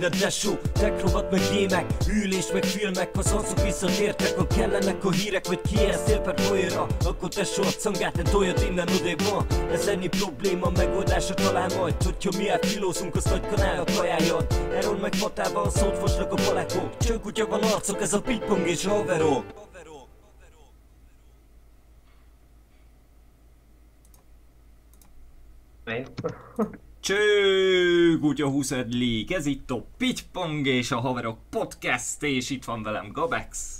minden tesó Tekrovat meg gémek, ülés meg filmek. Ha szanszok visszatértek, ha kellenek a hírek Vagy kijelzél per folyóra Akkor tesó a cangát, ne toljad innen odébb ma. Ez ennyi probléma, megoldása talán majd Hogyha mi átfilózunk, az nagy kanál a kajájad Eron meg fatával a szót fosnak a palekok Csőkutya van arcok, ez a pitpong és haverok Cső, kutya huszedlik, ez itt a Pitpong és a Haverok Podcast, és itt van velem Gabex.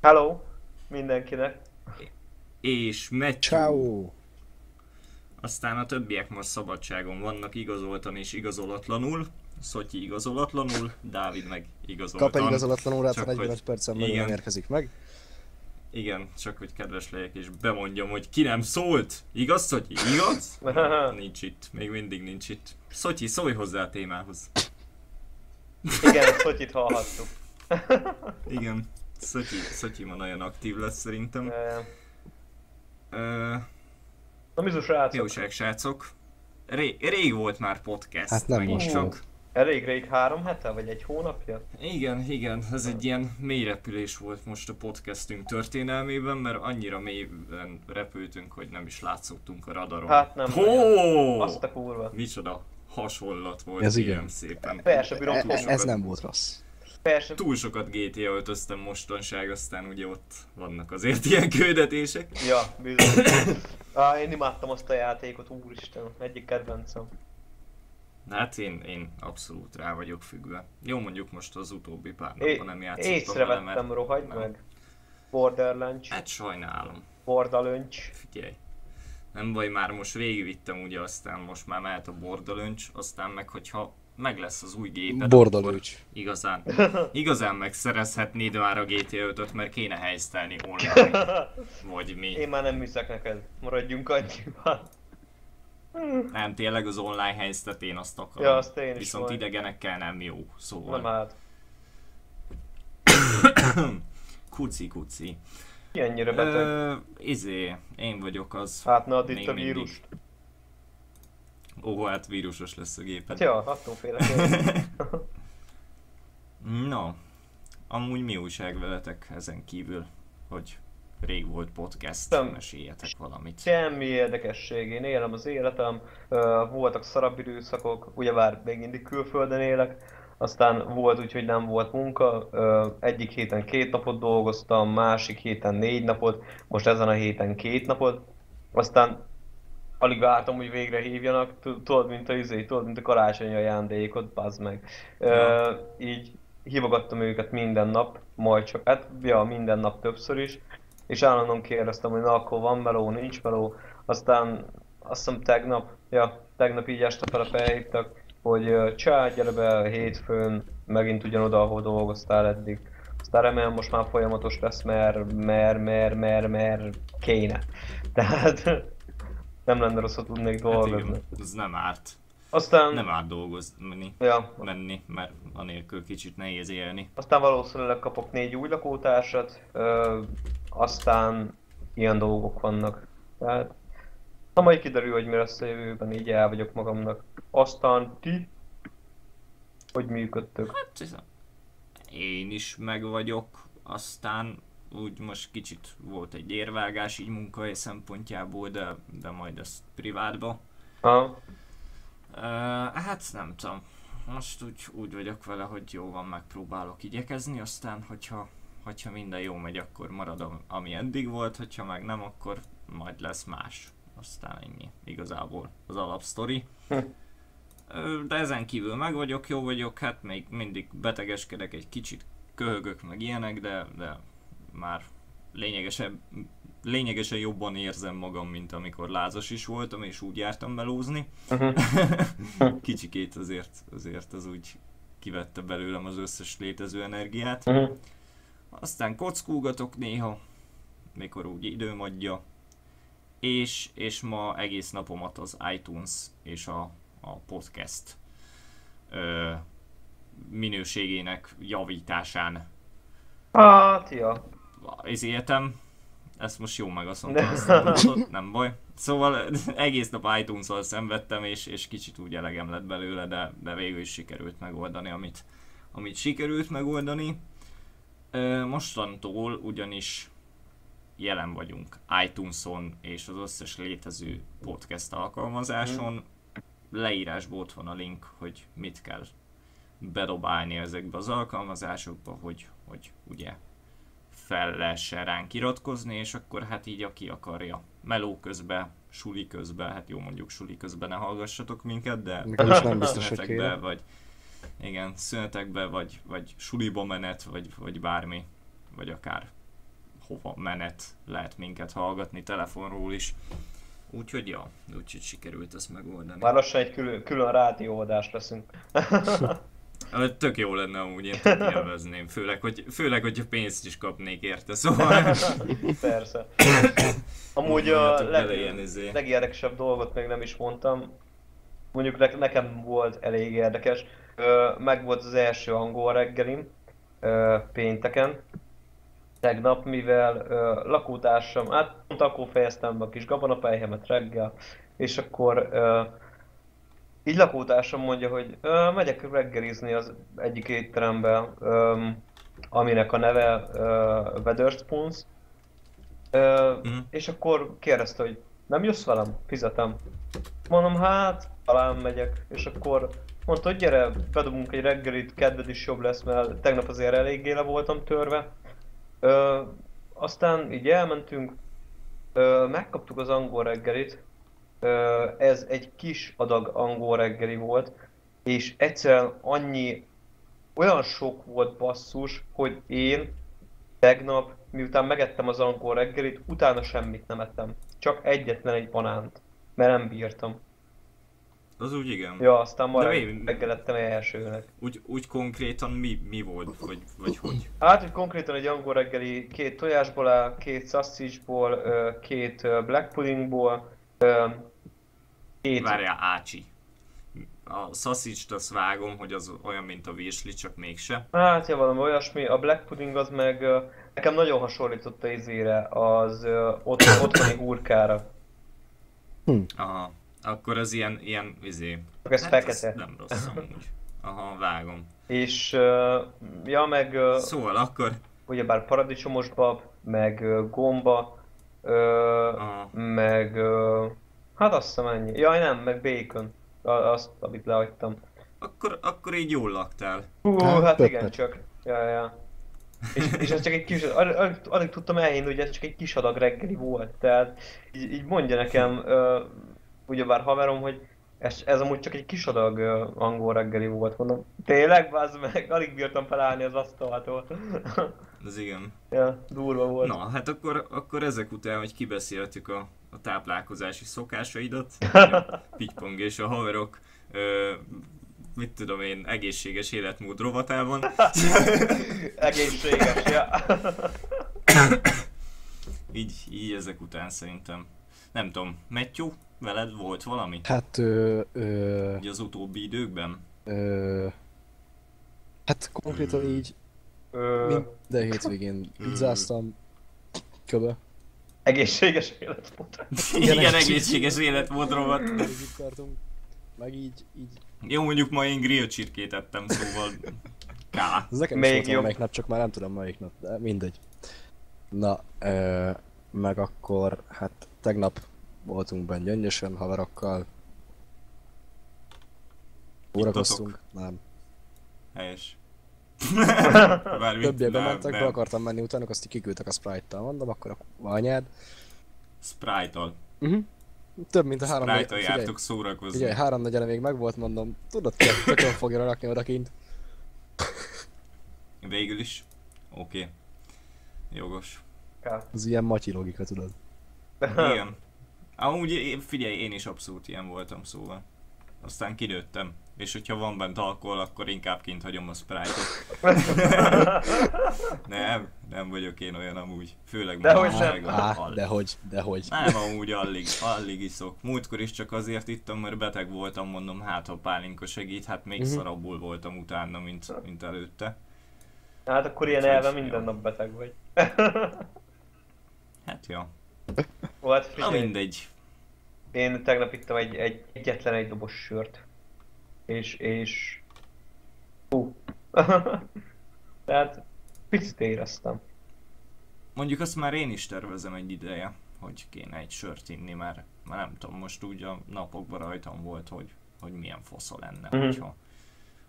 Hello mindenkinek. És Matthew. Ciao. Aztán a többiek most szabadságon vannak igazoltan és igazolatlanul. Szotyi igazolatlanul, Dávid meg igazoltan. Kap egy igazolatlanul, hát Csak 45 hogy- percen belül nem érkezik meg. Igen, csak hogy kedves legyek és bemondjam, hogy ki nem szólt. Igaz, Szotyi? Igaz? nincs itt, még mindig nincs itt. Szotyi, szólj hozzá a témához. Igen, itt hallhattuk. Igen, Szotyi, Szotyi ma nagyon aktív lesz szerintem. Ö, Na mi srácok? Jóság, srácok. Ré- rég volt már podcast, Hát nem most. csak. Elég rég három hete, vagy egy hónapja? Igen, igen, ez egy ilyen mély repülés volt most a podcastünk történelmében, mert annyira mélyben repültünk, hogy nem is látszottunk a radaron. Hát nem. Hó! Azt a kurva. Micsoda hasonlat volt, Ez igen. szépen. Persze, bírom E- túl e- sokat. ez nem volt rossz. Persze, Túl sokat GTA öltöztem mostanság, aztán ugye ott vannak azért ilyen küldetések. ja, bizony. ah, én imádtam azt a játékot, úristen, egyik kedvencem. Hát én, én abszolút rá vagyok függve. Jó mondjuk most az utóbbi pár napban nem játszottam vele, mert... Észrevettem, rohagy nem. meg. Borderlands, Hát sajnálom. Bordalöncs. Figyelj. Nem baj, már most végigvittem ugye, aztán most már mehet a bordalöncs, aztán meg hogyha meg lesz az új géped, Bordalőcs. igazán, igazán megszerezhetnéd már a GTA 5-öt, mert kéne helysztelni online, vagy mi. Én már nem hiszek neked, maradjunk annyiban. Nem, tényleg az online helyzetet én azt akarom. Ja, azt én is Viszont majd. idegenekkel nem jó, szóval. Nem hát. Kuci, kuci. Ki ennyire beteg? Ö, izé, én vagyok az. Hát add még itt a mindig. vírust. Ó, hát vírusos lesz a géped. Hát ja, attól félek. No, amúgy mi újság veletek ezen kívül, hogy rég volt podcast, Nem. meséljetek valamit. Semmi érdekesség, én élem az életem, voltak szarabb időszakok, ugyebár még mindig külföldön élek, aztán volt úgy, hogy nem volt munka, egyik héten két napot dolgoztam, másik héten négy napot, most ezen a héten két napot, aztán alig vártam, hogy végre hívjanak, Tud- tudod, mint a izé, tudod, mint a karácsonyi ajándékot, bazd meg. Ja. így hívogattam őket minden nap, majd csak, hát ja, minden nap többször is, és állandóan kérdeztem, hogy na akkor van meló, nincs meló, aztán azt hiszem tegnap, ja, tegnap így este fel felhívtak, hogy csá, gyere be hétfőn, megint ugyanoda, ahol dolgoztál eddig. Aztán remélem most már folyamatos lesz, mert, mert, mert, mert, mert kéne. Tehát nem lenne rossz, ha tudnék Hát dolgozni. igen, ez nem árt. Aztán, Nem árt dolgozni, ja, menni, mert anélkül kicsit nehéz élni. Aztán valószínűleg kapok négy új lakótársat, aztán ilyen dolgok vannak. Tehát, ha majd kiderül, hogy mi lesz a jövőben, így el vagyok magamnak. Aztán ti, hogy működtök. Hát hiszem, én is meg vagyok, aztán úgy most kicsit volt egy érvágás így munkahely szempontjából, de, de majd ezt privátba. Aha. Uh, hát nem tudom. Most úgy, úgy vagyok vele, hogy jó van, megpróbálok igyekezni, aztán hogyha, hogyha minden jó megy, akkor marad am- ami eddig volt, hogyha meg nem, akkor majd lesz más. Aztán ennyi. Igazából az alapsztori. De ezen kívül meg vagyok, jó vagyok, hát még mindig betegeskedek egy kicsit, köhögök meg ilyenek, de, de már lényegesen, lényegesen jobban érzem magam, mint amikor lázas is voltam, és úgy jártam melózni. Mhm. Kicsikét azért, azért az úgy kivette belőlem az összes létező energiát. Mhm. Aztán kockúgatok néha, mikor úgy időm adja. És, és ma egész napomat az iTunes és a, a podcast ö, minőségének javításán Hát, ja. izéltem. Ezt most jó megaszoltam, ezt mondatot, nem baj. Szóval egész nap iTunes-val szenvedtem, és, és kicsit úgy elegem lett belőle, de, de végül is sikerült megoldani, amit, amit sikerült megoldani. Mostantól ugyanis jelen vagyunk iTunes-on és az összes létező podcast alkalmazáson. Leírásban ott van a link, hogy mit kell bedobálni ezekbe az alkalmazásokba, hogy, hogy ugye fel lehessen ránk iratkozni, és akkor hát így aki akarja. Meló közben, suli közben, hát jó mondjuk suli közben ne hallgassatok minket, de nem biztos, hogy vagy igen, szünetekbe, vagy, vagy suliba menet, vagy, vagy bármi, vagy akár hova menet lehet minket hallgatni telefonról is. Úgyhogy ja, úgyhogy sikerült ezt megoldani. Már lassan egy külön, külön rádióadás leszünk. Ö, Tök jó lenne amúgy, én tök élvezném, főleg, hogy, főleg, hogyha pénzt is kapnék érte, szóval Persze. Amúgy a leg, izé. legérdekesebb dolgot még nem is mondtam. Mondjuk ne, nekem volt elég érdekes. Ö, meg volt az első angol reggelim ö, pénteken. Tegnap, mivel ö, lakótársam, hát pont akkor fejeztem be a kis gabonapelyhemet reggel, és akkor ö, így lakótársam mondja, hogy ö, megyek reggelizni az egyik étterembe, ö, aminek a neve ö, Wetherspoons. Ö, Mhm. És akkor kérdezte, hogy nem jössz velem? Fizetem. Mondom, hát talán megyek. És akkor mondta, hogy gyere, bedobunk egy reggelit, kedved is jobb lesz, mert tegnap azért eléggé le voltam törve. Ö, aztán így elmentünk, ö, megkaptuk az angol reggelit. Ö, ez egy kis adag angol reggeli volt, és egyszerűen annyi, olyan sok volt basszus, hogy én tegnap, miután megettem az angol reggelit, utána semmit nem ettem. Csak egyetlen egy banánt, mert nem bírtam. Az úgy igen. Ja, aztán ma De reg- mi- reggel ettem elsőnek. Úgy, úgy konkrétan mi, mi volt, vagy, vagy hogy? Hát, hogy konkrétan egy angol reggeli két tojásból áll, két sausage-ból, két black puddingból, két... Várjál, Ácsi. A sausage azt vágom, hogy az olyan, mint a virsli, csak mégse. Hát, ja, valami olyasmi. A black pudding az meg nekem nagyon hasonlított a izére, az otthoni hurkára. Aha. Akkor az ilyen, ilyen, izé... Ez az fekete. nem rossz amúgy. Aha, vágom. És, ö, ja, meg ö, Szóval akkor... ugyebár paradicsomos bab, meg ö, gomba, Aha. meg ö, hát azt hiszem ennyi. Jaj nem, meg bacon. A- Azt, amit lehagytam. Akkor, akkor így jól laktál. Hú, Hát, hát igen csak. Ja, ja. És, és ez csak egy kis, alig, tudtam elhinni, hogy ez csak egy kis adag reggeli volt. Tehát így, így mondja nekem, ö, ugyebár haverom, hogy ez, ez amúgy csak egy kis adag ö, angol reggeli volt. Mondom, tényleg, bazd meg, alig bírtam felállni az asztaltól. Ez igen. ja, durva volt. Na, hát akkor, akkor ezek után, hogy kibeszéltük a, a táplálkozási szokásaidat, a Pitypong és a haverok, ö, mit tudom én, egészséges életmód rovatában. Egészséges, ja. Így, így ezek után szerintem. Nem tudom, Matthew, veled volt valami? Hát, ö, ö, Ugye az utóbbi időkben? ö, hát konkrétan így Ö, minden hétvégén pizzáztam, köbe. egészséges életmód. Igen, Igen egészséges. életmód rovat. Meg így, így. Jó, mondjuk ma én grill csirkét ettem, szóval K. Ez nekem Még is volt nap, csak már nem tudom melyik nap, de mindegy. Na, ö, meg akkor, hát tegnap voltunk benne gyöngyösen haverokkal. Órakoztunk, nem. Helyes. Bármit, nem, bementek, be akartam menni utána, azt így kiküldtek a Sprite-tal. Mondom, akkor a anyád. Sprite-tal. Uh-huh. Több mint a három Sprite-tal jártok szórakozni. figyelj, három negyene még meg volt, mondom, tudod, ki tökön fogja rakni odakint. Végül is. Oké. Okay. Jogos. Ez ilyen matyi logika, tudod. Igen. Amúgy figyelj, én is abszolút ilyen voltam szóval. Aztán kinőttem. És hogyha van bent alkohol, akkor inkább kint hagyom a sprite-ot. nem, nem vagyok én olyan amúgy. Főleg Dehogy nem. manapság Á, dehogy, dehogy. Nem, amúgy alig, alig iszok. Múltkor is csak azért ittam, mert beteg voltam, mondom, hát ha pálinka segít, hát még Mhm. szarabbul voltam utána, mint, mint előtte. Hát akkor ilyen elve jó. minden nap beteg vagy. Hát ja. Volt, Na figyelj, mindegy. én tegnap ittam egy, egy, egyetlen egy dobos sört. És, és... Hú, Tehát picit éreztem. Mondjuk azt már én is tervezem egy ideje, hogy kéne egy sört inni, mert, mert nem tudom, most úgy a napokban rajtam volt, hogy, hogy milyen fosza lenne, Mhm. hogyha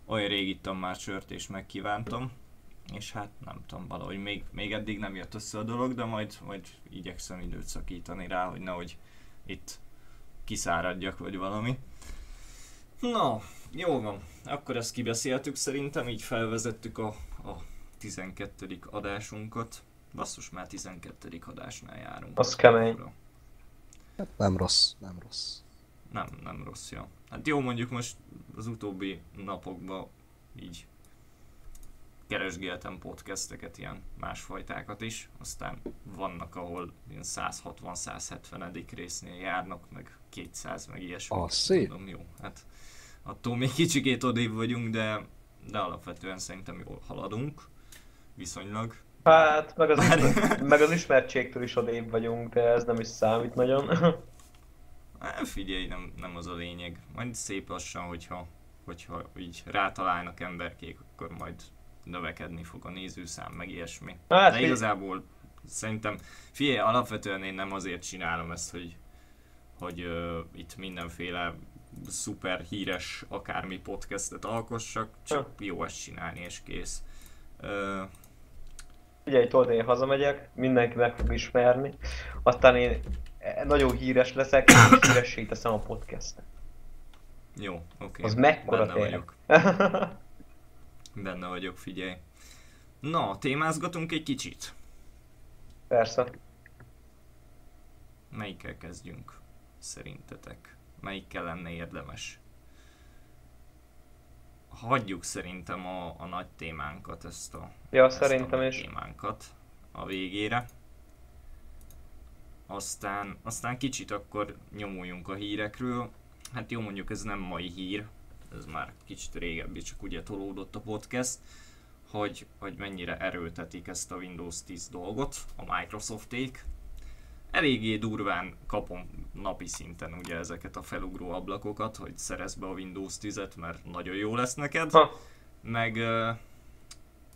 olyan rég ittam már sört és megkívántam, és hát nem tudom, valahogy még, még eddig nem jött össze a dolog, de majd, majd igyekszem időt szakítani rá, hogy nehogy itt kiszáradjak vagy valami. Na, jó van, akkor ezt kibeszéltük szerintem, így felvezettük a, a 12. adásunkat. Basszus, már 12. adásnál járunk. Az kemény. Hát nem rossz, nem rossz. Nem, nem rossz, ja. Hát jó, mondjuk most az utóbbi napokban így keresgéltem podcasteket, ilyen másfajtákat is, aztán vannak, ahol ilyen 160-170. résznél járnak, meg 200, meg ilyesmi. Ah, szép. Mondom, jó, hát attól még kicsikét odébb vagyunk, de, de alapvetően szerintem jól haladunk, viszonylag. Hát, meg az, Bár- ismer- meg az ismertségtől is odébb vagyunk, de ez nem is számít nagyon. Hát figyelj, nem, nem az a lényeg. Majd szép lassan, hogyha, hogyha így rátalálnak emberkék, akkor majd növekedni fog a nézőszám, meg ilyesmi. Hát, De igazából szerintem, figyelj, alapvetően én nem azért csinálom ezt, hogy, hogy uh, itt mindenféle szuper híres akármi podcastet alkossak, csak jó ezt csinálni és kész. Uh, Figyelj, tudod, én hazamegyek, mindenki meg fog ismerni, aztán én nagyon híres leszek, és híressé teszem a podcastet. jó, oké. Az mekkora. Benne vagyok, figyelj. Na, témázgatunk egy kicsit. Persze. Melyikkel kezdjünk? Szerintetek? Melyikkel lenne érdemes? Hagyjuk szerintem a, a nagy témánkat, ezt a, Ja, ezt szerintem a is. témánkat a végére. Aztán, aztán kicsit akkor nyomuljunk a hírekről. Hát jó, mondjuk ez nem mai hír, ez már kicsit régebbi, csak ugye tolódott a podcast, hogy, hogy mennyire erőltetik ezt a Windows 10 dolgot, a Microsofték. Eléggé durván kapom napi szinten ugye ezeket a felugró ablakokat, hogy szerezd be a Windows 10-et, mert nagyon jó lesz neked. Ha, Meg,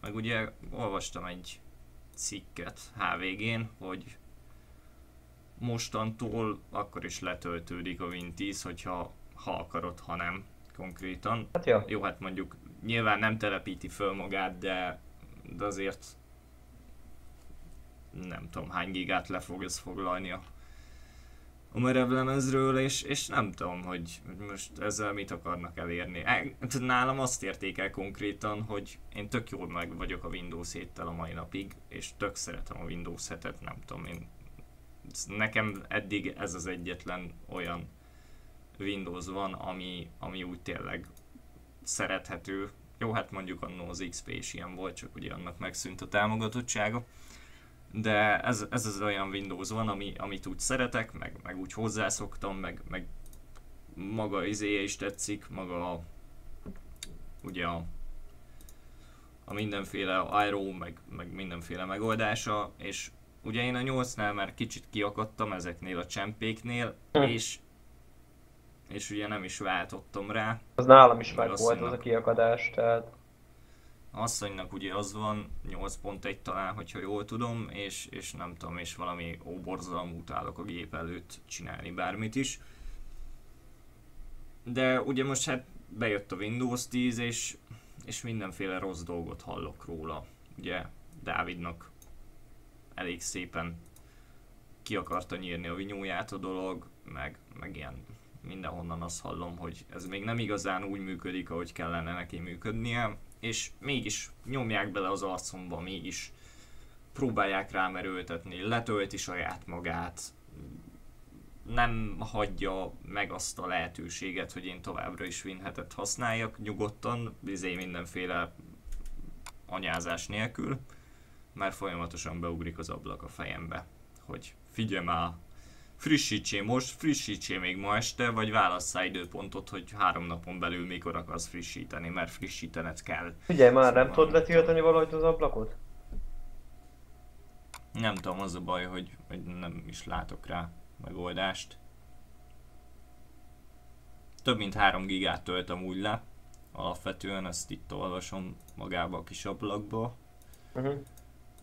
meg ugye olvastam egy cikket HVG-n, hogy mostantól akkor is letöltődik a Win 10, hogyha ha akarod, ha nem konkrétan. hát ja. Jó, hát mondjuk nyilván nem telepíti föl magát, de, de azért nem tudom hány gigát le fog ez foglalni a, a merevlemezről, és, és nem tudom, hogy, most ezzel mit akarnak elérni. E- Nálam azt érték el konkrétan, hogy én tök jól meg vagyok a Windows 7 a mai napig, és tök szeretem a Windows 7-et, nem tudom én. Nekem eddig ez az egyetlen olyan Windows van, ami, ami úgy tényleg szerethető. Jó, hát mondjuk annó az XP is ilyen volt, csak ugye annak megszűnt a támogatottsága. De ez, ez az olyan Windows van, ami, amit úgy szeretek, meg, meg úgy hozzászoktam, meg, meg maga izéje is tetszik, maga a, ugye a, a mindenféle IRO, meg, meg mindenféle megoldása, és ugye én a 8-nál már kicsit kiakadtam ezeknél a csempéknél, Hm. és és ugye nem is váltottam rá, Az nálam is Meg volt az a kiakadás, tehát... asszonynak ugye az van, 8.1 talán, hogyha jól tudom, és, és nem tudom, és valami óborzalmút állok a gép előtt csinálni bármit is. De ugye most hát bejött a Windows 10, és, és mindenféle rossz dolgot hallok róla. Ugye Dávidnak elég szépen ki akarta nyírni a vinyóját a dolog, meg, meg ilyen mindenhonnan azt hallom, hogy ez még nem igazán úgy működik, ahogy kellene neki működnie, és mégis nyomják bele az arcomba, mégis próbálják rám erőltetni, letölti saját magát, nem hagyja meg azt a lehetőséget, hogy én továbbra is Winhetet használjak nyugodtan, bizé mindenféle anyázás nélkül, mert folyamatosan beugrik az ablak a fejembe, hogy figyelj már, frissítsél most, frissítsél még ma este, vagy válasszál időpontot, hogy három napon belül mikor akarsz frissíteni, mert frissítened kell. Figyelj már, nem Szóval tudod letiltani valahogy az ablakot? Nem tudom, az a baj, hogy, hogy nem is látok rá megoldást. Több mint 3 gigát töltöm úgy le, alapvetően, ezt itt olvasom magába a kis ablakba. Uh-huh.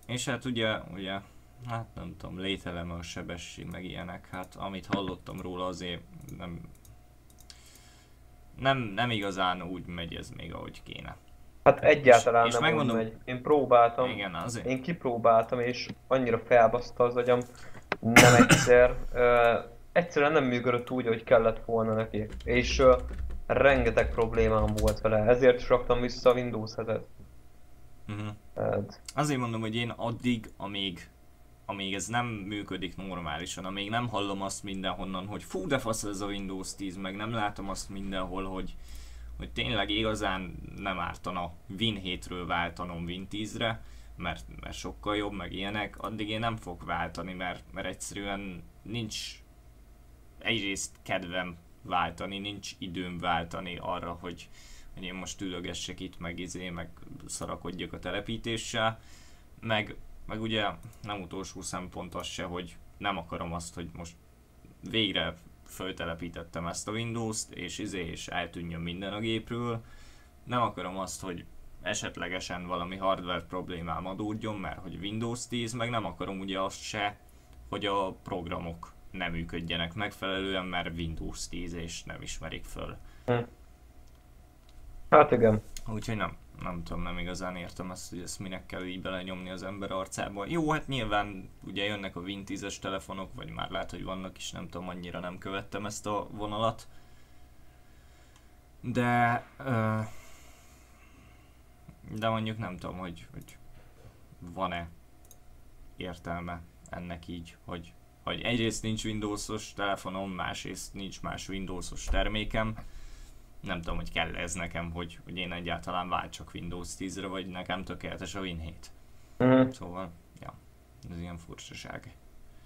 És hát ugye, ugye, hát nem tudom, lételeme a sebesség, meg ilyenek, hát amit hallottam róla azért nem, nem, nem igazán úgy megy ez még ahogy kéne. Hát egyáltalán és nem megmondom- megy. Én próbáltam, Igen, azért. én kipróbáltam és annyira felbaszta az agyam, nem egyszer. Ö, egyszerűen nem működött úgy, ahogy kellett volna neki. És ö, rengeteg problémám volt vele, ezért is raktam vissza a Windows 7-et. Uh-huh. Hát, Azért mondom, hogy én addig, amíg, amíg ez nem működik normálisan, amíg nem hallom azt mindenhonnan, hogy fú de fasz ez a Windows 10, meg nem látom azt mindenhol, hogy, hogy tényleg igazán nem ártana Win 7-ről váltanom Win 10-re, mert, mert sokkal jobb, meg ilyenek, addig én nem fog váltani, mert, mert egyszerűen nincs egyrészt kedvem váltani, nincs időm váltani arra, hogy, hogy én most ülögessek itt, meg izé, meg szarakodjak a telepítéssel, meg, meg ugye nem utolsó szempont az se, hogy nem akarom azt, hogy most végre föltelepítettem ezt a Windows-t, és izé, és eltűnjön minden a gépről. Nem akarom azt, hogy esetlegesen valami hardware problémám adódjon, mert hogy Windows 10, meg nem akarom ugye azt se, hogy a programok nem működjenek megfelelően, mert Windows 10 és nem ismerik föl. hát igen. Úgyhogy nem, nem tudom, nem igazán értem ezt, hogy ezt minek kell így belenyomni az ember arcába. Jó, hát nyilván ugye jönnek a Win 10-es telefonok, vagy már lehet, hogy vannak is, nem tudom, annyira nem követtem ezt a vonalat. De... Ö, de mondjuk nem tudom, hogy, hogy van-e értelme ennek így, hogy, hogy egyrészt nincs Windowsos telefonom, másrészt nincs más Windowsos termékem, nem tudom, hogy kell ez nekem, hogy, hogy én egyáltalán váltsak Windows 10-re, vagy nekem tökéletes a Win 7. Mhm. Szóval, ja, ez ilyen furcsaság.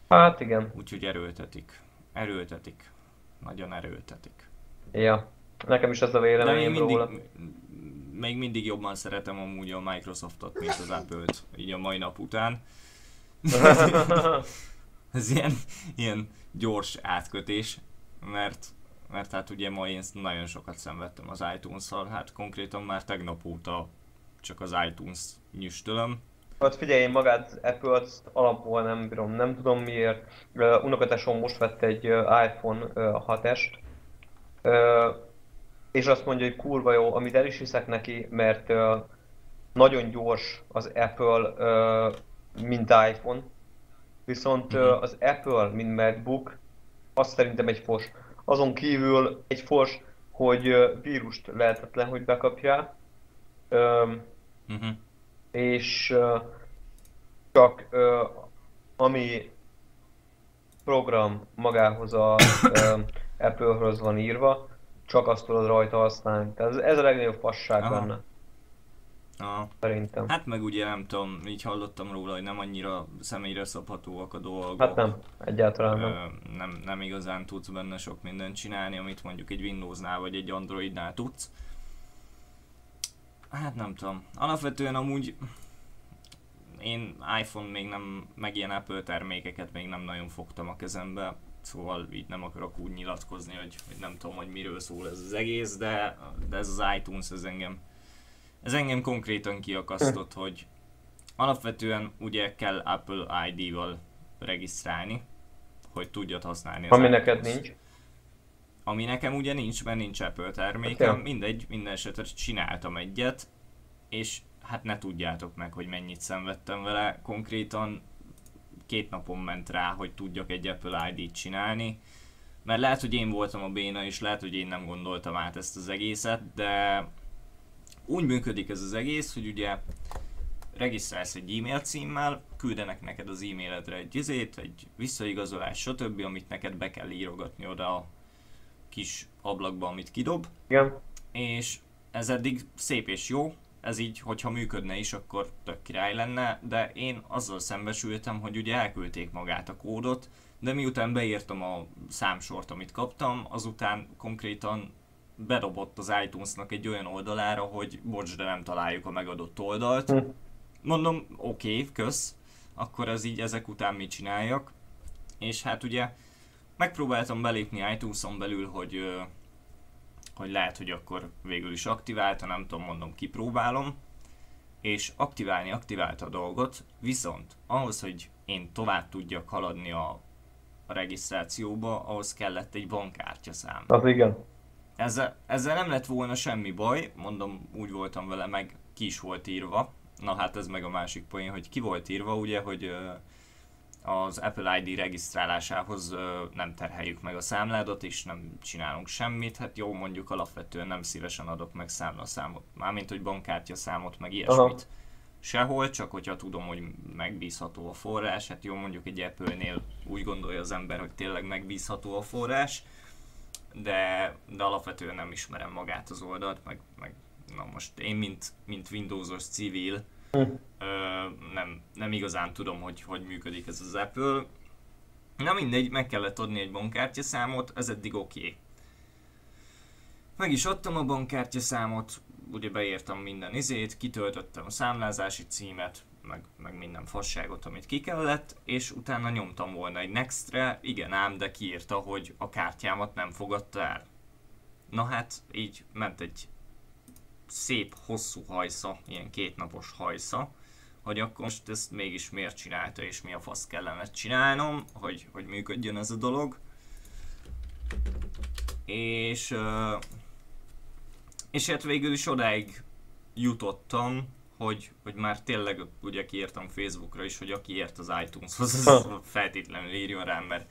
Hát igen. Úgyhogy erőltetik. Erőltetik. Nagyon erőltetik. Ja. Nekem is ez a De véleményem mindig, róla. még mindig jobban szeretem amúgy a Microsoftot, mint az Apple-t, így a mai nap után. Ez ilyen, ilyen gyors átkötés, mert, mert hát ugye ma én nagyon sokat szenvedtem az iTunes-szal, hát konkrétan már tegnap óta csak az iTunes nyüstölöm. Hát figyelj, én magát Apple-t alapból nem bírom, nem tudom miért. Uh, unokatesom most vett egy iPhone uh, 6-est, uh, és azt mondja, hogy kurva jó, amit el is hiszek neki, mert uh, nagyon gyors az Apple, uh, mint iPhone. Viszont uh, az Apple, mint MacBook, azt szerintem egy fos. Azon kívül egy fos, hogy vírust lehetetlen, hogy bekapjál. Um, Uh-huh. és uh, csak ami program magához a uh, Apple-höz van írva, csak azt tudod rajta használni. Tehát ez, ez a legnagyobb fasság Aha. benne, Aha. szerintem. Hát meg ugye nem tudom, így hallottam róla, hogy nem annyira személyre szabhatóak a dolgok. Hát nem, egyáltalán nem. Ö, nem, nem igazán tudsz benne sok mindent csinálni, amit mondjuk egy Windowsnál vagy egy Androidnál tudsz. Hát nem tudom. Alapvetően amúgy én iPhone még nem, meg ilyen Apple termékeket még nem nagyon fogtam a kezembe, szóval így nem akarok úgy nyilatkozni, hogy, hogy nem tudom, hogy miről szól ez az egész, de, de ez az iTunes, ez engem, ez engem konkrétan kiakasztott, hogy alapvetően ugye kell Apple ID-val regisztrálni, hogy tudjad használni Ami neked nincs. Ami nekem ugye nincs, mert nincs Apple termékem, Hát, ja. mindegy, minden esetre csináltam egyet, és hát ne tudjátok meg, hogy mennyit szenvedtem vele, konkrétan két napon ment rá, hogy tudjak egy Apple ID-t csinálni, mert lehet, hogy én voltam a béna, és lehet, hogy én nem gondoltam át ezt az egészet, de úgy működik ez az egész, hogy ugye regisztrálsz egy e-mail címmel, küldenek neked az e-mailedre egy izét, egy visszaigazolás, stb., amit neked be kell írogatni oda a kis ablakba, amit kidob, Igen. és ez eddig szép és jó, ez így, hogyha működne is, akkor tök király lenne, de én azzal szembesültem, hogy ugye elküldték magát a kódot, de miután beírtam a számsort, amit kaptam, azután konkrétan bedobott az iTunes-nak egy olyan oldalára, hogy bocs, de nem találjuk a megadott oldalt. Hm. Mondom, oké, okay, kösz, akkor ez így ezek után mit csináljak. És hát ugye megpróbáltam belépni iTunes-on belül, hogy, hogy lehet, hogy akkor végül is aktiválta, nem tudom, mondom, kipróbálom, és aktiválni aktiválta a dolgot, viszont ahhoz, hogy én tovább tudjak haladni a, a regisztrációba, ahhoz kellett egy bankkártyaszám. Az igen. Ezzel, ezzel nem lett volna semmi baj, mondom, úgy voltam vele, meg ki is volt írva. Na hát ez meg a másik poén, hogy ki volt írva, ugye, hogy az Apple ID regisztrálásához nem terheljük meg a számládat, és nem csinálunk semmit. Hát jó, mondjuk alapvetően nem szívesen adok meg számlaszámot, mármint, hogy bankkártya számot, meg ilyesmit. Aha. Sehol, csak hogyha tudom, hogy megbízható a forrás, hát jó, mondjuk egy Apple-nél úgy gondolja az ember, hogy tényleg megbízható a forrás, de, de alapvetően nem ismerem magát az oldalt, meg, meg na most én, mint, mint Windowsos civil, Hm. ö, nem, nem igazán tudom, hogy hogy működik ez az Apple. Na mindegy, meg kellett adni egy bankkártyaszámot, ez eddig oké. Okay. Meg is adtam a bankkártyaszámot, ugye beírtam minden izét, kitöltöttem a számlázási címet, meg, meg minden fasságot, amit ki kellett, és utána nyomtam volna egy Nextre, igen ám, de kiírta, hogy a kártyámat nem fogadta el. Na hát, így ment egy szép, hosszú hajsza, ilyen kétnapos hajsza, hogy akkor most ezt mégis miért csinálta, és mi a fasz kellene csinálnom, hogy, hogy működjön ez a dolog. És, és hát végül is odáig jutottam, hogy, hogy már tényleg ugye kiírtam Facebookra is, hogy aki ért az iTuneshoz, az feltétlenül írjon rám, mert,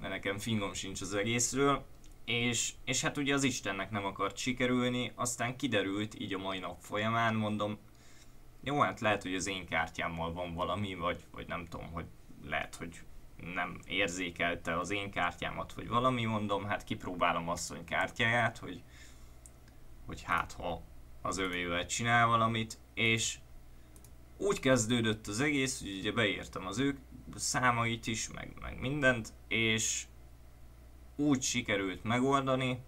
mert nekem fingom sincs az egészről. És, és hát ugye az Istennek nem akart sikerülni, aztán kiderült így a mai nap folyamán, mondom, jó, hát lehet, hogy az én kártyámmal van valami, vagy, vagy nem tudom, hogy lehet, hogy nem érzékelte az én kártyámat, vagy valami, mondom, hát kipróbálom asszony kártyáját, hogy, hogy hát ha az övével csinál valamit, és úgy kezdődött az egész, hogy ugye beírtam az ő számait is, meg, meg mindent, és úgy sikerült megoldani,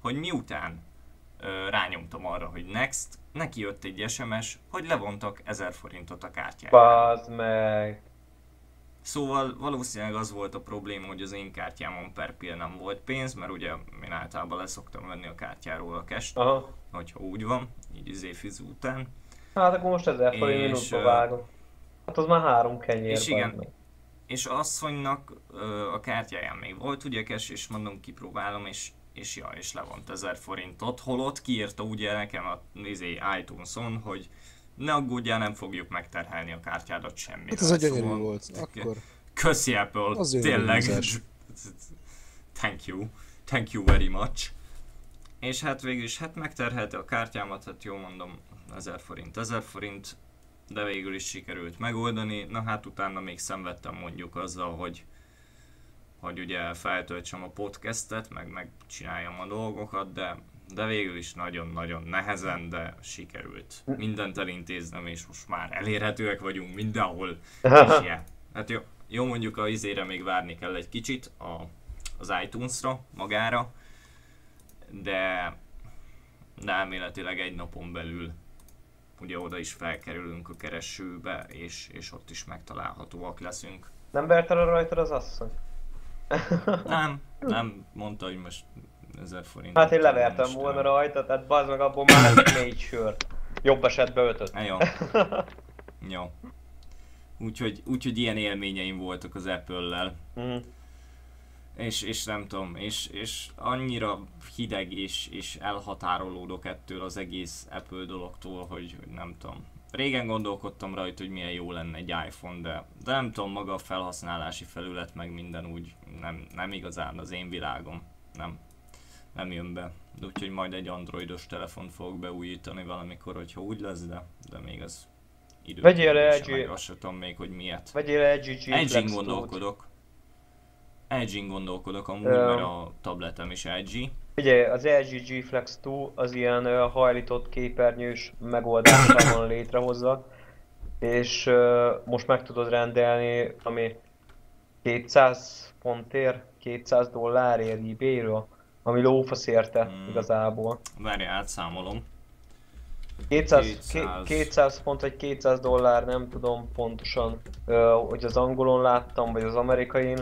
hogy miután ö, rányomtam arra, hogy next, neki jött egy SMS, hogy levontak 1000 forintot a kártyájára. Bazd meg. Szóval valószínűleg az volt a probléma, hogy az én kártyámon per pill nem volt pénz, mert ugye én általában leszoktam venni a kártyáról a Aha. hogyha úgy van, így izé után. Hát akkor most ezer forint És, minutba vágok. Hát az már három kenyér. és igen. meg. És asszonynak ö, a kártyáján még volt ugye cash, és mondom kipróbálom, és, és ja, és levont 1000 forintot, holott kiírta ugye nekem a izé, iTunes-on, hogy ne aggódjál, nem fogjuk megterhelni a kártyádat semmire. Hát ez a gyönyörű Szóval- volt. Akkor Köszi Apple, Az tényleg. Thank you. Thank you very much. És hát végül is hát megterhelte a kártyámat, hát jó mondom, 1000 forint, 1000 forint, de végül is sikerült megoldani. Na hát utána még szenvedtem mondjuk azzal, hogy hogy ugye feltöltsem a podcastet, meg megcsináljam a dolgokat, de, de végül is nagyon-nagyon nehezen, de sikerült mindent elintéznem, és most már elérhetőek vagyunk mindenhol. És yeah. Hát jó, jó, mondjuk a izére még várni kell egy kicsit a, az iTunes-ra, magára, de, de elméletileg egy napon belül ugye oda is felkerülünk a keresőbe, és, és ott is megtalálhatóak leszünk. Nem verte le rajtad az asszony? Nem, nem, mondta, hogy most 1000 forint. Hát én levertem volna rajta, tehát bazd meg abból már nem négy sört. Jobb esetben ötöt. Hát jó. jó. Úgyhogy, úgyhogy ilyen élményeim voltak az Apple-lel. Mhm. És, és nem tudom, és, és annyira hideg és, és elhatárolódok ettől az egész Apple dologtól, hogy, hogy nem tudom. Régen gondolkodtam rajta, hogy milyen jó lenne egy iPhone, de, de nem tudom, maga a felhasználási felület, meg minden úgy nem, nem igazán az én világom. Nem, nem jön be. Úgyhogy majd egy androidos telefont fogok beújítani valamikor, hogyha úgy lesz, de, de még az idő. Vegyél kérdése, LG. meg még, hogy miért. Vegyél egy GG Edge-in Flex Two-t. gondolkodok. Edge-in gondolkodok amúgy, Ö. mert a tabletem is Edge. Figyelj, az LG G Flex 2 az ilyen uh, hajlított képernyős megoldással van létrehozva, és uh, most meg tudod rendelni, ami 200 pontért, 200 dollárért eBay-ről, ami lófasz érte Hmm. igazából. Várjál, átszámolom. 200, 200. 200 pont vagy 200 dollár, nem tudom pontosan, uh, hogy az angolon láttam, vagy az amerikain.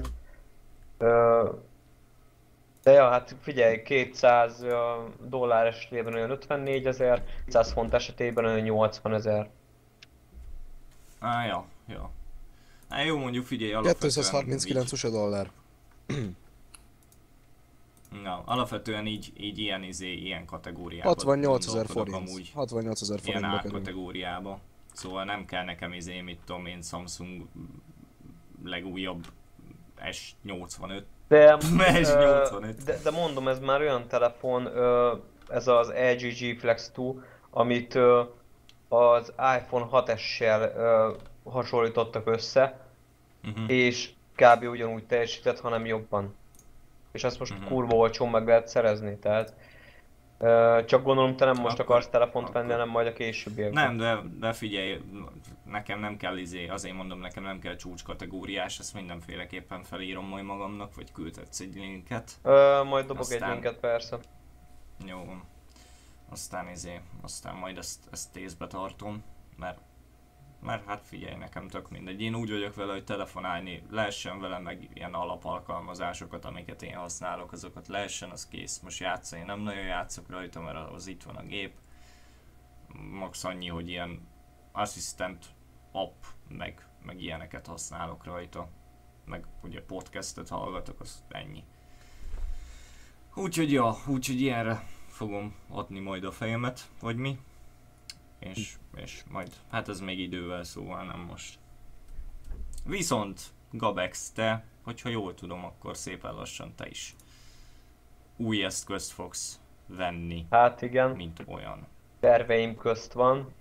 De ja, hát figyelj, 200 ö, dollár esetében olyan 54 ezer, 200 font esetében olyan 80 ezer. Á, ja, ja. Hát jó, mondjuk figyelj, alapvetően 239 így, USA dollár. na, alapvetően így, így ilyen, izé, ilyen kategóriában 68 ezer forint. Amúgy, 68 ezer ilyen forintba kerül. árkategóriába. Szóval nem kell nekem izé, mit tudom én, Samsung legújabb S85. De, S85. ö, de, de mondom, ez már olyan telefon, ez az LG G Flex 2, amit az iPhone 6S-sel ö, hasonlítottak össze, Uh-huh. és kb. ugyanúgy teljesített, hanem jobban. És ezt most Mhm. kurva olcsón meg lehet szerezni, tehát... Csak gondolom te nem most Akkor- akarsz telefont venni, akkor- hanem majd a későbbiekben. Nem, de, de figyelj, nekem nem kell izé, azért mondom, nekem nem kell csúcskategóriás, ezt mindenféleképpen felírom majd magamnak, vagy küldhetsz egy linket. Ö, majd dobok Aztán- egy linket persze. Jó. Aztán izé, aztán majd ezt, ezt tészbe tartom, mert mert hát figyelj, nekem tök mindegy. Én úgy vagyok vele, hogy telefonálni lehessen vele, meg ilyen alapalkalmazásokat, amiket én használok, azokat lehessen, az kész. Most játszani nem nagyon játszok rajta, mert az itt van a gép. Max annyi, hogy ilyen assistant app, meg, meg ilyeneket használok rajta. Meg ugye podcastet hallgatok, az ennyi. Úgyhogy ja, úgyhogy ilyenre fogom adni majd a fejemet, vagy mi. És, és majd, hát ez még idővel szóval nem most. Viszont, Gabex, te, hogyha jól tudom, akkor szépen lassan te is új eszközt fogsz venni, Hát igen. mint olyan. terveim közt van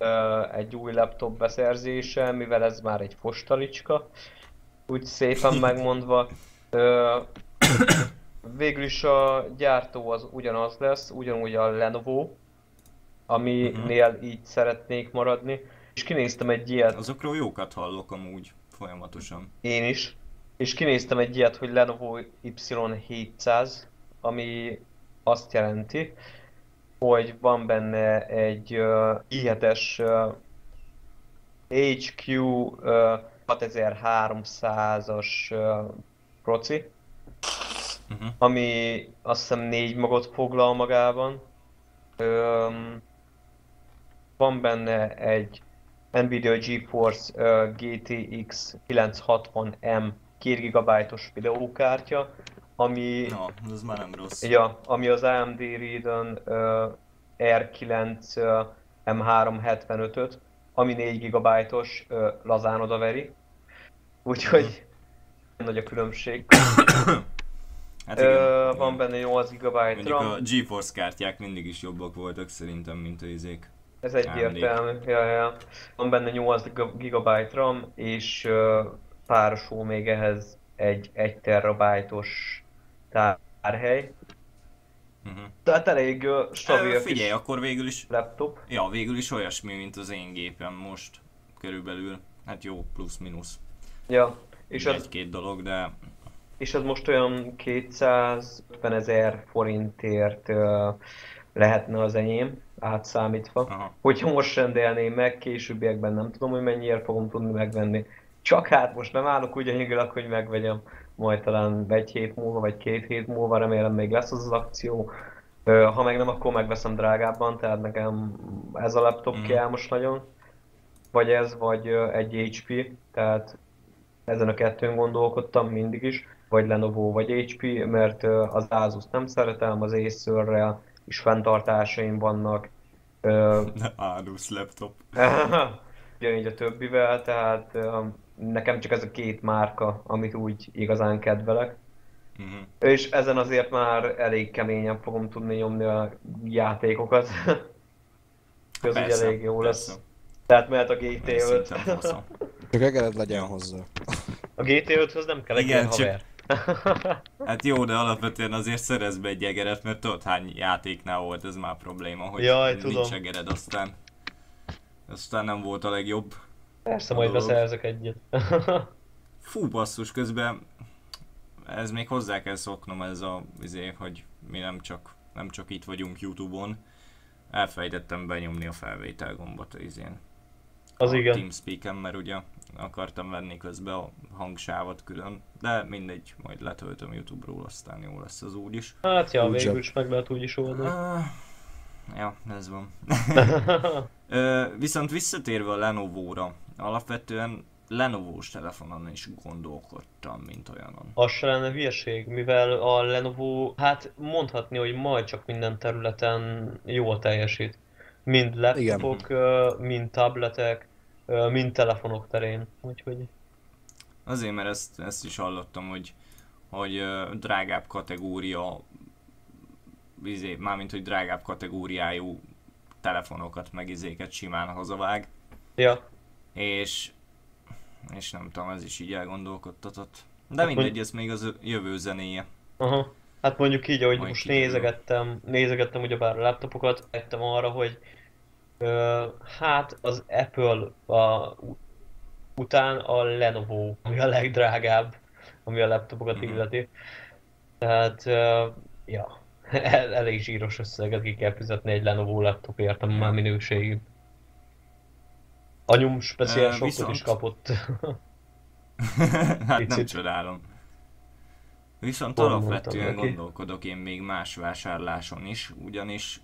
egy új laptop beszerzése, mivel ez már egy fostalicska, úgy szépen megmondva. Végül is a gyártó az ugyanaz lesz, ugyanúgy a Lenovo, aminél így szeretnék maradni. És kinéztem egy ilyet, Azokról jókat hallok amúgy folyamatosan. én is, és kinéztem egy ilyet, hogy Lenovo Y700, ami azt jelenti, hogy van benne egy uh, hihetes uh, HQ uh, 6300-as uh, proci, Uh-huh. ami azt hiszem négy magot foglal magában. Öm, van benne egy Nvidia GeForce GTX 960M 2 GB-os videókártya, ami, Na, ez már nem rossz. ja, ami az AMD Radeon uh, R9 uh, M375-öt, ami 4 GB-os lazán odaveri. Úgyhogy nagy a különbség. Hát Ö, igen, van igen. benne 8 GB RAM, a GeForce kártyák mindig is jobbak voltak szerintem, mint a izék. Ez egyértelmű. Ja, ja. Van benne 8 GB RAM, és párosul még ehhez egy 1 terabájtos tárhely. Uh-huh. Tehát elég stabil Figyelj, kis akkor végül is, laptop. ja, végül is olyasmi, mint az én gépem most körülbelül. Hát jó, plusz-minusz. Ja. És az, Egy-két dolog, de és az most olyan 250 ezer forintért ö, lehetne az enyém, átszámítva. aha. Hogyha most rendelném meg, későbbiekben nem tudom, hogy mennyiért fogom tudni megvenni. Csak hát most nem állok úgy anyagilag, hogy megvegyem. Majd talán egy hét múlva, vagy két hét múlva, remélem még lesz az az akció. Ha meg nem, akkor megveszem drágábban, tehát nekem ez a laptop Mhm. kell most nagyon. Vagy ez, vagy egy HP, tehát ezen a kettőn gondolkodtam mindig is. Vagy Lenovo, vagy HP, mert az Asus nem szeretem, az Acer-rel is fenntartásaim vannak. Ádus laptop. Ugyanígy a többivel, tehát nekem csak ez a két márka, amit úgy igazán kedvelek. Uh-huh. És ezen azért már elég keményen fogom tudni nyomni a játékokat. Ez úgy elég jó lesz. Tehát mehet a Szinten GT5. faszom. Csak egered legyen hozzá. A GT5-höz nem kell egy Igen, ilyen csak- haver. Hát jó, de alapvetően azért szerez be egy egeret, mert tudod hány játéknál volt ez már probléma, hogy Jaj, nincs tudom. egered, aztán aztán nem volt a legjobb. Persze, A majd dolog. beszerzek egyet. Fú, basszus, közben ez még hozzá kell szoknom ez a izé, hogy mi nem csak, nem csak itt vagyunk Youtube-on. Elfelejtettem benyomni a felvétel gombot az izén. Az a igen. TeamSpeak-en, mert ugye akartam venni közben a hangsávot külön, de mindegy, majd letöltöm Youtube-ról, aztán jó lesz az úgy is. Hát ja, Úgy végül is meg lehet úgy is oldani. Uh, ja, ez van. Ö, viszont visszatérve a Lenovo-ra, alapvetően Lenovo-s telefonon is gondolkodtam, mint olyanon. Az se lenne hülyeség, mivel a Lenovo, hát mondhatni, hogy majd csak minden területen jól teljesít. Mind laptopok, ö, mind tabletek, ö, mind telefonok terén. Úgyhogy Azért, mert ezt, ezt is hallottam, hogy, hogy drágább kategória, izé, mármint, hogy drágább kategóriájú telefonokat, meg izéket simán hazavág, ja, és, és nem tudom, ez is így elgondolkodtatott. De Hát mindegy, ez még az jövő zenéje. aha. Hát mondjuk így, ahogy Majd most kiderül. nézegettem, nézegettem ugyebár a laptopokat, ettem arra, hogy hát az Apple a, után a Lenovo, ami a legdrágább, ami a laptopokat Mhm. illeti. Tehát, ja, el- elég zsíros összeget ki kell fizetni egy Lenovo laptopért, ami Ja. már minőségi. Anyum speciál sokkot viszont- is kapott. hát nem Picit. csodálom. Viszont Hol alapvetően gondolkodok én még más vásárláson is, ugyanis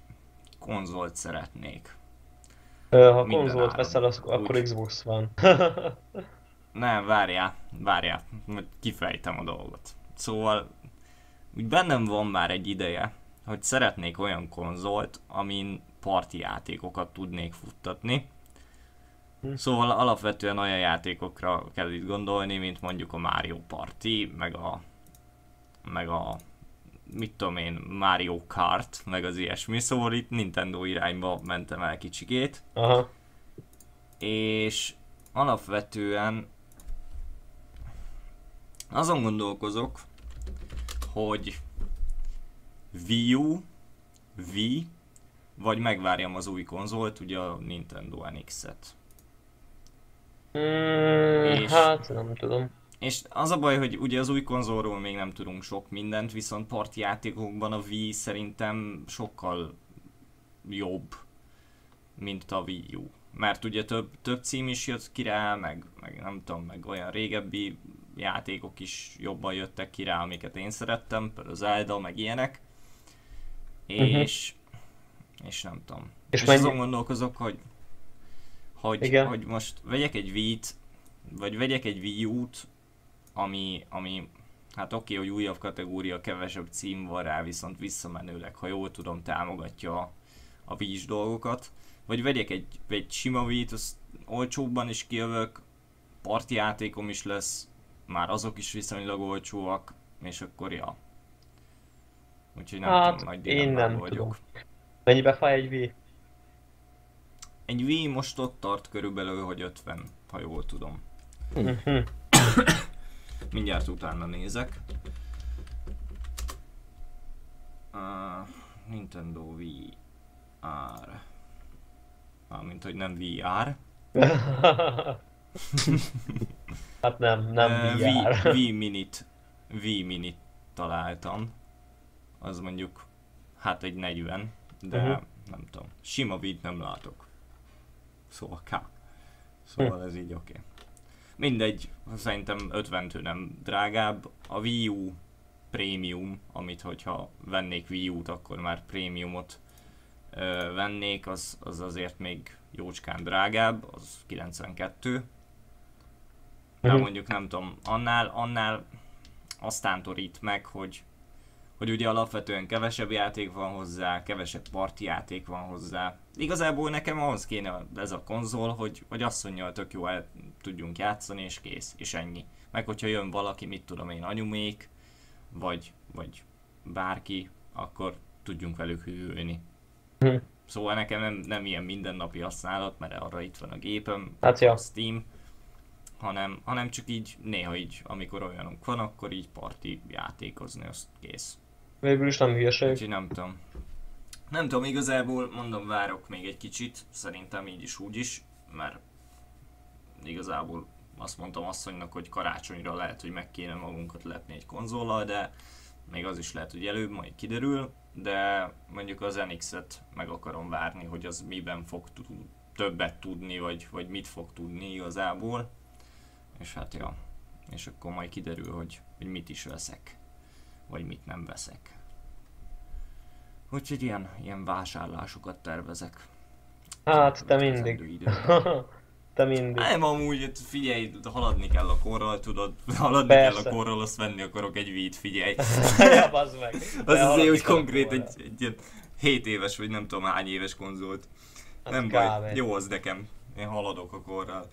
konzolt szeretnék. Ha konzolt veszel, az, akkor Úgy. Xbox van. Nem, várjál, várjál, kifejtem a dolgot. Szóval, úgy bennem van már egy ideje, hogy szeretnék olyan konzolt, amin parti játékokat tudnék futtatni. Hm. Szóval alapvetően olyan játékokra kell itt gondolni, mint mondjuk a Mario Party, meg a meg a mit tudom én, Mario Kart, meg az ilyesmi, szóval itt Nintendo irányba mentem el kicsikét Aha. és alapvetően azon gondolkozok, hogy Wii U, Wii, vagy megvárjam az új konzolt, ugye a Nintendo NX-et. Mm, És- hát nem tudom. És az a baj, hogy ugye az új konzolról még nem tudunk sok mindent, viszont parti játékokban a Wii szerintem sokkal jobb, mint a Wii U. Mert ugye több, több cím is jött ki rá, meg, meg nem tudom, meg olyan régebbi játékok is jobban jöttek ki rá, amiket én szerettem, például Zelda, meg ilyenek. És, és nem tudom. Mhm. És És, és mennyi- azon gondolkozok, hogy, hogy, Igen. hogy most vegyek egy Wii-t, vagy vegyek egy Wii U-t, ami, ami hát oké, hogy újabb kategória, kevesebb cím van rá, viszont visszamenőleg, ha jól tudom, támogatja a, a wii dolgokat. Vagy vegyek egy, egy sima Wii-t, azt olcsóbban is kijövök, parti játékom is lesz, már azok is viszonylag olcsóak, és akkor ja. Úgyhogy nem Hát, tudom, nagy én nem vagyok. tudom. Mennyibe fáj egy Wii? Egy Wii most ott tart körülbelül, hogy 50, ha jól tudom. Mindjárt utána nézek. Uh, Nintendo Wii R. Mármint, hogy nem VR. hát nem, nem VR. Wii, Wii Minit, Wii Minit találtam. Az mondjuk, hát egy 40, de Mhm. nem tudom. Sima Wii-t nem látok. Szóval K. Szóval ez így oké. Okay. Mindegy, szerintem 50-től nem drágább. A Wii U Premium, amit hogyha vennék Wii U-t, akkor már Premiumot ö, vennék, az, az azért még jócskán drágább, az 92. De mondjuk nem tudom, annál, annál azt tántorít meg, hogy, hogy ugye alapvetően kevesebb játék van hozzá, kevesebb parti játék van hozzá. Igazából nekem ahhoz kéne ez a konzol, hogy, hogy asszonynal tök jó el tudjunk játszani, és kész, és ennyi. Meg hogyha jön valaki, mit tudom én, anyumék, vagy, vagy bárki, akkor tudjunk velük hűlni. Mhm. Szóval nekem nem, nem ilyen mindennapi használat, mert arra itt van a gépem, Hát a Steam, hanem, hanem csak így néha így, amikor olyanunk van, akkor így parti játékozni, azt kész. Végül is nem hülyeség. Úgyhogy nem tudom. Nem tudom, igazából mondom, várok még egy kicsit, szerintem így is úgy is, mert igazából azt mondtam asszonynak, hogy karácsonyra lehet, hogy meg kéne magunkat lepni egy konzollal, de még az is lehet, hogy előbb majd kiderül, de mondjuk az NX-et meg akarom várni, hogy az miben fog többet tudni, vagy, vagy mit fog tudni igazából. És hát ja, és akkor majd kiderül, hogy, hogy mit is veszek, vagy mit nem veszek. Úgyhogy ilyen, ilyen vásárlásokat tervezek. Hát, te mindig. te mindig. Nem, amúgy figyelj, haladni kell a korral, tudod, haladni Persze. kell a korral, azt venni akarok egy vít, figyelj. ja, bazd meg. Az azért, hogy konkrét egy, egy, egy 7 éves, vagy nem tudom hány éves konzolt. Hát nem baj, jó az nekem. Én haladok a korral.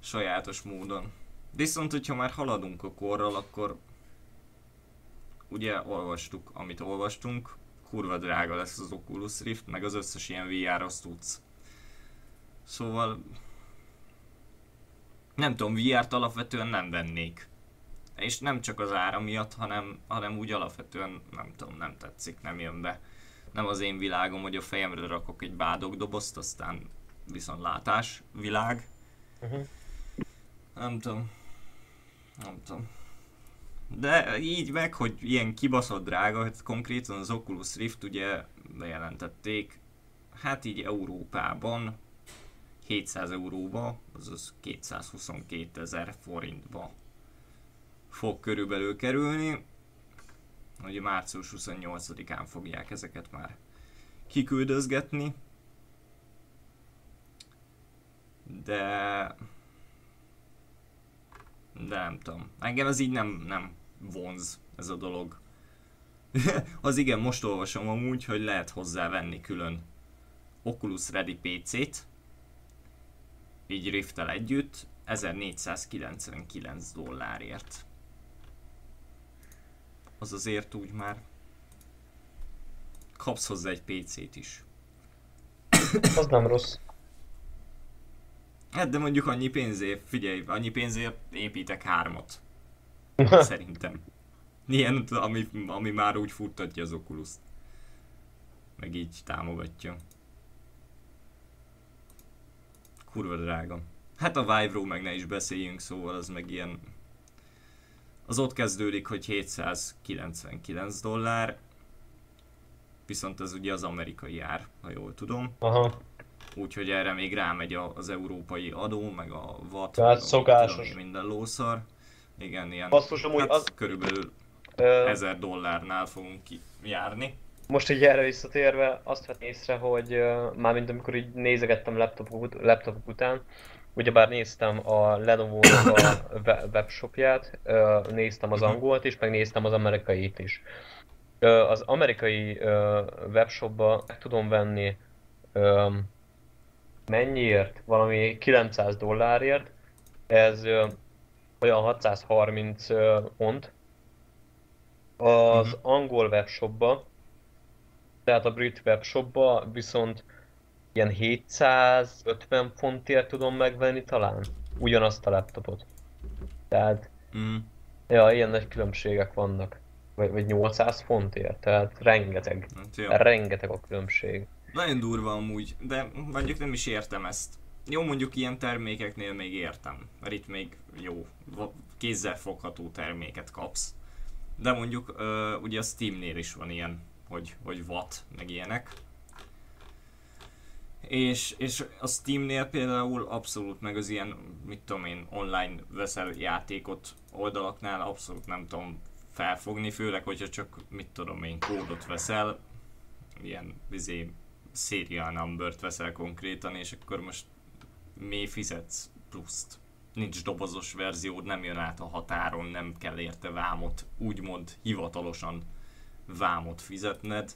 Sajátos módon. Viszont, hogyha már haladunk a korral, akkor ugye olvastuk, amit olvastunk, kurva drága lesz az Oculus Rift, meg az összes ilyen VR-os tudsz. Szóval nem tudom, VR-t alapvetően nem vennék. És nem csak az ára miatt, hanem, hanem úgy alapvetően nem tudom, nem tetszik, nem jön be. Nem az én világom, hogy a fejemre rakok egy bádog dobozt, aztán viszont látás világ. Uh-huh. Nem tudom. Nem tudom. De így meg, hogy ilyen kibaszott drága, hát konkrétan az Oculus Rift ugye bejelentették, hát így Európában 700 euróba, azaz 222 ezer forintba fog körülbelül kerülni. Ugye március 28-án fogják ezeket már kiküldözgetni. De... De nem tudom. Engem az így nem, nem vonz ez a dolog. az igen, most olvasom amúgy, hogy lehet hozzá venni külön Oculus Ready PC-t, így Rift-tel együtt, 1499 dollárért. Az azért úgy már kapsz hozzá egy PC-t is. Az nem rossz. Hát de mondjuk annyi pénzért, figyelj, annyi pénzért építek hármat. Szerintem. Ilyen, ami, ami már úgy futtatja az oculus -t. Meg így támogatja. Kurva drága. Hát a Vive-ról meg ne is beszéljünk, szóval az meg ilyen... Az ott kezdődik, hogy 799 dollár, viszont ez ugye az amerikai ár, ha jól tudom. Aha. Úgyhogy erre még rámegy az európai adó, meg a VAT, Tehát szokásos. Tudom, minden lószar. Igen, ilyen. Basszus, amúgy hát az... körülbelül ö... 1000 dollárnál fogunk ki járni. Most így erre visszatérve azt vett észre, hogy uh, mármint amikor így nézegettem laptopok, laptopok után, ugyebár néztem a lenovo a webshopját, uh, néztem az mhm. angolt is, meg néztem az amerikait is. Uh, az amerikai webshopba meg tudom venni um, mennyiért? Valami 900 dollárért. Ez olyan 630 uh, font. Az uh-huh. angol webshopba tehát a brit webshopba viszont ilyen 750 fontért tudom megvenni talán, ugyanazt a laptopot. Tehát, mm. ja, ilyen nagy különbségek vannak. Vagy, vagy 800 fontért, tehát rengeteg. Hát, rengeteg a különbség. Nagyon durva amúgy, de mondjuk nem is értem ezt. Jó, mondjuk ilyen termékeknél még értem, mert itt még jó, kézzel fogható terméket kapsz. De mondjuk uh, ugye a Steamnél is van ilyen hogy, hogy watt, meg ilyenek. És, és a Steamnél például abszolút meg az ilyen, mit tudom én, online veszel játékot oldalaknál abszolút nem tudom felfogni, főleg hogyha csak, mit tudom én, kódot veszel, ilyen bizé serial number veszel konkrétan, és akkor most mi fizetsz pluszt. Nincs dobozos verziód, nem jön át a határon, nem kell érte vámot, úgymond hivatalosan vámot fizetned,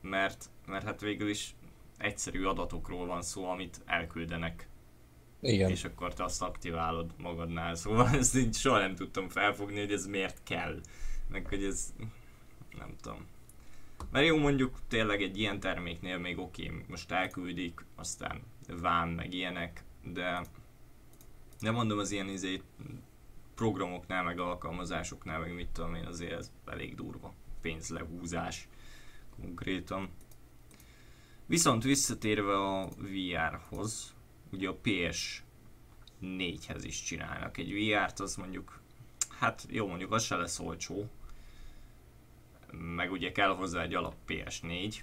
mert, mert hát végül is egyszerű adatokról van szó, amit elküldenek. Igen. És akkor te azt aktiválod magadnál, szóval ezt így soha nem tudtam felfogni, hogy ez miért kell. Meg hogy ez, nem tudom. Mert jó mondjuk tényleg egy ilyen terméknél még oké, okay, most elküldik, aztán vám meg ilyenek, de de mondom az ilyen izé, programoknál, meg alkalmazásoknál, meg mit tudom én, azért ez elég durva pénzlehúzás konkrétan. Viszont visszatérve a VR-hoz, ugye a PS4-hez is csinálnak egy VR-t, az mondjuk, hát jó mondjuk az se lesz olcsó, meg ugye kell hozzá egy alap PS4,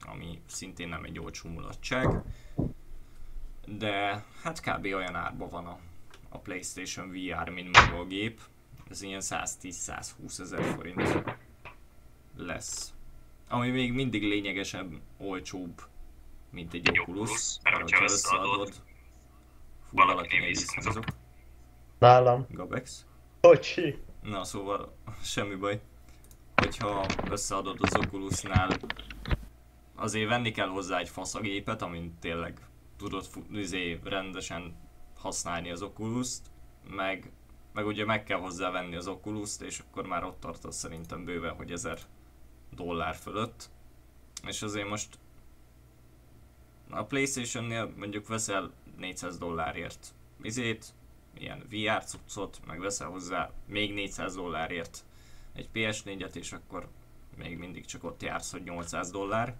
ami szintén nem egy olcsó mulatság, de hát kb. olyan árban van a, a Playstation VR, mint maga a gép. Ez ilyen 110-120 ezer forint lesz. Ami még mindig lényegesen olcsóbb, mint egy Oculus, mert hogyha összeadod... Fú, valaki nehéz azok. Nálam. Gabex. Bocsi. Na szóval, semmi baj. Hogyha összeadod az Oculusnál, azért venni kell hozzá egy faszagépet, amin tényleg tudod izé, rendesen használni az Oculus-t, meg, meg ugye meg kell hozzá venni az Oculus-t, és akkor már ott tartasz szerintem bőven, hogy 1000 dollár fölött. És azért most a Playstation-nél mondjuk veszel 400 dollárért izét, ilyen VR cuccot, meg veszel hozzá még 400 dollárért egy PS4-et, és akkor még mindig csak ott jársz, hogy 800 dollár.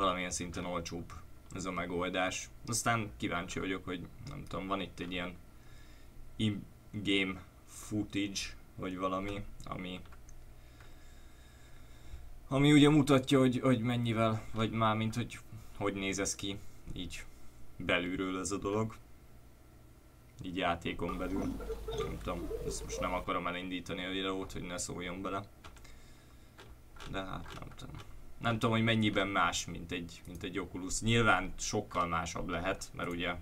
Valamilyen szinten olcsóbb ez a megoldás. Aztán kíváncsi vagyok, hogy nem tudom, van itt egy ilyen in-game footage, vagy valami, ami ami ugye mutatja, hogy, hogy mennyivel, vagy már mint hogy hogy néz ez ki így belülről ez a dolog. Így játékon belül. Nem tudom, ezt most nem akarom elindítani a videót, hogy ne szóljon bele. De hát nem tudom. Nem tudom, hogy mennyiben más, mint egy, mint egy Oculus. Nyilván sokkal másabb lehet, mert ugye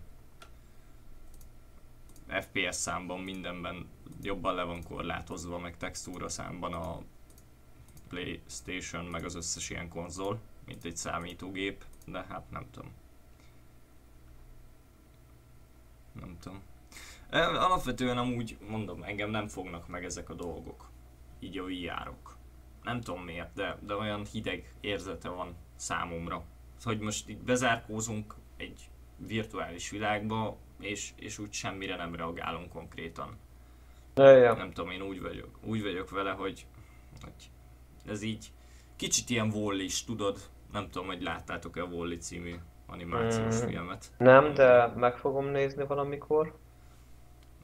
FPS számban mindenben jobban le van korlátozva, meg textúra számban a Playstation, meg az összes ilyen konzol, mint egy számítógép, de hát nem tudom. Nem tudom. Alapvetően amúgy, mondom, engem nem fognak meg ezek a dolgok. Így a vr -ok. Nem tudom miért, de, de olyan hideg érzete van számomra. Hogy most itt bezárkózunk egy virtuális világba, és, és úgy semmire nem reagálunk konkrétan. Ja, ja. Nem tudom, én úgy vagyok, úgy vagyok vele, hogy, hogy ez így kicsit ilyen wall is, tudod? Nem tudom, hogy láttátok-e a wall című animációs mm. filmet. Nem, de meg fogom nézni valamikor.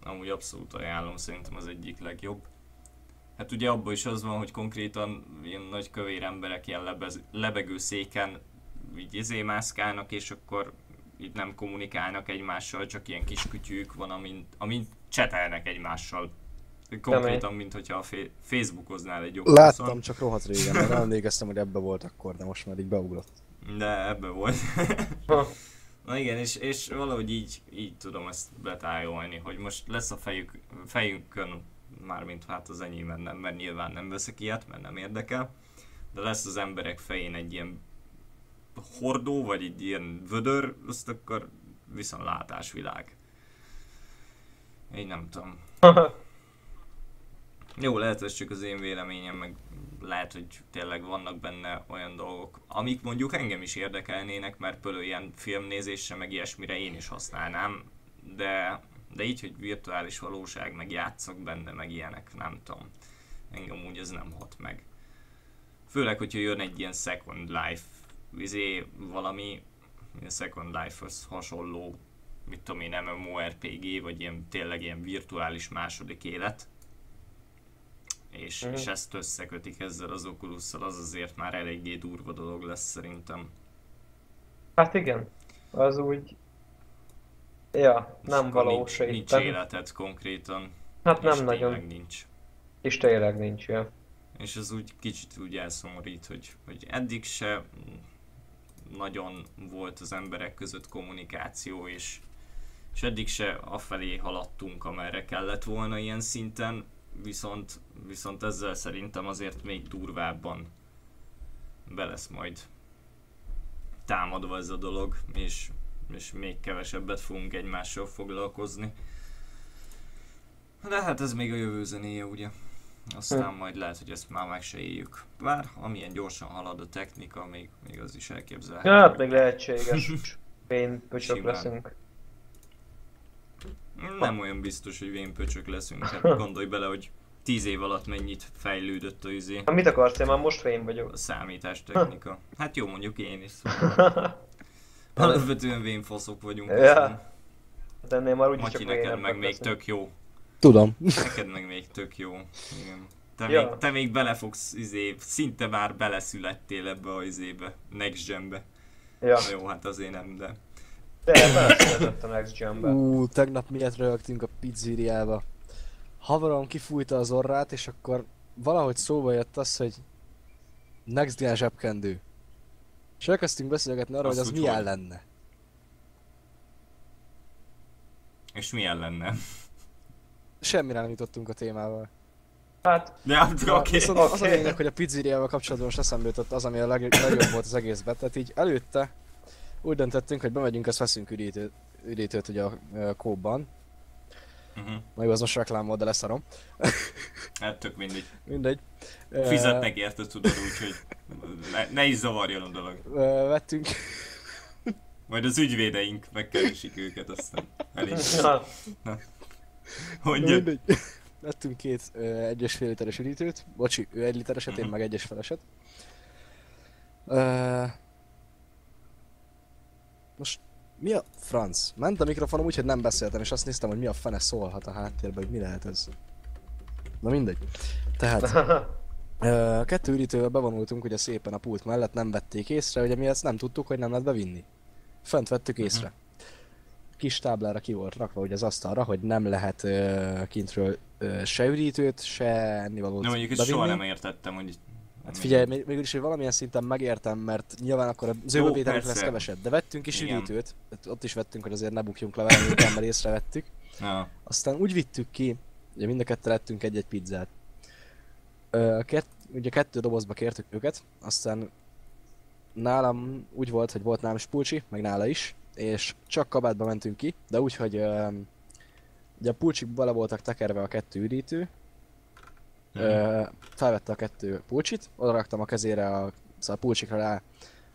Amúgy abszolút ajánlom, szerintem az egyik legjobb. Hát ugye abban is az van, hogy konkrétan ilyen nagy kövér emberek ilyen lebez, lebegő széken így izémászkálnak, és akkor itt nem kommunikálnak egymással, csak ilyen kis kütyűk van, amint, amint csetelnek egymással Konkrétan, mint hogyha a Facebookoznál egy jó Láttam, csak rohadt régen, mert emlékeztem, hogy ebbe volt akkor, de most már így beugrott. De ebbe volt. Na igen, és, és valahogy így, így tudom ezt betájolni, hogy most lesz a fejük, fejünkön, mármint hát az enyémben nem, mert nyilván nem veszek ilyet, mert nem érdekel, de lesz az emberek fején egy ilyen hordó, vagy egy ilyen vödör, azt akkor viszont látásvilág. Én nem tudom. Jó, lehet ez csak az én véleményem, meg lehet, hogy tényleg vannak benne olyan dolgok, amik mondjuk engem is érdekelnének, mert például ilyen filmnézésre, meg ilyesmire én is használnám, de, de így, hogy virtuális valóság, meg játszok benne, meg ilyenek, nem tudom. Engem úgy ez nem hat meg. Főleg, hogyha jön egy ilyen Second Life, vizé valami, ilyen Second Life-hoz hasonló, mit tudom én, MMORPG, vagy ilyen tényleg ilyen virtuális második élet, és, uh-huh. és ezt összekötik ezzel az oculus az azért már eléggé durva dolog lesz szerintem. Hát igen, az úgy... Ja, és nem valós nincs, nincs életed konkrétan. Hát nem nagyon. nincs. És tényleg nincs, ja. És ez úgy kicsit úgy elszomorít, hogy, hogy eddig se nagyon volt az emberek között kommunikáció, és, és eddig se afelé haladtunk, amerre kellett volna ilyen szinten, viszont, viszont ezzel szerintem azért még durvábban be lesz majd támadva ez a dolog, és, és még kevesebbet fogunk egymással foglalkozni. De hát ez még a jövő zenéje, ugye? Aztán hm. majd lehet, hogy ezt már meg se éljük. Bár amilyen gyorsan halad a technika, még, még az is elképzelhető. Ja, hát még lehetséges. Én pöcsök leszünk. Nem olyan biztos, hogy vénpöcsök leszünk, hát gondolj bele, hogy tíz év alatt mennyit fejlődött a izé. Hát mit akarsz, én már most vén vagyok. A számítástechnika. Hát jó, mondjuk én is. Szóval. Alapvetően vénfaszok vagyunk. Ja. De ennél már úgyis csak neked meg még tök jó. Tudom. Neked meg még tök jó. Igen. Te, ja. még, te még bele fogsz, izé, szinte már beleszülettél ebbe a izébe, Next Gen-be. Ja. Na jó, hát azért nem, de De beleszületett a Next Gen-be. Ú, tegnap miért rögtünk a pizzériába. Havarom kifújta az orrát, és akkor valahogy szóba jött az, hogy Next Gen zsebkendő. És elkezdtünk beszélgetni arról, Azt hogy az milyen hogy? lenne. És milyen lenne? Semmire nem jutottunk a témával. Hát, De hát, Ja, oké. Viszont az a lényeg, hogy a pizzériával kapcsolatban most eszembe jutott az, ami a leg, legjobb volt az egészben. Tehát így előtte úgy döntöttünk, hogy bemegyünk, azt veszünk üdítőt, üdítőt ugye a, a kóban. Uh-huh. Na jó, az most reklám volt, de leszarom. Hát tök mindegy. Mindegy. Fizetnek érte, tudod, úgyhogy ne, ne is zavarjon a dolog. Vettünk, Majd az ügyvédeink megkeresik őket, aztán elég. na, Mondja. mindegy. Vettünk két ö, egy és fél literes üdítőt. Bocsi, ő egy litereset, én Mhm. meg egy és feleset. Ö, most mi a franc? Ment a mikrofonom úgy, hogy nem beszéltem, és azt néztem, hogy mi a fene szólhat a háttérben, hogy mi lehet ez. Na mindegy. Tehát Ö, kettő üdítővel bevonultunk ugye szépen a pult mellett, nem vették észre, ugye mi ezt nem tudtuk, hogy nem lehet bevinni. Fönt vettük Mhm. észre. Kis táblára ki volt rakva ugye az asztalra, hogy nem lehet ö, kintről ö, se üdítőt, se ennivalót De mondjuk ezt bevinni. soha nem értettem, hogy... Hát figyelj, még- mégis, hogy valamilyen szinten megértem, mert nyilván akkor az őbevételünk lesz kevesebb. De vettünk is Igen. üdítőt, tehát ott is vettünk, hogy azért ne bukjunk le vele, miután már észrevettük. Na, Aztán úgy vittük ki, ugye mind a ketten lettünk egy-egy pizzát. Ö, kett, ugye kettő dobozba kértük őket, aztán nálam úgy volt, hogy volt nálam spulcsi, meg nála is, és csak kabátba mentünk ki, de úgy, hogy ö, ugye a pulcsik bele voltak tekerve a kettő üdítő, ö, felvette a kettő pulcsit, oda raktam a kezére a, szóval a pulcsikra rá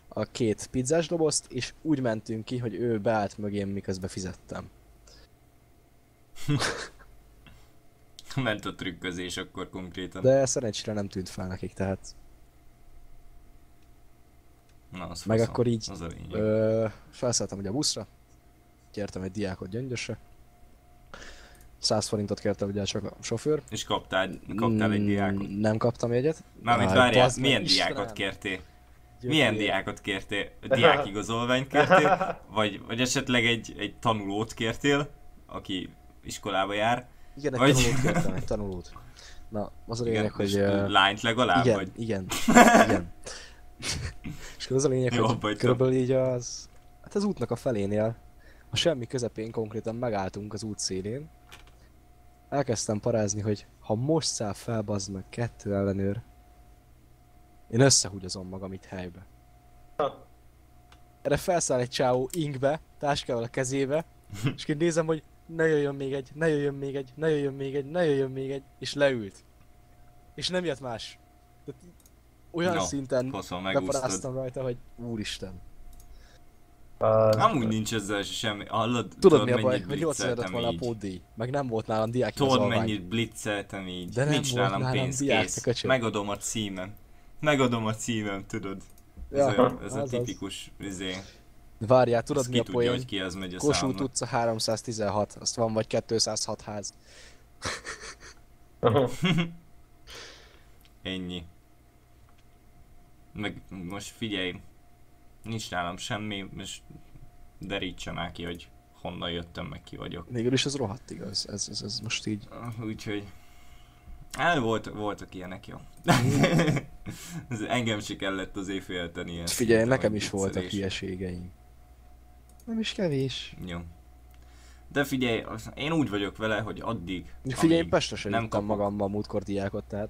a két pizzás dobozt, és úgy mentünk ki, hogy ő beállt mögém, miközben fizettem. ment a trükközés akkor konkrétan. De szerencsére nem tűnt fel nekik, tehát Na, az Meg faszom. akkor így, Az a ö, felszálltam ugye a buszra, kértem egy diákot gyöngyösre, 100 forintot kérte ugye csak a sofőr. És kaptál, kaptál egy Mm, diákot? Nem kaptam jegyet. Mármint várjál, milyen diákot kértél? Milyen diákot kértél? Diákigazolványt kértél? Vagy, vagy esetleg egy, egy tanulót kértél, aki iskolába jár? Igen, egy Vagy- tanulót kértem, egy tanulót. Na, az a lényeg, Igen, hogy... ö, lányt legalább? igen, Vagy? igen, igen. És az a lényeg, Jó, hogy körülbelül így az... Hát az útnak a felénél, a semmi közepén konkrétan megálltunk az út szélén. Elkezdtem parázni, hogy ha most száll fel, bazd meg, kettő ellenőr, én összehúgyozom magam itt helybe. Erre felszáll egy csávó inkbe, táskával a kezébe, és én nézem, hogy ne jöjjön még egy, ne jöjjön még egy, ne jöjjön még egy, ne jöjjön még egy, és leült. És nem jött más. Olyan No, szinten beparáztam rajta, hogy úristen. Az- Amúgy nincs ezzel se semmi. Hallod, Tudod mi a baj, mennyit hogy 8 lett blitzeltem volna a így? pótdíj, meg nem volt nálam diák Tudod mennyit blitzeltem így? De nem Nincs volt nálam nálam pénz, diák, kész. Megadom a címem. Megadom a címem, tudod? Ez, Ja, a, ez a tipikus, izé, Várjál, tudod mi ki a tudja, poén? hogy ki az megy a Kossuth számnak. utca 316, azt van vagy 206 ház. Ennyi. Meg most figyelj, nincs nálam semmi, most derítse már ki, hogy honnan jöttem, meg ki vagyok. Végül is ez rohadt igaz, ez, ez, ez most így... Ah, Úgyhogy... Hát volt, voltak ilyenek, jó. Ez engem se kellett azért félteni ilyen Figyelj, szinten, nekem is voltak viccelés. hülyeségeim. Nem is kevés. Jó. De figyelj, az- én úgy vagyok vele, hogy addig, Figyelj, én Pestre nem kapok- magammal múltkor diákot, tehát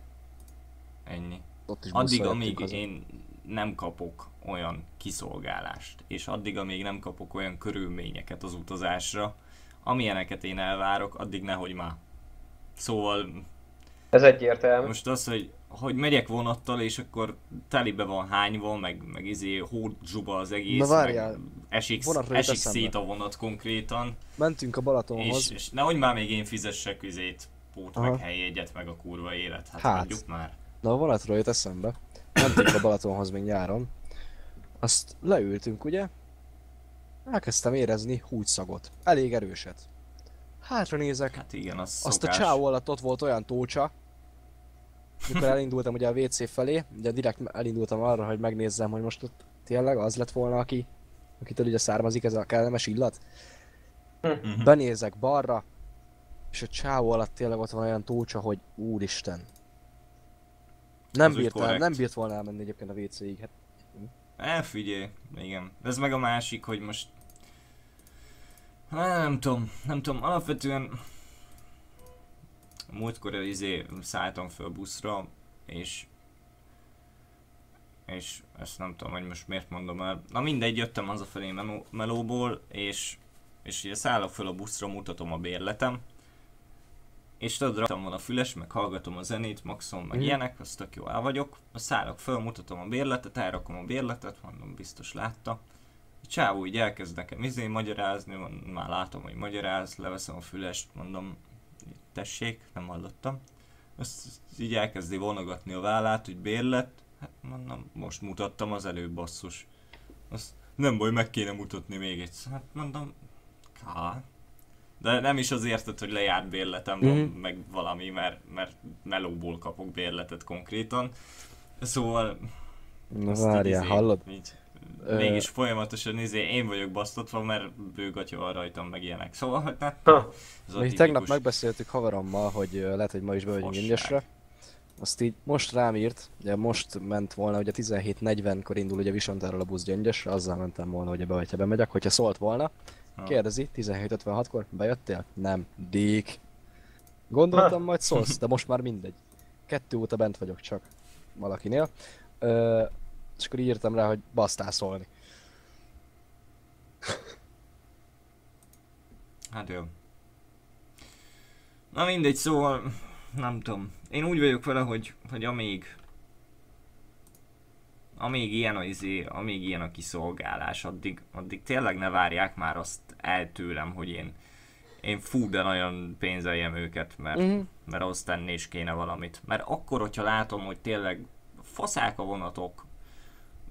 ennyi. ott is Addig, amíg haza. én nem kapok olyan kiszolgálást, és addig, amíg nem kapok olyan körülményeket az utazásra, amilyeneket én elvárok, addig nehogy már. Szóval Ez egyértelmű. most az, hogy, hogy megyek vonattal, és akkor telibe van hányva, meg, meg izé hódzsuba az egész, Na várjál, meg esik, esik szét a vonat konkrétan, Mentünk a Balatonhoz, és, és nehogy már még én fizessek üzét, pót, Aha. meg helyjegyet, meg a kurva élet, hát, Hát. mondjuk már. Na a vonatról jött eszembe. Mentünk a Balatonhoz még nyáron. Azt leültünk, ugye? Elkezdtem érezni húgyszagot. Elég erőset. Hátra nézek, Hát igen, az azt a szokás. csávó alatt ott volt olyan tócsa, mikor elindultam ugye a WC felé, ugye direkt elindultam arra, hogy megnézzem, hogy most ott tényleg az lett volna, aki akitől ugye származik ez a kellemes illat. Mhm. Benézek balra, és a csávó alatt tényleg ott van olyan tócsa, hogy úristen. Nem bírt, el, nem bírt volna elmenni egyébként a WC-ig. Hát, Elfigyelj, igen. Ez meg a másik, hogy most... Hát, nem tudom, nem tudom, alapvetően... Múltkor izé szálltam föl buszra, és... És ezt nem tudom, hogy most miért mondom el. Na mindegy, jöttem hazafelé meló, melóból, és... És ugye szállok föl a buszra, mutatom a bérletem. És tudod, raktam volna a füles, meg hallgatom a zenét, maximum, meg Mhm. ilyenek, az tök jó el vagyok. Azt szállok föl, mutatom a bérletet, elrakom a bérletet, mondom, biztos látta. A csávó így elkezd nekem izé magyarázni, van- már látom, hogy magyaráz, leveszem a fülest, mondom, tessék, nem hallottam. Azt így elkezdi vonogatni a vállát, hogy bérlet, hát mondom, most mutattam az előbb basszus. Azt nem baj, meg kéne mutatni még egyszer. Hát mondom, ká. De nem is azért, hogy lejárt bérletem van, Mhm. meg valami, mert, mert melóból kapok bérletet konkrétan. Szóval na várjál, izé, hallod? Így, Ö- mégis folyamatosan izé, én vagyok basztatva, mert bőgatja van rajtam meg ilyenek. Szóval, hogy hát, Ha, ez a Mi tegnap megbeszéltük haverommal, hogy lehet, hogy ma is bemegyünk Fasság. ingyesre. Azt így most rám írt, ugye most ment volna, ugye 17.40-kor indul ugye Visontáról a busz Gyöngyösre, azzal mentem volna, hogy be vagy ha bemegyek, hogyha szólt volna. Kérdezi, 17.56-kor, bejöttél? Nem. Dík. Gondoltam, majd szólsz, de most már mindegy. Kettő óta bent vagyok csak valakinél. Ö, és akkor írtam rá, hogy basztál szólni. Hát jó. Na mindegy, szóval nem tudom. Én úgy vagyok vele, hogy, hogy amíg amíg ilyen a izé, amíg ilyen a kiszolgálás, addig, addig tényleg ne várják már azt el tőlem, hogy én én fú, de nagyon pénzeljem őket, mert, Mhm. mert ahhoz tenni is kéne valamit. Mert akkor, hogyha látom, hogy tényleg faszák a vonatok,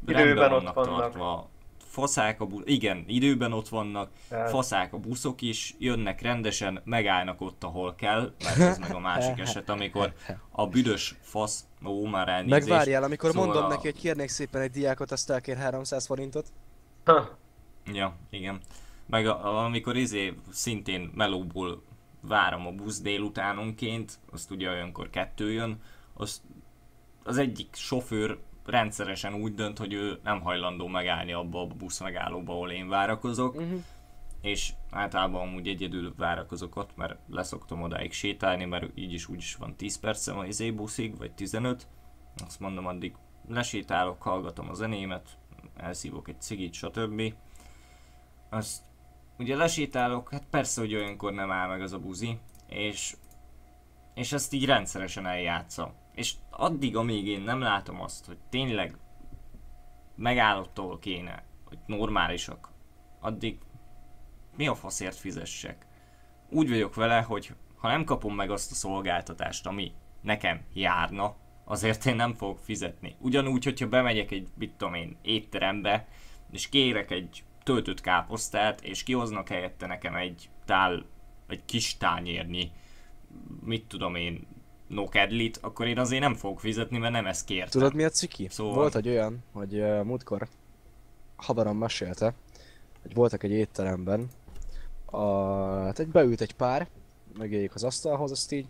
Időben rendben ott vannak. tartva, faszák a bu- igen, időben ott vannak, tehát- faszák a buszok is, jönnek rendesen, megállnak ott, ahol kell, mert ez meg a másik eset, amikor a büdös fasz, ó, már elnézést. Megvárjál, amikor Szóval mondom a- neki, hogy kérnék szépen egy diákot, azt elkér 300 forintot. Ha, Ja, igen. Meg a, a, amikor izé szintén melóból várom a busz délutánonként, azt ugye olyankor kettő jön, az, az egyik sofőr rendszeresen úgy dönt, hogy ő nem hajlandó megállni abba a busz megállóba, ahol én várakozok, Uh-huh. és általában amúgy egyedül várakozok ott, mert leszoktam odáig sétálni, mert így is úgy is van 10 percem a izé buszig, vagy 15. Azt mondom, addig lesétálok, hallgatom a zenémet, elszívok egy cigit, stb. Azt ugye lesétálok, hát persze, hogy olyankor nem áll meg az a buzi, és, és ezt így rendszeresen eljátsza. És addig, amíg én nem látom azt, hogy tényleg megállott, kéne, hogy normálisak, addig mi a faszért fizessek? Úgy vagyok vele, hogy ha nem kapom meg azt a szolgáltatást, ami nekem járna, azért én nem fogok fizetni. Ugyanúgy, hogyha bemegyek egy, mit tudom én, étterembe, és kérek egy töltött káposztát, és kihoznak helyette nekem egy tál, egy kis tányérnyi, mit tudom én, nokedlit, akkor én azért nem fogok fizetni, mert nem ezt kértem. Tudod mi a ciki? Szóval- Volt egy olyan, hogy uh, múltkor haverom mesélte, hogy voltak egy étteremben, a, hát egy beült egy pár, mögéjük az asztalhoz, azt így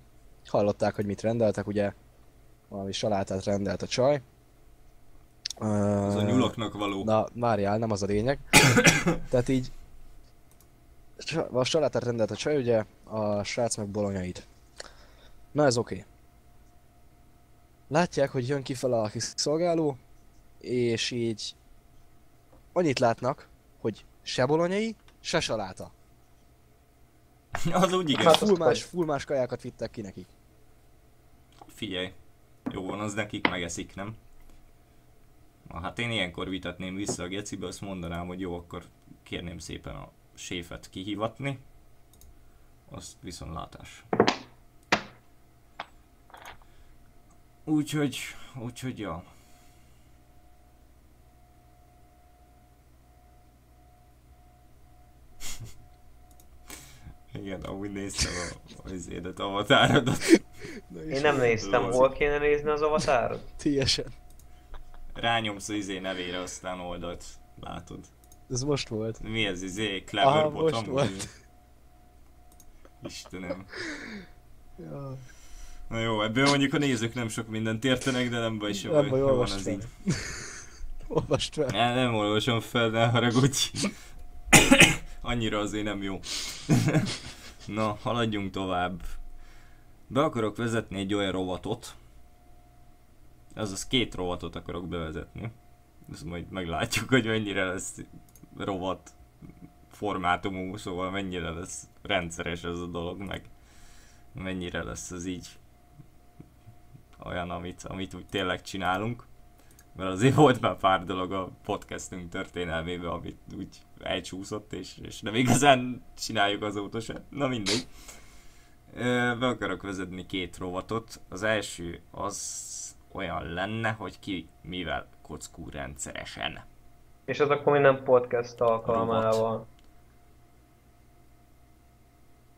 hallották, hogy mit rendeltek, ugye valami salátát rendelt a csaj. Az a Uh, nyulaknak való. Na, várjál, nem az a lényeg. Tehát így... A salátát rendelt a csaj, ugye, a srác meg bolonyait. Na ez oké. Okay. Látják, hogy jön kifele a kiszolgáló, és így... Annyit látnak, hogy se bolonyai, se saláta. Az úgy igen. Hát- Full más, full más kajákat vittek ki nekik. Figyelj, jó van, az nekik megeszik, nem? Na, hát én ilyenkor vitatném vissza a gecibe, azt mondanám, hogy jó, akkor kérném szépen a séfet kihivatni. Azt viszontlátás. Úgyhogy, úgyhogy ja. Igen, amúgy néztem a, a izédet, avatárodat. Én nem néztem, hol kéne nézni az avatárot? Teljesen. Rányomsz az izé nevére, aztán oldalt látod. Ez most volt. Mi ez, izé, Clever Aha, bot most amúgy? volt. Istenem. Ja. Na jó, ebből mondjuk a nézők nem sok mindent értenek, de nem baj sem. Nem baj, az fel. így. Olvast fel. Ne, nem olvasom fel, ne haragudj. Annyira azért nem jó. Na, haladjunk tovább. Be akarok vezetni egy olyan rovatot. Azaz két rovatot akarok bevezetni. Ezt majd meglátjuk, hogy mennyire lesz rovat formátumú, szóval mennyire lesz rendszeres ez a dolog, meg mennyire lesz ez így olyan, amit, amit úgy tényleg csinálunk. Mert azért volt már pár dolog a podcastünk történelmében, amit úgy elcsúszott, és, és nem igazán csináljuk azóta se. Na mindegy. Be akarok vezetni két rovatot. Az első az olyan lenne, hogy ki mivel kockú rendszeresen. És az akkor minden podcast alkalmával.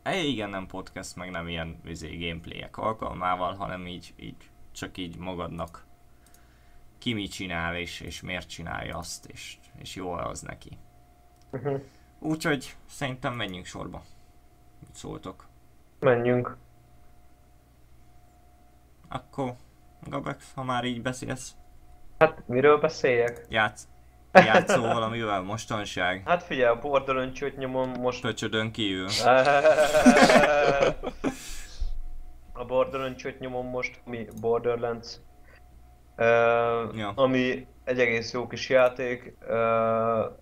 E, igen, nem podcast, meg nem ilyen izé, gameplayek alkalmával, hanem így, így csak így magadnak ki mit csinál, és, és miért csinálja azt, és, és jó az neki. Uh-huh. Úgyhogy szerintem menjünk sorba. Mit szóltok? Menjünk. Akkor, Gabex, ha már így beszélsz, Hát miről beszéljek? játsz, játszol valamivel mostanság, Hát figyelj, a Borderlands nyomom most pöcsödön kívül. a Borderlands nyomom most, ami Borderlands. Uh, Ja. Ami egy egész jó kis játék. Uh,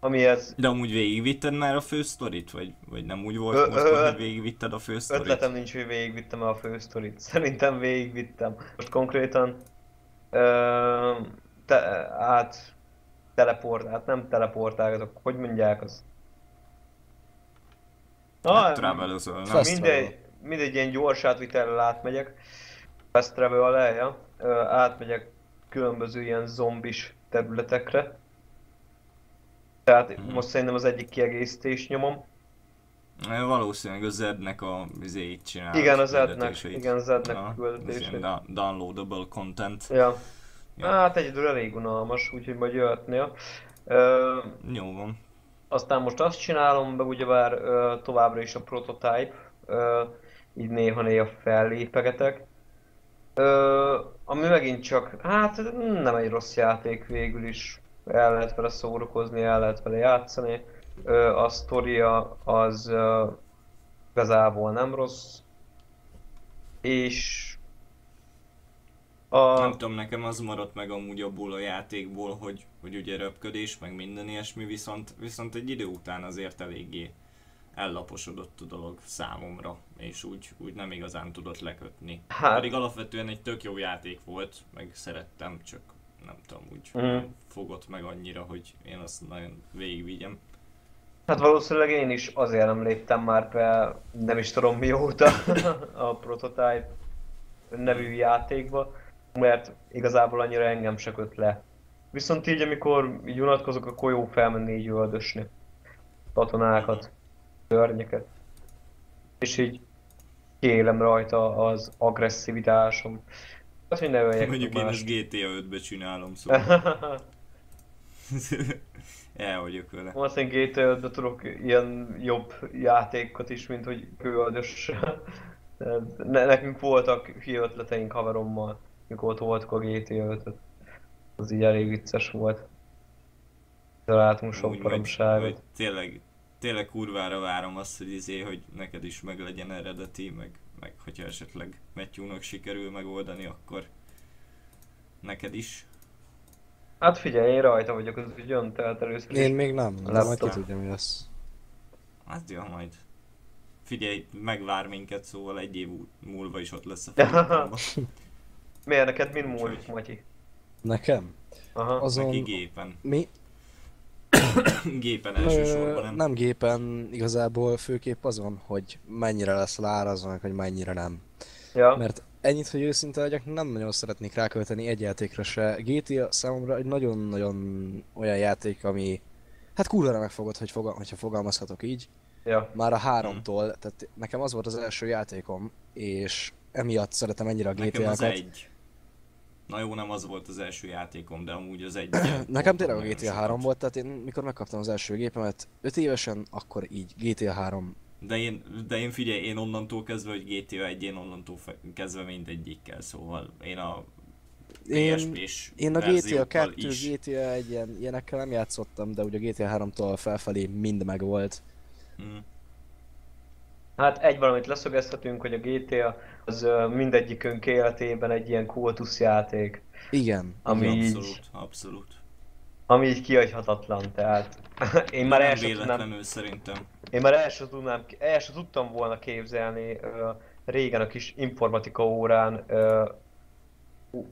ami ez De amúgy végigvitted már a fő sztorit, vagy, vagy nem úgy volt Ö- most, ö- hogy végigvitted a fő sztorit? ötletem nincs, hogy végigvittem a fősztorit. Szerintem végigvittem. Most konkrétan uh, te, át teleport, hát nem teleportálgatok, hogy mondják az? Hát travelozol, nem? Mindegy, mindegy ilyen gyors átvitellel átmegyek. Fast travel alá, átmegyek különböző ilyen zombis területekre. Tehát Mhm. most szerintem az egyik kiegészítés nyomom. Valószínűleg az Zednek a izéit csinál. igen, az Ednek, küldetéseit. igen, az Ednek Ja, a küldetését. downloadable content. Ja. Ja. Hát egyedül elég unalmas, úgyhogy majd jöhetnél. Ö, Jó van. aztán most azt csinálom, be ugyebár ö, továbbra is a prototype, ö, így néha-néha fellépegetek. Ö, ami megint csak, hát nem egy rossz játék végül is. El lehet vele szórakozni, el lehet vele játszani. Ö, a sztoria az ö, igazából nem rossz. És a... Nem tudom, nekem az maradt meg amúgy abból a játékból, hogy, hogy ugye röpködés, meg minden ilyesmi, viszont, viszont egy idő után azért eléggé ellaposodott a dolog számomra, és úgy, úgy nem igazán tudott lekötni. Hát- Pedig alapvetően egy tök jó játék volt, meg szerettem, csak nem tudom, úgy Mhm. nem fogott meg annyira, hogy én azt nagyon végigvigyem. Hát valószínűleg én is azért nem léptem már be, nem is tudom mióta a Prototype nevű játékba, mert igazából annyira engem se köt le. Viszont így, amikor így unatkozok, akkor jó felmenni így öldösni katonákat, szörnyeket. És így kiélem rajta az agresszivitásom. Azt, hogy ne öljek Mondjuk én ezt GTA 5-be csinálom, szóval el vagyok vele. Valószínűleg GTA 5 tudok ilyen jobb játékot is, mint hogy kőöldös. ne, nekünk voltak hülye ötleteink haverommal, mikor ott voltak a GTA 5 -öt. Az így elég vicces volt. Találtunk sok baromságot. Tényleg, tényleg kurvára várom azt, hogy izé, hogy neked is meg legyen eredeti, meg, meg hogyha esetleg Matthew-nak sikerül megoldani, akkor neked is. Hát figyelj, én rajta vagyok az ügyön, tehát először Én még nem, de majd ki tudja mi lesz. Hát jó, majd. Figyelj, megvár minket, szóval egy év múlva is ott lesz a. Miért neked mind múlik, Matyi? Nekem? Aha. Azon... Neki gépen. Mi? gépen elsősorban, nem? nem gépen, igazából főképp azon, hogy mennyire lesz lárazva, meg hogy mennyire nem. Ja. Mert ennyit, hogy őszinte legyek, nem nagyon szeretnék rákölteni egy játékra se. GTA számomra egy nagyon-nagyon olyan játék, ami hát kurvára megfogott, hogy fogal- hogyha fogalmazhatok így. Ja. Már a háromtól, tehát nekem az volt az első játékom, és emiatt szeretem ennyire a Nekem az egy. Na jó, nem az volt az első játékom, de amúgy az egy. Nekem tényleg a GTA 3 volt, tehát én mikor megkaptam az első gépemet, 5 évesen, akkor így GTA 3 de én, de én figyelj, én onnantól kezdve, hogy GTA 1, én onnantól kezdve mindegyikkel, szóval én a én, én a GTA 2, is. GTA 1 ilyen, ilyenekkel nem játszottam, de ugye a GTA 3-tól felfelé mind megvolt. Hmm. Hát egy valamit leszögezhetünk, hogy a GTA az mindegyikünk életében egy ilyen kultuszjáték. Igen. Ami abszolút, így, abszolút. Ami így kihagyhatatlan, tehát én már el sem tudnám, szerintem. Én már el sem, tudnám, el sem tudtam volna képzelni uh, régen a kis informatika órán uh,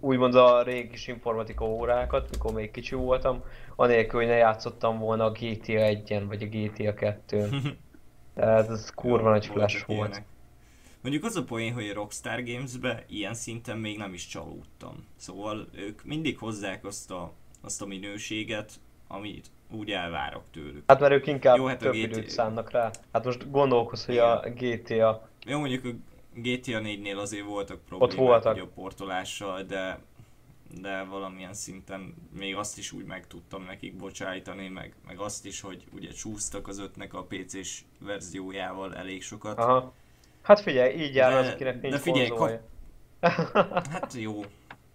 úgymond a régi kis informatika órákat, mikor még kicsi voltam, anélkül, hogy ne játszottam volna a GTA 1-en, vagy a GTA 2-n. Tehát ez kurva nagy flash volt. Ilyenek. Mondjuk az a poén, hogy a Rockstar Games-be ilyen szinten még nem is csalódtam. Szóval ők mindig hozzák azt a, azt a minőséget, amit úgy elvárok tőlük. Hát mert ők inkább Jó, hát több GTA... időt szánnak rá. Hát most gondolkoz, hogy Igen. a GTA... Jó, mondjuk a GTA 4-nél azért voltak problémák Ott voltak. a portolással, de de valamilyen szinten még azt is úgy meg tudtam nekik bocsájtani, meg, meg azt is, hogy ugye csúsztak az ötnek a PC-s verziójával elég sokat. Aha. Hát figyelj, így jár az, akinek nincs de figyelj, kap... Hát jó.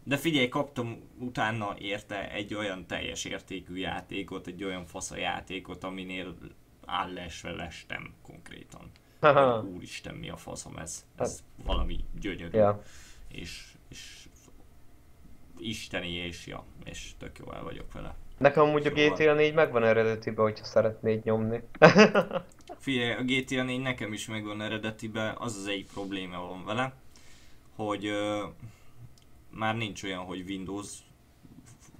De figyelj, kaptam utána érte egy olyan teljes értékű játékot, egy olyan fasz a játékot, aminél állesve lestem konkrétan. Úristen, mi a faszom ez? Ez hát. valami gyönyörű. Ja. És, és isteni, és ja, és tök jó el vagyok vele. Nekem amúgy szóval... a GTA 4 megvan eredetiben, hogyha szeretnéd nyomni. Figyelj, a GTA 4 nekem is megvan eredetiben, az az egy probléma van vele, hogy uh, már nincs olyan, hogy Windows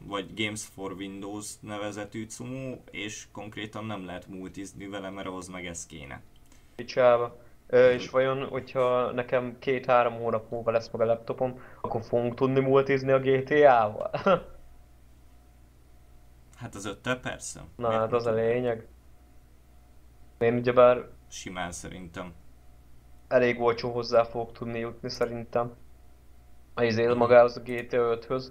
vagy Games for Windows nevezetű cumó, és konkrétan nem lehet multizni vele, mert ahhoz meg ez kéne. Picsába. Ö, és vajon, hogyha nekem két-három hónap múlva lesz meg a laptopom, akkor fogunk tudni multizni a GTA-val? hát az öttel persze. Na Miért hát az a lényeg. Én ugyebár... Simán szerintem. Elég olcsó hozzá fogok tudni jutni szerintem. Izé mhm. magához a GTA 5-höz.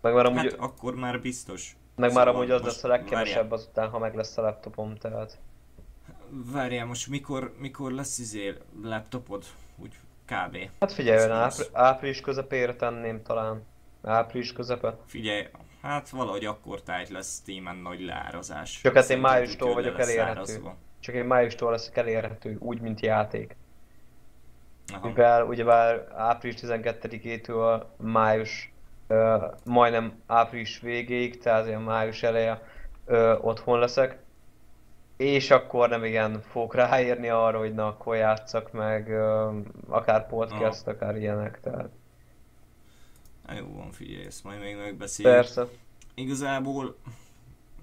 Meg már amúgy... Hát akkor már biztos. Meg szóval már amúgy az lesz a legkevesebb azután, ha meg lesz a laptopom, tehát. Várjál, most mikor, mikor lesz izé laptopod? Úgy kb. Hát figyelj, ápr- április közepére tenném talán. Április közepe. Figyelj, hát valahogy akkor tájt lesz Steam-en nagy leárazás. Csak hát én májustól vagyok elérhető. Csak én májustól leszek elérhető, úgy mint játék. Aha. Mivel ugyebár április 12-től május, uh, majdnem április végéig, tehát ilyen május eleje uh, otthon leszek. És akkor nem igen fogok ráérni arra, hogy na akkor játszak meg uh, akár podcast, Aha. akár ilyenek, tehát... Na jó van, figyelj, ezt majd még megbeszéljük. Persze. Igazából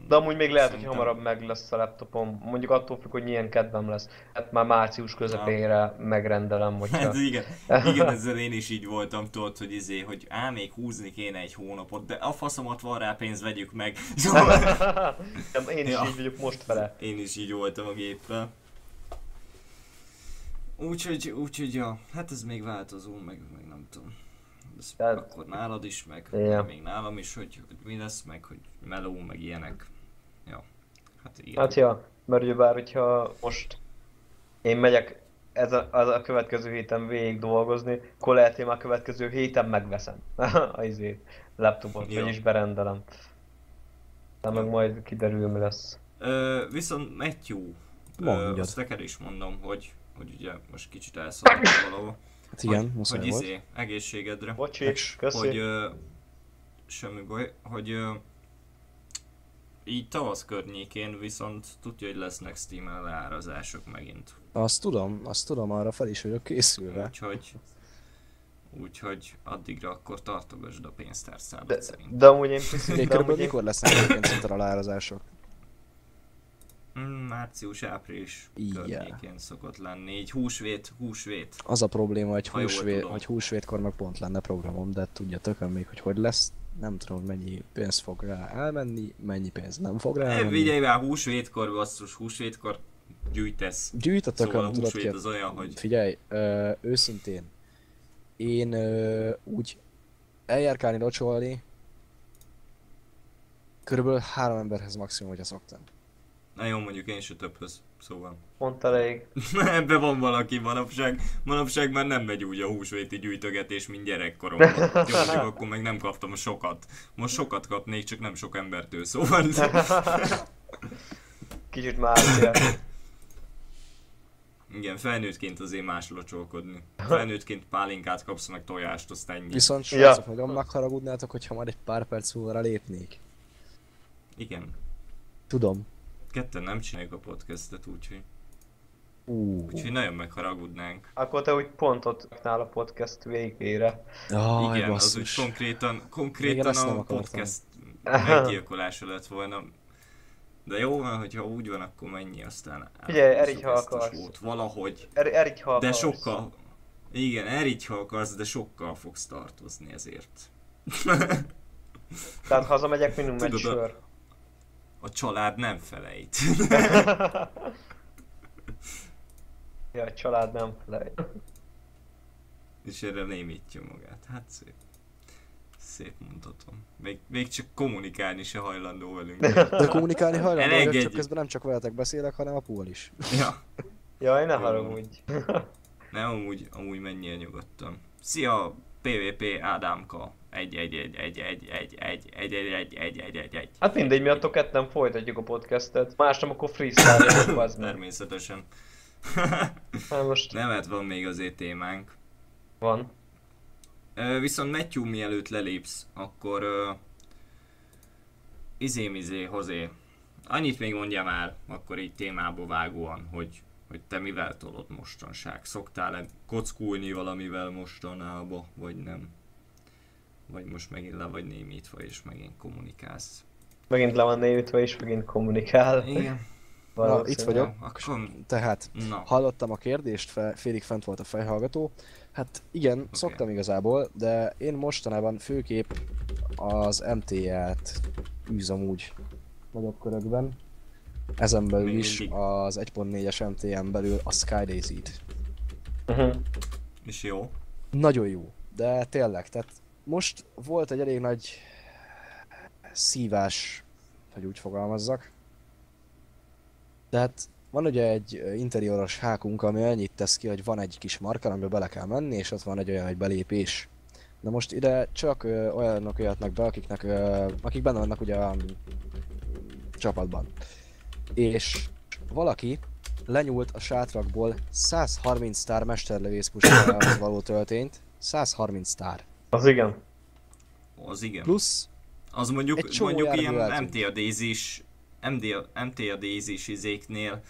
de amúgy még lehet, Szerintem... hogy hamarabb meg lesz a laptopom. Mondjuk attól függ, hogy milyen kedvem lesz. Hát már március közepére ja. megrendelem, hogyha... Hát igen, igen, ezzel én is így voltam, tudod, hogy izé, hogy á, még húzni kéne egy hónapot, de a faszomat van rá pénz, vegyük meg. Én is ja. így vagyok most vele. Én is így voltam a géppel. Úgyhogy, úgyhogy ja, hát ez még változó, meg, meg nem tudom. Ez Tehát... akkor nálad is, meg yeah. még nálam is, hogy, hogy mi lesz, meg hogy meló, meg ilyenek. Ja, hát igen. Hát ja, mert ugye bár, hogyha most én megyek ez a, az a következő héten végig dolgozni, akkor lehet, hogy már a következő héten megveszem a izét, laptopot, vagyis berendelem. De meg majd kiderül, mi lesz. Ö, viszont Matthew, ö, azt neked is mondom, hogy, hogy ugye most kicsit elszaladtam valahol. Hát igen, hogy, hogy izé, egészségedre. Bocsi, köszi. Hogy, ö, semmi baj, hogy ö, így tavasz környékén viszont tudja, hogy lesznek steam leárazások megint. Azt tudom, azt tudom, arra fel is vagyok készülve. Úgyhogy, úgyhogy addigra akkor tartogasd a pénztárszádat de, szerintem. De amúgy én de amúgy mikor lesznek a leárazások? Mm, március-április környékén szokott lenni, így húsvét, húsvét. Az a probléma, hogy, húsvét, hogy húsvétkor meg pont lenne programom, de tudja tökön még, hogy hogy lesz, nem tudom, mennyi pénz fog rá elmenni, mennyi pénz nem fog rá elmenni. Vigyelj már húsvétkor, basszus, húsvétkor gyűjtesz. Gyűjt a tököm, szóval a tudod ki, az olyan, hogy... Figyelj, ö, őszintén, én ö, úgy eljárkálni, locsolni, körülbelül három emberhez maximum, hogyha szoktam. Na jó, mondjuk én se többhöz, szóval. Pont elég. Ebbe van valaki manapság. Manapság már nem megy úgy a húsvéti gyűjtögetés, mint gyerekkoromban. Jó, mondjuk akkor meg nem kaptam sokat. Most sokat kapnék, csak nem sok embertől, szóval. Kicsit már. Igen, felnőttként azért más locsolkodni. Felnőttként pálinkát kapsz meg tojást, azt ennyi. Viszont Ja. srácok, nagyon megharagudnátok, hogyha már egy pár perc múlva lépnék. Igen. Tudom. Ketten nem csináljuk a podcastet, úgyhogy, Ú. úgyhogy nagyon megharagudnánk. Akkor te úgy pont ott raknál a podcast végére. Jaj, Igen, az úgy basszus. konkrétan, Igen, konkrétan nem a podcast meggyilkolása lett volna. De jó van, hogyha úgy van, akkor mennyi aztán áthúzzuk Erik, ha akarsz. sót Valahogy. Er, Erik, ha De akarsz. sokkal... Igen, erigy, ha akarsz, de sokkal fogsz tartozni ezért. Tehát hazamegyek, minimum egy Tudod, a- sör. A család nem felejt. ja, a család nem felejt. És erre némítja magát. Hát szép. Szép mondhatom. Még, még csak kommunikálni se hajlandó velünk. De kommunikálni hajlandó vagyok, csak közben nem csak veletek beszélek, hanem apuval is. ja. Jaj, ne haragudj. Nem, amúgy, amúgy mennyire nyugodtan. Szia, PvP Ádámka. Egy, egy, egy, egy, egy, egy, egy, egy, egy, egy, egy, egy, egy, egy. Hát mindegy, miattok ketten folytatjuk a podcastet. Más nem, akkor freestyle az meg. Természetesen. Hát most Nem, hát van még azért témánk. van. Viszont Matthew mielőtt lelépsz, akkor ö, izé-mizé, hozé. Annyit még mondja már, akkor így témába vágóan, hogy, hogy te mivel tolod mostanság? Szoktál-e kockulni valamivel mostanában, vagy nem? Vagy most megint le vagy némítva és megint kommunikálsz? Megint le van névítve és megint kommunikál. Igen. Na, itt vagyok. Akkor, Tehát, na, hallottam a kérdést, fe, félig fent volt a fejhallgató. Hát igen, okay. szoktam igazából, de én mostanában főképp az MT-ját űzöm úgy nagyobb körökben. Ezen belül Még is mindig. az 1.4-es MT-en belül a Skydaisy-t. Uh-huh. és jó. Nagyon jó, de tényleg, tehát most volt egy elég nagy szívás, hogy úgy fogalmazzak. Tehát van ugye egy interioros hákunk, ami annyit tesz ki, hogy van egy kis markal, amiben bele kell menni, és ott van egy olyan, hogy belépés. De most ide csak ö, olyanok jöhetnek be, akiknek, ö, akik benne vannak ugye a csapatban. És valaki lenyúlt a sátrakból 130 sztár mesterlövészpuskához való töltényt. 130 sztár. Az igen. Az igen. Plusz Az mondjuk, Egy csomó mondjuk ilyen jármű eltűnt. MTA Daisy-s, MTA, MTA Daisy-s izéknél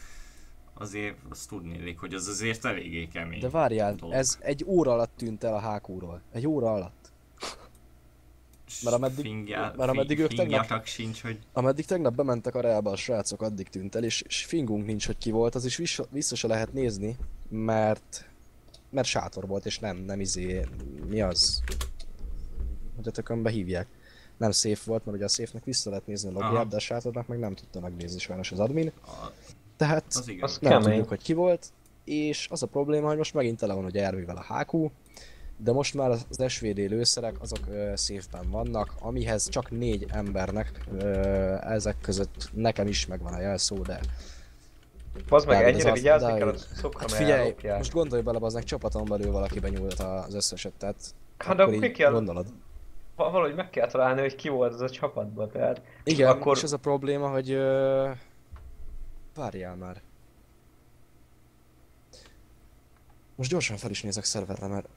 azért azt tudnélik, hogy az azért eléggé kemény. De várjál, dolog. ez egy óra alatt tűnt el a hákúról. Egy óra alatt. mert ameddig- Fingjá, mert ameddig ők tegnap- sincs, hogy Ameddig tegnap bementek a reálba a srácok, addig tűnt el, és, és fingunk nincs, hogy ki volt, az is vissza, vissza se lehet nézni, mert mert sátor volt, és nem, nem izé, mi az? Hogy a tökönbe hívják. Nem safe volt, mert ugye a safe-nek vissza lehet nézni a logját, Aha. de a sátornak meg nem tudta megnézni sajnos az admin. Tehát az igen. Nem Kemény. tudjuk, hogy ki volt, és az a probléma, hogy most megint tele van ugye erővel a HQ, de most már az SVD lőszerek azok ö, széfben vannak, amihez csak négy embernek, ö, ezek között nekem is megvan a jelszó, de Az meg ennyire vigyázni kell, szokra hát figyelj, ellopják. most gondolj bele, aznak csapaton belül valaki benyúlt az összeset, tehát Hát de akkor akkor ki kell, gondolod. Va- valahogy meg kell találni, hogy ki volt az a csapatban, tehát Igen, Akkor- és az a probléma, hogy... Ö... Várjál már. Most gyorsan fel is nézek szerverre, mert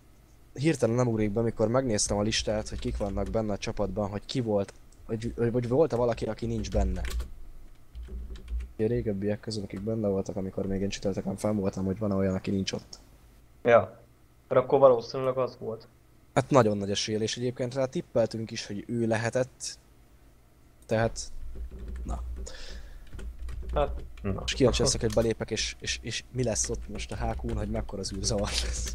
hirtelen nem ugrik be, amikor megnéztem a listát, hogy kik vannak benne a csapatban, hogy ki volt, vagy, vagy volt-e valaki, aki nincs benne. A régebbiek közül, akik benne voltak, amikor még én csütörtökön fenn voltam, hogy van olyan, aki nincs ott. ja. Mert akkor valószínűleg az volt. Hát nagyon nagy esélye, és egyébként rá tippeltünk is, hogy ő lehetett. Tehát, na, Hát, na. Most kíváncsi leszek, hogy belépek, és, és, és mi lesz ott most a HQ-n, hogy mekkora az űrzavar lesz.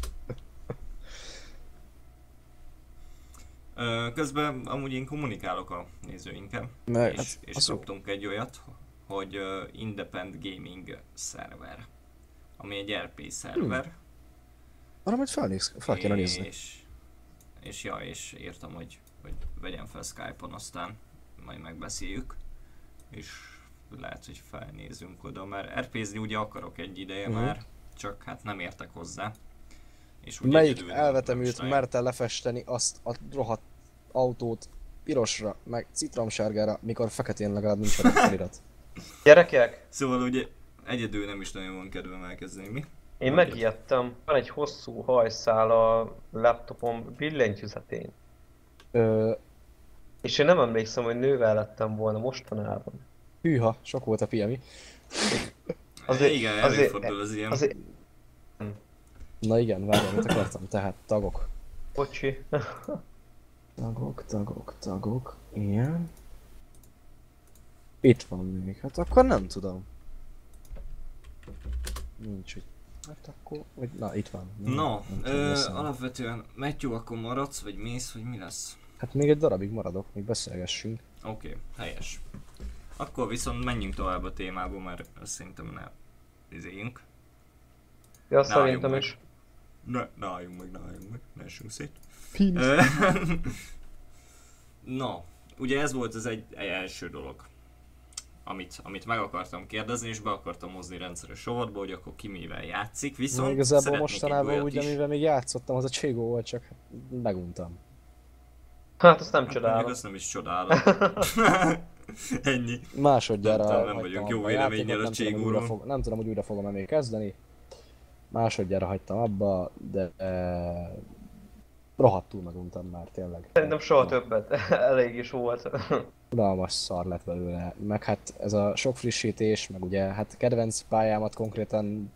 Közben amúgy én kommunikálok a nézőinkkel, és, hát, és kaptunk egy olyat, hogy Independent Gaming szerver, ami egy RP szerver, Arra majd felnéz, fel kéne nézni. és és ja, és írtam, hogy, hogy vegyem fel Skype-on, aztán majd megbeszéljük, és lehet, hogy felnézünk oda, mert RP-zni ugye akarok egy ideje uh-huh. már, csak hát nem értek hozzá. És ugye Melyik elvetemült merte lefesteni azt a rohadt autót pirosra, meg citromsárgára, mikor feketén legalább nincs a felirat. Gyerekek! Szóval ugye egyedül nem is nagyon van kedvem elkezdeni, mi? Én megijedtem, van egy hosszú hajszál a laptopom billentyűzetén. Ö... És én nem emlékszem, hogy nővel lettem volna mostanában. Hűha, sok volt a piami. azért, igen, azért, előfordul az ilyen. Azért... Na igen, várjál, mit akartam, tehát tagok. Bocsi. tagok, tagok, tagok, ilyen. Itt van még, hát akkor nem tudom. Nincs, hogy Hát akkor, vagy na itt van. Nem, no, ö, alapvetően Matthew, akkor maradsz, vagy mész, vagy mi lesz? Hát még egy darabig maradok, még beszélgessünk. Oké, okay, helyes. Akkor viszont menjünk tovább a témába, mert azt szerintem ne izéljünk. Ja, ne szerintem is. Ne, ne álljunk meg, ne álljunk meg, ne essünk szét. Na, ugye ez volt az egy, egy első dolog amit, amit meg akartam kérdezni, és be akartam hozni rendszeres rovatba, hogy akkor ki mivel játszik, viszont Na, igazából mostanában úgy, is. amivel még játszottam, az a Cségó volt, csak meguntam. Hát azt nem hát, csodálom. azt nem is csodálom. Ennyi. Másodjára nem, nem vagyok jó véleménnyel a Cségóról. Fog, nem tudom, hogy újra fogom-e még kezdeni. Másodjára hagytam abba, de e, rohadtul meguntam már tényleg. Szerintem soha többet, elég is volt. Udalmas szar lett belőle, meg hát ez a sok frissítés, meg ugye hát kedvenc pályámat konkrétan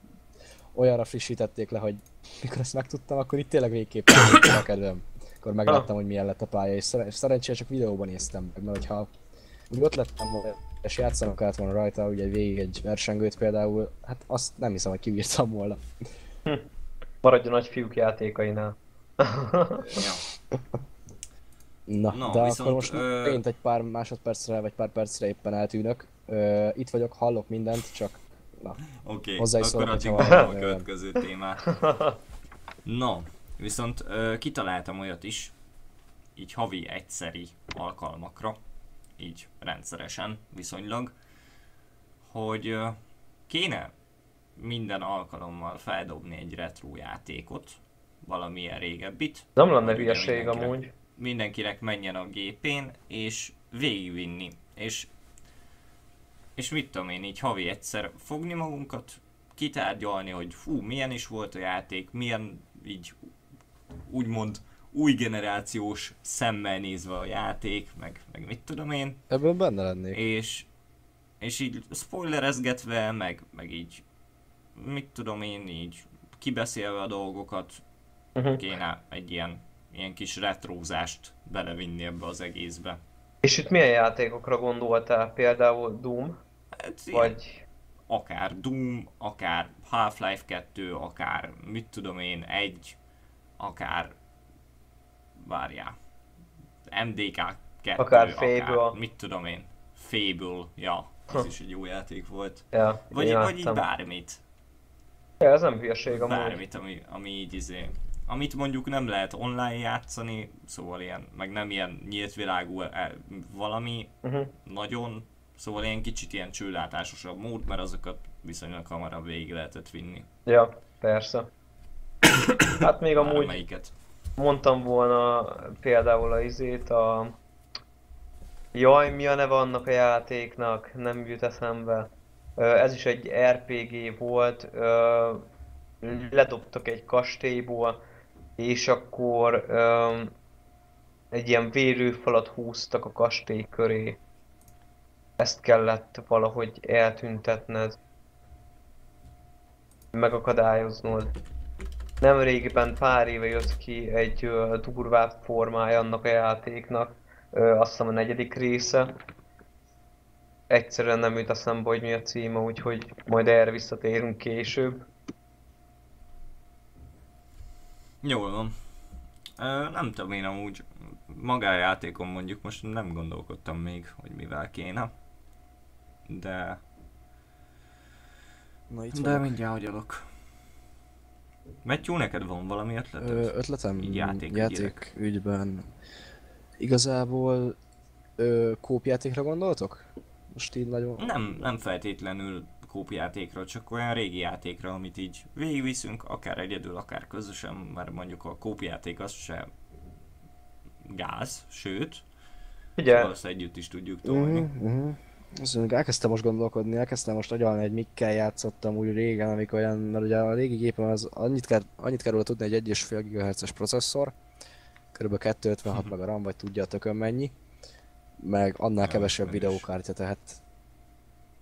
olyanra frissítették le, hogy mikor ezt megtudtam, akkor itt tényleg végképp a kedvem. Akkor megláttam, hogy milyen lett a pálya, és, szer- és szerencsére csak videóban néztem meg, mert hogyha úgy ott lettem volna, és játszanak át volna rajta, ugye végig egy versengőt például, hát azt nem hiszem, hogy kibírtam volna. Hm. Maradjon nagy fiúk játékainál. Ja. Na, no, de viszont, akkor most ö... én egy pár másodpercre, vagy pár percre éppen eltűnök. Ö, itt vagyok, hallok mindent, csak na, Oké, okay, akkor addig a következő témát. No, viszont ö, kitaláltam olyat is, így havi egyszeri alkalmakra, így rendszeresen viszonylag, hogy ö, kéne minden alkalommal feldobni egy retro játékot, valamilyen régebbit. Nem lenne hülyeség amúgy mindenkinek menjen a gépén, és végigvinni. És, és mit tudom én, így havi egyszer fogni magunkat, kitárgyalni, hogy fú, milyen is volt a játék, milyen így úgymond új generációs szemmel nézve a játék, meg, meg mit tudom én. Ebből benne lennék. És, és így spoilerezgetve, meg, meg így mit tudom én, így kibeszélve a dolgokat, uh-huh. kéne egy ilyen ilyen kis retrózást belevinni ebbe az egészbe. És itt milyen játékokra gondoltál? Például Doom? Hát, vagy... Akár Doom, akár Half-Life 2, akár mit tudom én, egy, akár várjál, MDK 2, akár Fable. Akár, mit tudom én, Fable, ja, ez is egy jó játék volt. Ja, vagy, vagy így bármit. Ja, ez nem hülyeség amúgy. Bármit, ami, ami így izé, amit mondjuk nem lehet online játszani, szóval ilyen, meg nem ilyen nyílt világú e, valami uh-huh. nagyon, szóval ilyen kicsit ilyen csőlátásosabb mód, mert azokat viszonylag hamarabb végig lehetett vinni. Ja, persze. Hát még amúgy melyiket? mondtam volna például a izét, a... Jaj, mi a neve annak a játéknak? Nem jut eszembe. Ez is egy RPG volt, ledobtak egy kastélyból, és akkor um, egy ilyen vérőfalat húztak a kastély köré. Ezt kellett valahogy eltüntetned. Megakadályoznod. Nem régiben pár éve jött ki egy uh, durvább formája annak a játéknak. Uh, azt hiszem a negyedik része. Egyszerűen nem jut eszembe, hogy mi a címe, úgyhogy majd erre visszatérünk később. Jól van. Ö, nem tudom én amúgy magájátékon mondjuk most nem gondolkodtam még, hogy mivel kéne. De... Na, itt De mindjárt agyalok. Matthew, neked van valami ötleted? Ö, ötletem Így játék játék ügyben. Igazából ö, kópjátékra gondoltok? Most így nagyon... Nem, nem feltétlenül kópjátékra, csak olyan régi játékra, amit így végigviszünk, akár egyedül, akár közösen, mert mondjuk a kópjáték az se gáz, sőt, Ugye, szóval azt együtt is tudjuk tolni. Uh-huh, uh-huh. Azon elkezdtem most gondolkodni, elkezdtem most agyalni, hogy mikkel játszottam úgy régen, amikor olyan, mert ugye a régi gépem az annyit kell, annyit kell róla tudni, egy 1,5 GHz-es processzor, kb. 256 Mhm. meg a RAM, vagy tudja a tökön mennyi, meg annál Ja, kevesebb videókártya, tehát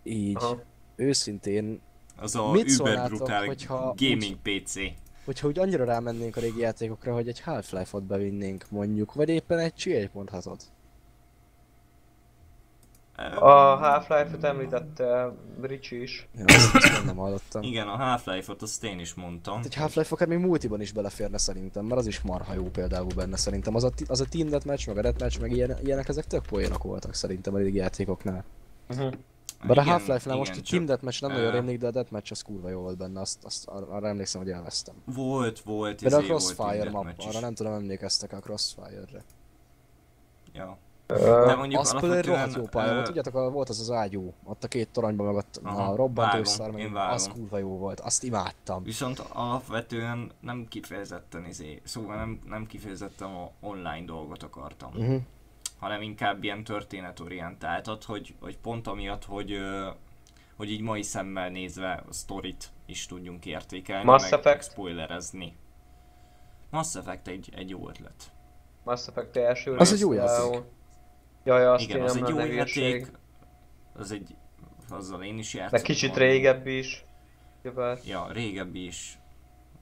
így Aha. Őszintén, Az a Mit Uber szólnátok, brutál hogyha gaming PC. hogyha úgy annyira rámennénk a régi játékokra, hogy egy Half-Life-ot bevinnénk mondjuk, vagy éppen egy G1.6-ot. a Half-Life-ot említette Ricsi is. Ja, azt, nem hallottam. Igen, a Half-Life-ot azt én is mondtam. Egy Half-Life akár még multiban is beleférne szerintem, mert az is marha jó például benne szerintem. Az a, az a Team Deathmatch, meg a Deathmatch, meg ilyen, ilyenek, ezek tök poénok voltak szerintem a régi játékoknál. Uh-huh. Bár a Half-Life-nál most a Team Deathmatch nem ö, nagyon rémlik, de a Deathmatch az kurva jó volt benne, azt, azt ar- arra emlékszem, hogy elvesztem. Volt, volt, a izé volt Crossfire map, arra nem tudom, emlékeztek a Crossfire-re. Ja. De mondjuk Az például rohadt jó pálya volt, tudjátok, a- volt az az ágyú, ott a két toronyban, meg ott Aha, a én meg az kurva jó volt, azt imádtam. Viszont alapvetően nem kifejezetten izé, szóval nem, nem kifejezetten a online dolgot akartam, Uh-huh. Hanem inkább ilyen történetorientáltat, hogy, hogy pont amiatt, hogy, hogy így mai szemmel nézve a sztorit is tudjunk értékelni, Mass meg, Effect? meg spoilerezni. Mass Effect egy, egy jó ötlet. Mass Effect első Az egy jó játék. Jaj, azt Igen, az egy jó játék, az egy, azzal én is De játszottam. kicsit régebbi is. Jövett. Ja, régebbi is.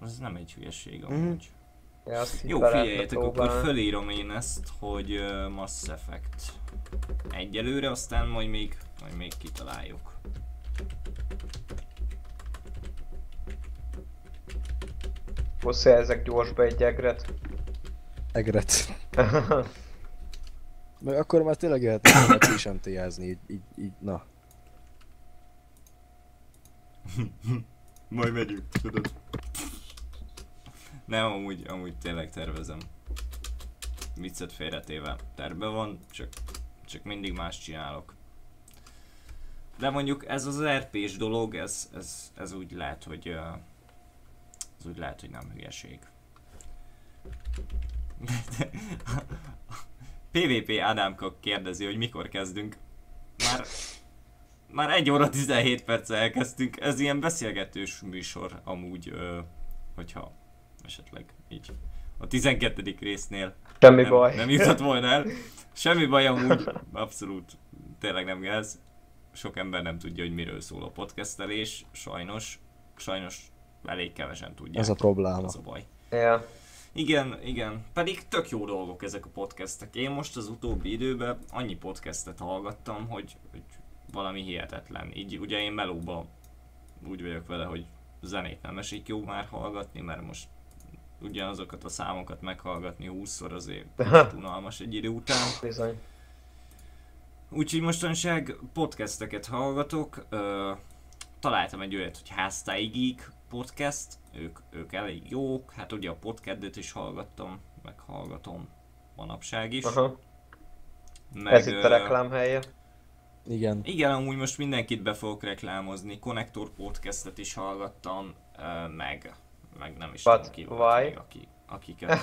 Az nem egy hülyeség Mhm. amúgy. Ja, azt így Jó, figyeljetek, akkor fölírom én ezt, hogy uh, Mass Effect egyelőre, aztán majd még, majd még kitaláljuk. Akkor szerzek gyorsba egy egret. Egret. Meg akkor már tényleg jöhetne meg is MT-jezni, így, így, így, na. Majd megyünk, tudod. Nem, amúgy, amúgy tényleg tervezem. Viccet félretéve. Terve van, csak, csak mindig más csinálok. De mondjuk ez az RP-s dolog, ez, ez, ez úgy lehet, hogy ez úgy lehet, hogy nem hülyeség. PvP Ádámka kérdezi, hogy mikor kezdünk. Már már 1 óra 17 perccel elkezdtünk, ez ilyen beszélgetős műsor amúgy, hogyha esetleg így a 12. résznél Semmi nem, baj. nem jutott volna el. Semmi baj amúgy, abszolút tényleg nem gáz. Sok ember nem tudja, hogy miről szól a podcastelés, sajnos. Sajnos elég kevesen tudják. Ez a probléma. Az a baj. Ja. Igen, igen. Pedig tök jó dolgok ezek a podcastek. Én most az utóbbi időben annyi podcastet hallgattam, hogy, hogy valami hihetetlen. Így ugye én melóba úgy vagyok vele, hogy zenét nem esik jó már hallgatni, mert most ugyanazokat a számokat meghallgatni 20-szor azért unalmas egy idő után. Bizony. Úgyhogy mostanság podcasteket hallgatok. Ö, találtam egy olyat, hogy Háztály Geek podcast. Ők, ők elég jók. Hát ugye a podcastet is hallgattam, meg hallgatom manapság is. Aha. Meg, Ez itt a reklám helye. Igen. Igen, amúgy most mindenkit be fogok reklámozni. Connector podcastet is hallgattam, meg, meg nem is But tudom ki volt még, aki, akiket.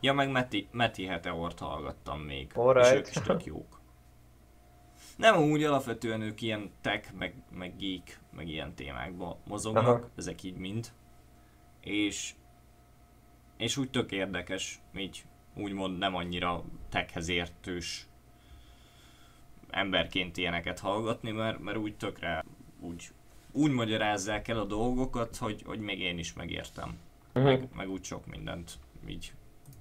ja, meg Meti, Meti Heteort hallgattam még, és Alright. ők is tök jók. Nem, amúgy alapvetően ők ilyen tech, meg, meg geek, meg ilyen témákba mozognak, Aha. ezek így mind. És, és úgy tök érdekes, így úgymond nem annyira techhez értős emberként ilyeneket hallgatni, mert, mert úgy tökre úgy, úgy magyarázzák el a dolgokat, hogy, hogy még én is megértem. Mhm. Meg, meg úgy sok mindent így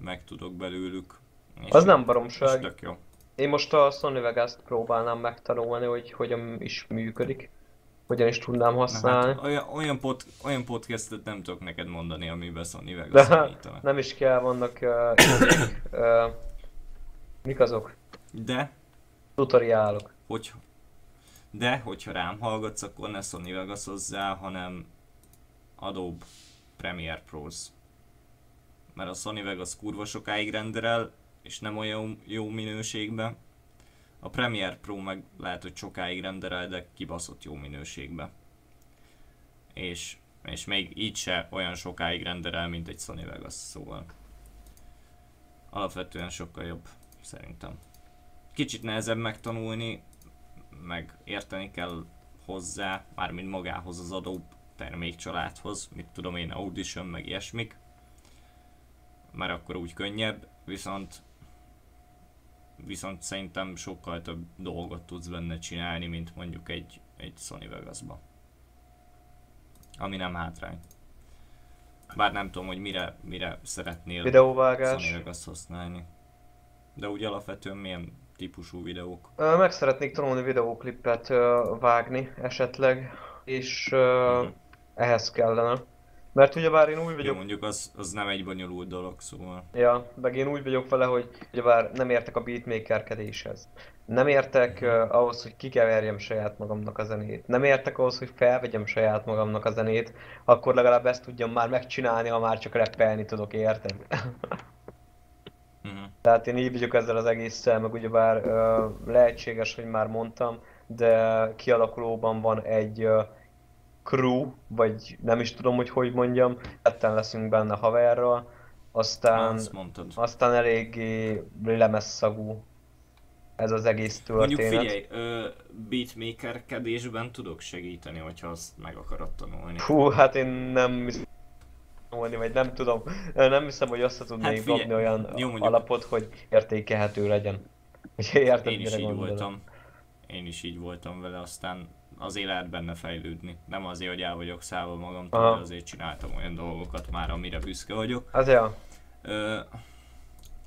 megtudok belőlük. És Az nem és baromság. tök jó. Én most a Sony Vegas-t próbálnám megtanulni, hogy hogyan is működik. Hogyan is tudnám Na használni. Hát, olyan, olyan, pod, olyan podcastet nem tudok neked mondani, amiben Sony Vegas De számítanak. nem is kell, vannak uh, uh, mik azok? De, Tutoriálok. hogy, de, hogyha rám hallgatsz, akkor ne Sony Vegas hozzá, hanem Adobe Premiere Pros. Mert a Sony Vegas kurva sokáig renderel, és nem olyan jó minőségben. A Premiere Pro meg lehet, hogy sokáig renderel, de kibaszott jó minőségben. És, és még így se olyan sokáig renderel, mint egy Sony Vegas, szóval alapvetően sokkal jobb, szerintem. Kicsit nehezebb megtanulni, meg érteni kell hozzá, mármint magához az Adobe termékcsaládhoz, mit tudom én, Audition, meg ilyesmik. Már akkor úgy könnyebb, viszont viszont szerintem sokkal több dolgot tudsz benne csinálni, mint mondjuk egy, egy Sony Vegas-ba. Ami nem hátrány. Bár nem tudom, hogy mire, mire szeretnél Videóvágás. Sony Vegas használni. De úgy alapvetően milyen típusú videók? Meg szeretnék tanulni videóklipet vágni esetleg, és Mhm. ehhez kellene. Mert ugyebár én úgy Jó, vagyok, mondjuk az, az nem egy bonyolult dolog, szóval. ja, meg én úgy vagyok vele, hogy ugyebár nem értek a beatmakerkedéshez. Nem értek uh, ahhoz, hogy kikeverjem saját magamnak a zenét. Nem értek ahhoz, hogy felvegyem saját magamnak a zenét, akkor legalább ezt tudjam már megcsinálni, ha már csak rappelni tudok, érted? Tehát én így vagyok ezzel az egésszel, meg ugyebár ö, lehetséges, hogy már mondtam, de kialakulóban van egy ö, crew, vagy nem is tudom, hogy hogy mondjam, ketten leszünk benne haverral, aztán, aztán eléggé lemesszagú ez az egész történet. Mondjuk figyelj, ö, beatmakerkedésben tudok segíteni, hogyha azt meg akarod tanulni. Hú, hát én nem tanulni, vagy nem tudom, nem hiszem, hogy azt tudnék Hát figyelj, dobni olyan jó, mondjuk- alapot, hogy értékelhető legyen. Érted, Én is így gondolok. voltam. Én is így voltam vele, aztán azért lehet benne fejlődni. Nem azért, hogy el vagyok szállva magamtól, Aha. de azért csináltam olyan dolgokat már, amire büszke vagyok. Az ja. Ö,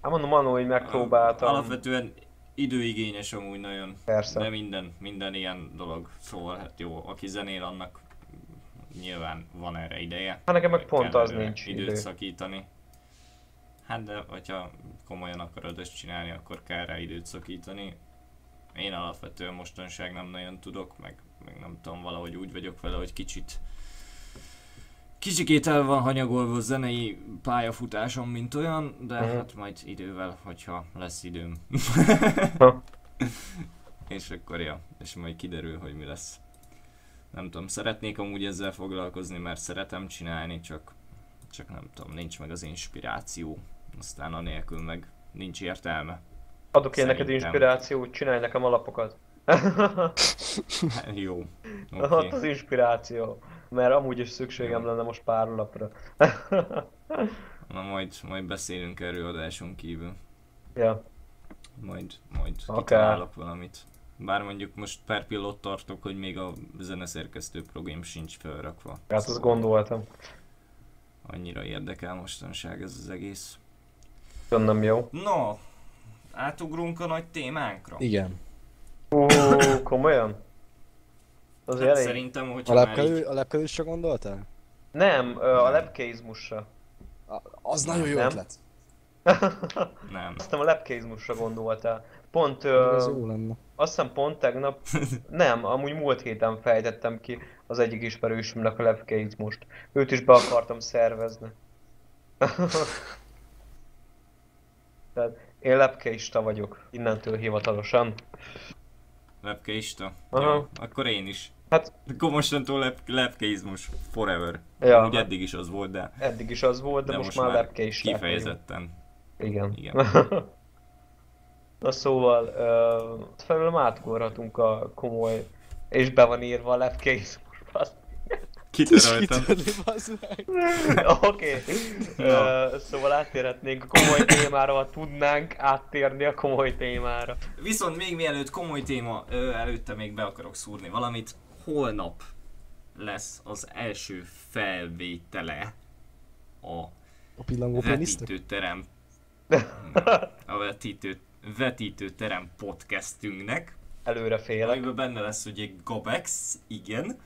Hát mondom, annól, hogy megpróbáltam. Alapvetően időigényes amúgy nagyon, Persze. de minden, minden ilyen dolog. Szóval hát jó, aki zenél, annak nyilván van erre ideje. Hát nekem meg pont az nincs időt idő. szakítani. Hát de, hogyha komolyan akarod ezt csinálni, akkor kell rá időt szakítani. Én alapvetően mostanság nem nagyon tudok, meg, meg nem tudom, valahogy úgy vagyok vele, hogy kicsit Kicsikét el van hanyagolva a zenei pályafutásom, mint olyan, de Mhm. hát majd idővel, hogyha lesz időm. Ha. és akkor ja, és majd kiderül, hogy mi lesz. Nem tudom, szeretnék amúgy ezzel foglalkozni, mert szeretem csinálni, csak, csak nem tudom, nincs meg az inspiráció. Aztán anélkül meg nincs értelme. Adok én neked inspirációt, csinálj nekem alapokat. Jó. Okay. Ott az inspiráció. Mert amúgy is szükségem Jó. lenne most pár lapra. Na majd, majd beszélünk erről adáson kívül. ja. Majd, majd Akár. kitalálok valamit. Bár mondjuk most per pillanat tartok, hogy még a zeneszerkesztő program sincs felrakva. Hát azt gondoltam. Annyira érdekel mostanság ez az egész. Nem jó. No, átugrunk a nagy témánkra. Igen. Ó, komolyan? Azért Hát elég. szerintem, hogyha A lepkelő, így, a lepkelősre gondoltál? Nem, ö, a lepkeizmusra. Az nagyon jó Nem? ötlet. nem. Aztán a lepkeizmusra gondoltál. Pont, Ez jó lenne. azt hiszem pont tegnap, nem, amúgy múlt héten fejtettem ki az egyik ismerősömnek a lepkeizmust. Őt is be akartam szervezni. Tehát én lepkeista vagyok, innentől hivatalosan. Lepkeista? Aha. Jó, akkor én is. Hát- Akkor mostantól lep, lepkeizmus forever. Ja, Úgy hát eddig is az volt, de, eddig is az volt, de, de most, már lepkeisták vagyunk. kifejezetten. Igen. Igen. Na szóval, uh, felül átugorhatunk a komoly, és be van írva a lepkeizmus, bassz. Kitöröltem. Kitörli, bazd meg. Oké, szóval áttérhetnénk a komoly témára, ha tudnánk áttérni a komoly témára. Viszont még mielőtt komoly téma, ö, előtte még be akarok szúrni valamit. Holnap lesz az első felvétele a A vetítőterem a vetítő, vetítőterem podcastünknek, Előre félek. amiben benne lesz ugye Gabex, igen,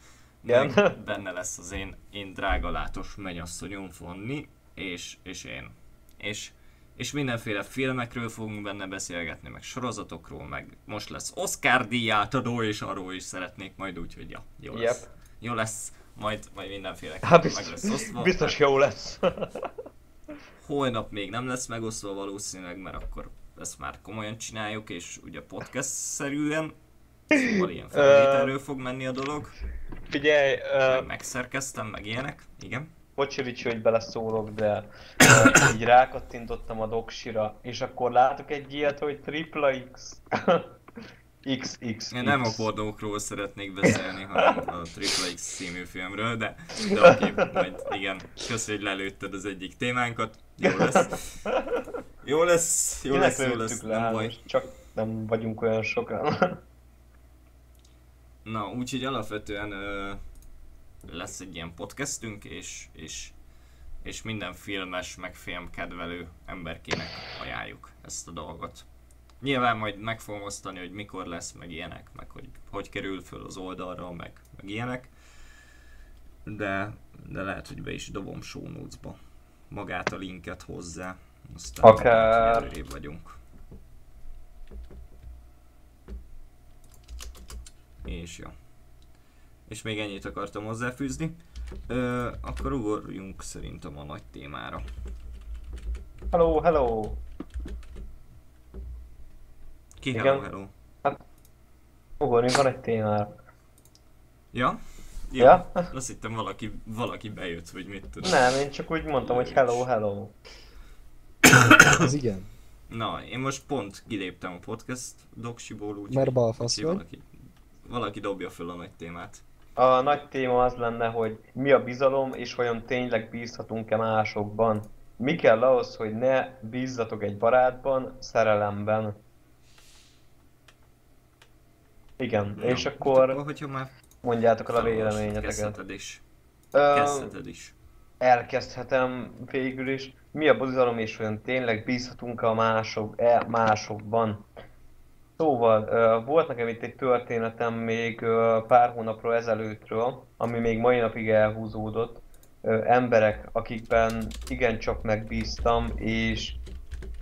Igen. meg benne lesz az én, én drága látos mennyasszonyom Fanni, és, és én. És, és mindenféle filmekről fogunk benne beszélgetni, meg sorozatokról, meg most lesz Oscar díjátadó, és arról is szeretnék majd úgy, hogy ja, jó lesz. Yep. Jó lesz. majd, majd mindenféle Hát meg biztos, lesz osztva. biztos jó lesz. Holnap még nem lesz megosztva valószínűleg, mert akkor ezt már komolyan csináljuk, és ugye podcast-szerűen, szóval ilyen felvételről fog menni a dolog. Figyelj, Meg uh, megszerkeztem, meg ilyenek, igen. bocsi Ricsi, hogy beleszólok, de uh, így rákattintottam a doksira, és akkor látok egy ilyet, hogy tripla X. XXX. Én nem a pornókról szeretnék beszélni, hanem a Triple X című filmről, de, de oké, majd igen, köszi, hogy lelőtted az egyik témánkat, jó lesz. Jó lesz, jó Kinek lesz, jó lesz, le, nem hát baj. Csak nem vagyunk olyan sokan. Na, úgyhogy alapvetően ö, lesz egy ilyen podcastünk, és, és, és minden filmes, meg filmkedvelő emberkének ajánljuk ezt a dolgot. Nyilván majd meg fogom osztani, hogy mikor lesz, meg ilyenek, meg hogy hogy kerül föl az oldalra, meg, meg ilyenek. De, de lehet, hogy be is dobom show notes-ba magát a linket hozzá. Aztán Akár. előrébb vagyunk. És ja. És még ennyit akartam hozzáfűzni. Ö, akkor ugorjunk szerintem a nagy témára. hello, hello! Ki Igen. hello, hello. Ugorjunk, van egy témára. Ja? Jó. Ja? Azt hittem valaki, valaki bejött, vagy mit tudom. Nem, én csak úgy mondtam, hogy hello, hello. Ez igen. Na, én most pont kiléptem a podcast doksiból, úgyhogy Mert balfasz vagy. valaki, valaki dobja föl a nagy témát. A nagy téma az lenne, hogy mi a bizalom, és vajon tényleg bízhatunk-e másokban. Mi kell ahhoz, hogy ne bízzatok egy barátban, szerelemben? Igen, Na, és hát akkor hogyha már mondjátok el a véleményeteket. Kezdheted is. Kezdheted is. Elkezdhetem végül is. Mi a bizalom és vajon tényleg bízhatunk-e a mások, e, másokban? Szóval, volt nekem itt egy történetem még pár hónapról ezelőttről, ami még mai napig elhúzódott. Emberek, akikben igencsak megbíztam, és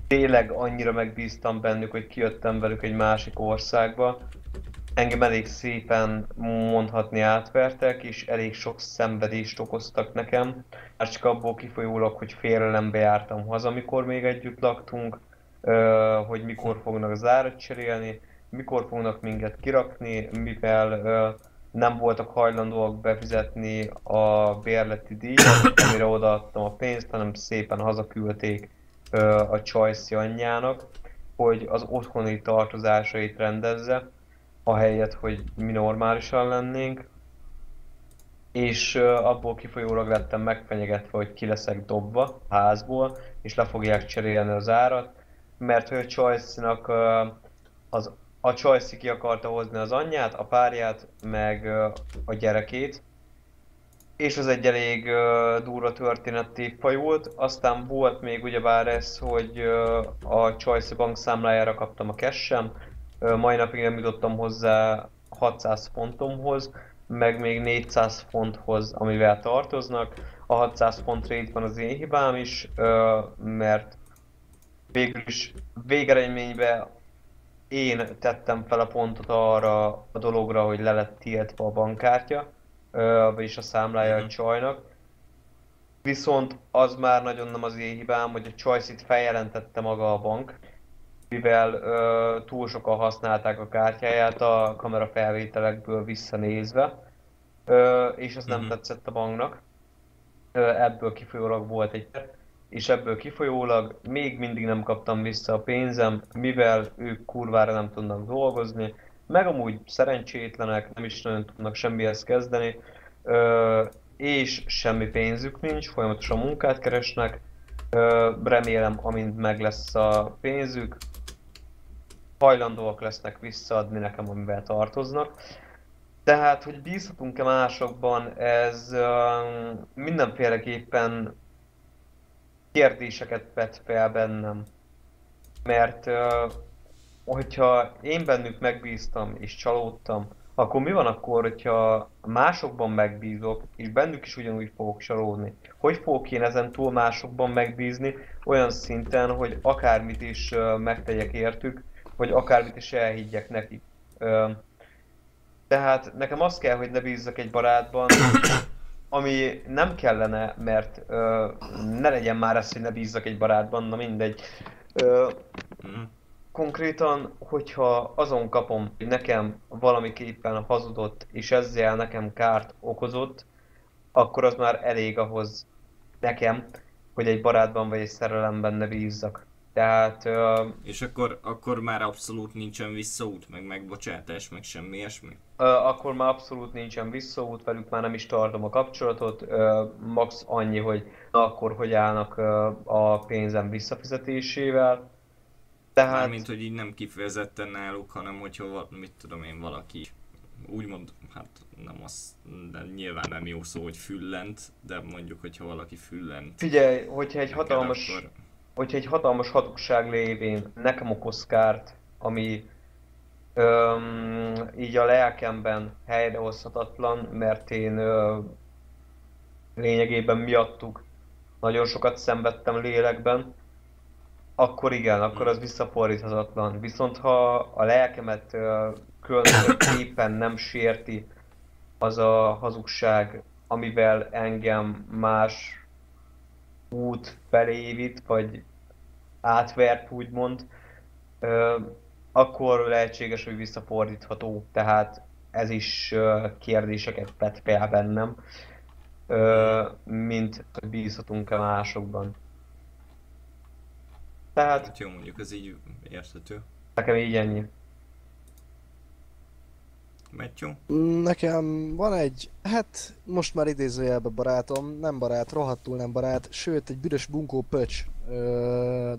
tényleg annyira megbíztam bennük, hogy kijöttem velük egy másik országba. Engem elég szépen mondhatni átvertek, és elég sok szenvedést okoztak nekem. Már csak abból kifolyólag, hogy félelembe jártam haza, amikor még együtt laktunk, hogy mikor fognak zárat cserélni, mikor fognak minket kirakni, mivel nem voltak hajlandóak befizetni a bérleti díjat, amire odaadtam a pénzt, hanem szépen hazaküldték a Csajci anyjának, hogy az otthoni tartozásait rendezze, ahelyett, hogy mi normálisan lennénk. És abból kifolyólag lettem megfenyegetve, hogy ki leszek dobva házból, és le fogják cserélni az árat, mert hogy a Choice-nak az, a Choice ki akarta hozni az anyját, a párját, meg a gyerekét, és az egy elég durva történetté fajult. Aztán volt még ugyebár ez, hogy a Choice bank számlájára kaptam a cash-em, mai napig nem jutottam hozzá 600 fontomhoz, meg még 400 fonthoz, amivel tartoznak. A 600 fontra itt van az én hibám is, mert végül is végeredményben én tettem fel a pontot arra a dologra, hogy le lett tiltva a bankkártya, vagyis a számlája a Mhm. csajnak. Viszont az már nagyon nem az én hibám, hogy a Choice-it feljelentette maga a bank, mivel ö, túl sokan használták a kártyáját a kamera felvételekből visszanézve, ö, és az nem Mhm. tetszett a banknak. Ö, ebből kifolyólag volt egy és ebből kifolyólag még mindig nem kaptam vissza a pénzem, mivel ők kurvára nem tudnak dolgozni, meg amúgy szerencsétlenek, nem is nagyon tudnak semmihez kezdeni, ö, és semmi pénzük nincs, folyamatosan munkát keresnek, ö, remélem amint meg lesz a pénzük, hajlandóak lesznek visszaadni nekem, amivel tartoznak. Tehát, hogy bízhatunk-e másokban, ez ö, mindenféleképpen kérdéseket vet fel bennem. Mert hogyha én bennük megbíztam és csalódtam, akkor mi van akkor, hogyha másokban megbízok, és bennük is ugyanúgy fogok csalódni? Hogy fogok én ezen túl másokban megbízni olyan szinten, hogy akármit is megtegyek értük, vagy akármit is elhiggyek nekik? Ö, tehát nekem az kell, hogy ne bízzak egy barátban, ami nem kellene, mert ö, ne legyen már ez, hogy ne bízzak egy barátban, na mindegy. Ö, Mhm. konkrétan, hogyha azon kapom, hogy nekem valamiképpen hazudott, és ezzel nekem kárt okozott, akkor az már elég ahhoz nekem, hogy egy barátban vagy egy szerelemben ne bízzak. Tehát ö, És akkor, akkor már abszolút nincsen visszaút, meg megbocsátás, meg semmi ilyesmi? Ö, akkor már abszolút nincsen visszaút, velük már nem is tartom a kapcsolatot, ö, max annyi, hogy na akkor hogy állnak ö, a pénzem visszafizetésével. Tehát, Mármint, hogy így nem kifejezetten náluk, hanem hogyha mit tudom én, valaki úgymond, hát nem az, de nyilván nem jó szó, hogy füllent, de mondjuk, hogyha valaki füllent. figyelj, hogyha egy hatalmas, Akkor... hogyha egy hatalmas hatóság lévén nekem okoz kárt, ami öm, így a lelkemben helyrehozhatatlan, mert én ö, lényegében miattuk nagyon sokat szenvedtem lélekben, akkor igen, akkor az visszafordíthatatlan. Viszont ha a lelkemet különösképpen nem sérti az a hazugság, amivel engem más út felé vitt, vagy átvert úgymond, akkor lehetséges, hogy visszafordítható. Tehát ez is kérdéseket vet fel bennem, mint bízhatunk-e másokban. Tehát Hát jó, mondjuk ez így érthető. nekem így ennyi. Matthew? Nekem van egy, hát most már idézőjelben barátom, nem barát, rohadtul nem barát, sőt egy büdös bunkó pöcs. Ö,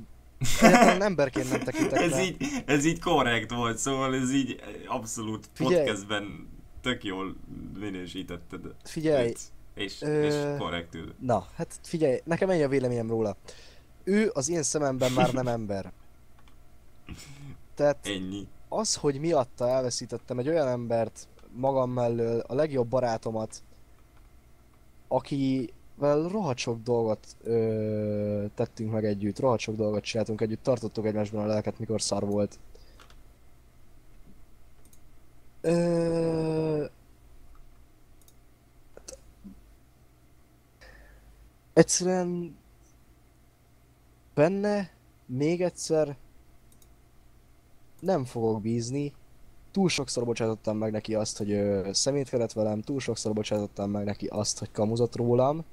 emberként nem tekintek ez így, ez így korrekt volt, szóval ez így abszolút Figyelj. podcastben tök jól minősítetted. Figyelj, őt. És, ö, és korrektül. Na, hát figyelj, nekem ennyi a véleményem róla. Ő az én szememben már nem ember. Tehát Ennyi. Az, hogy miatta elveszítettem egy olyan embert magam mellől, a legjobb barátomat, akivel rohadt sok dolgot ö, tettünk meg együtt, rohadt sok dolgot csináltunk együtt, tartottuk egymásban a lelket, mikor szar volt. Ö, egyszerűen benne még egyszer nem fogok bízni. Túl sokszor bocsátottam meg neki azt, hogy ö, szemétkedett velem, túl sokszor bocsátottam meg neki azt, hogy kamuzott rólam,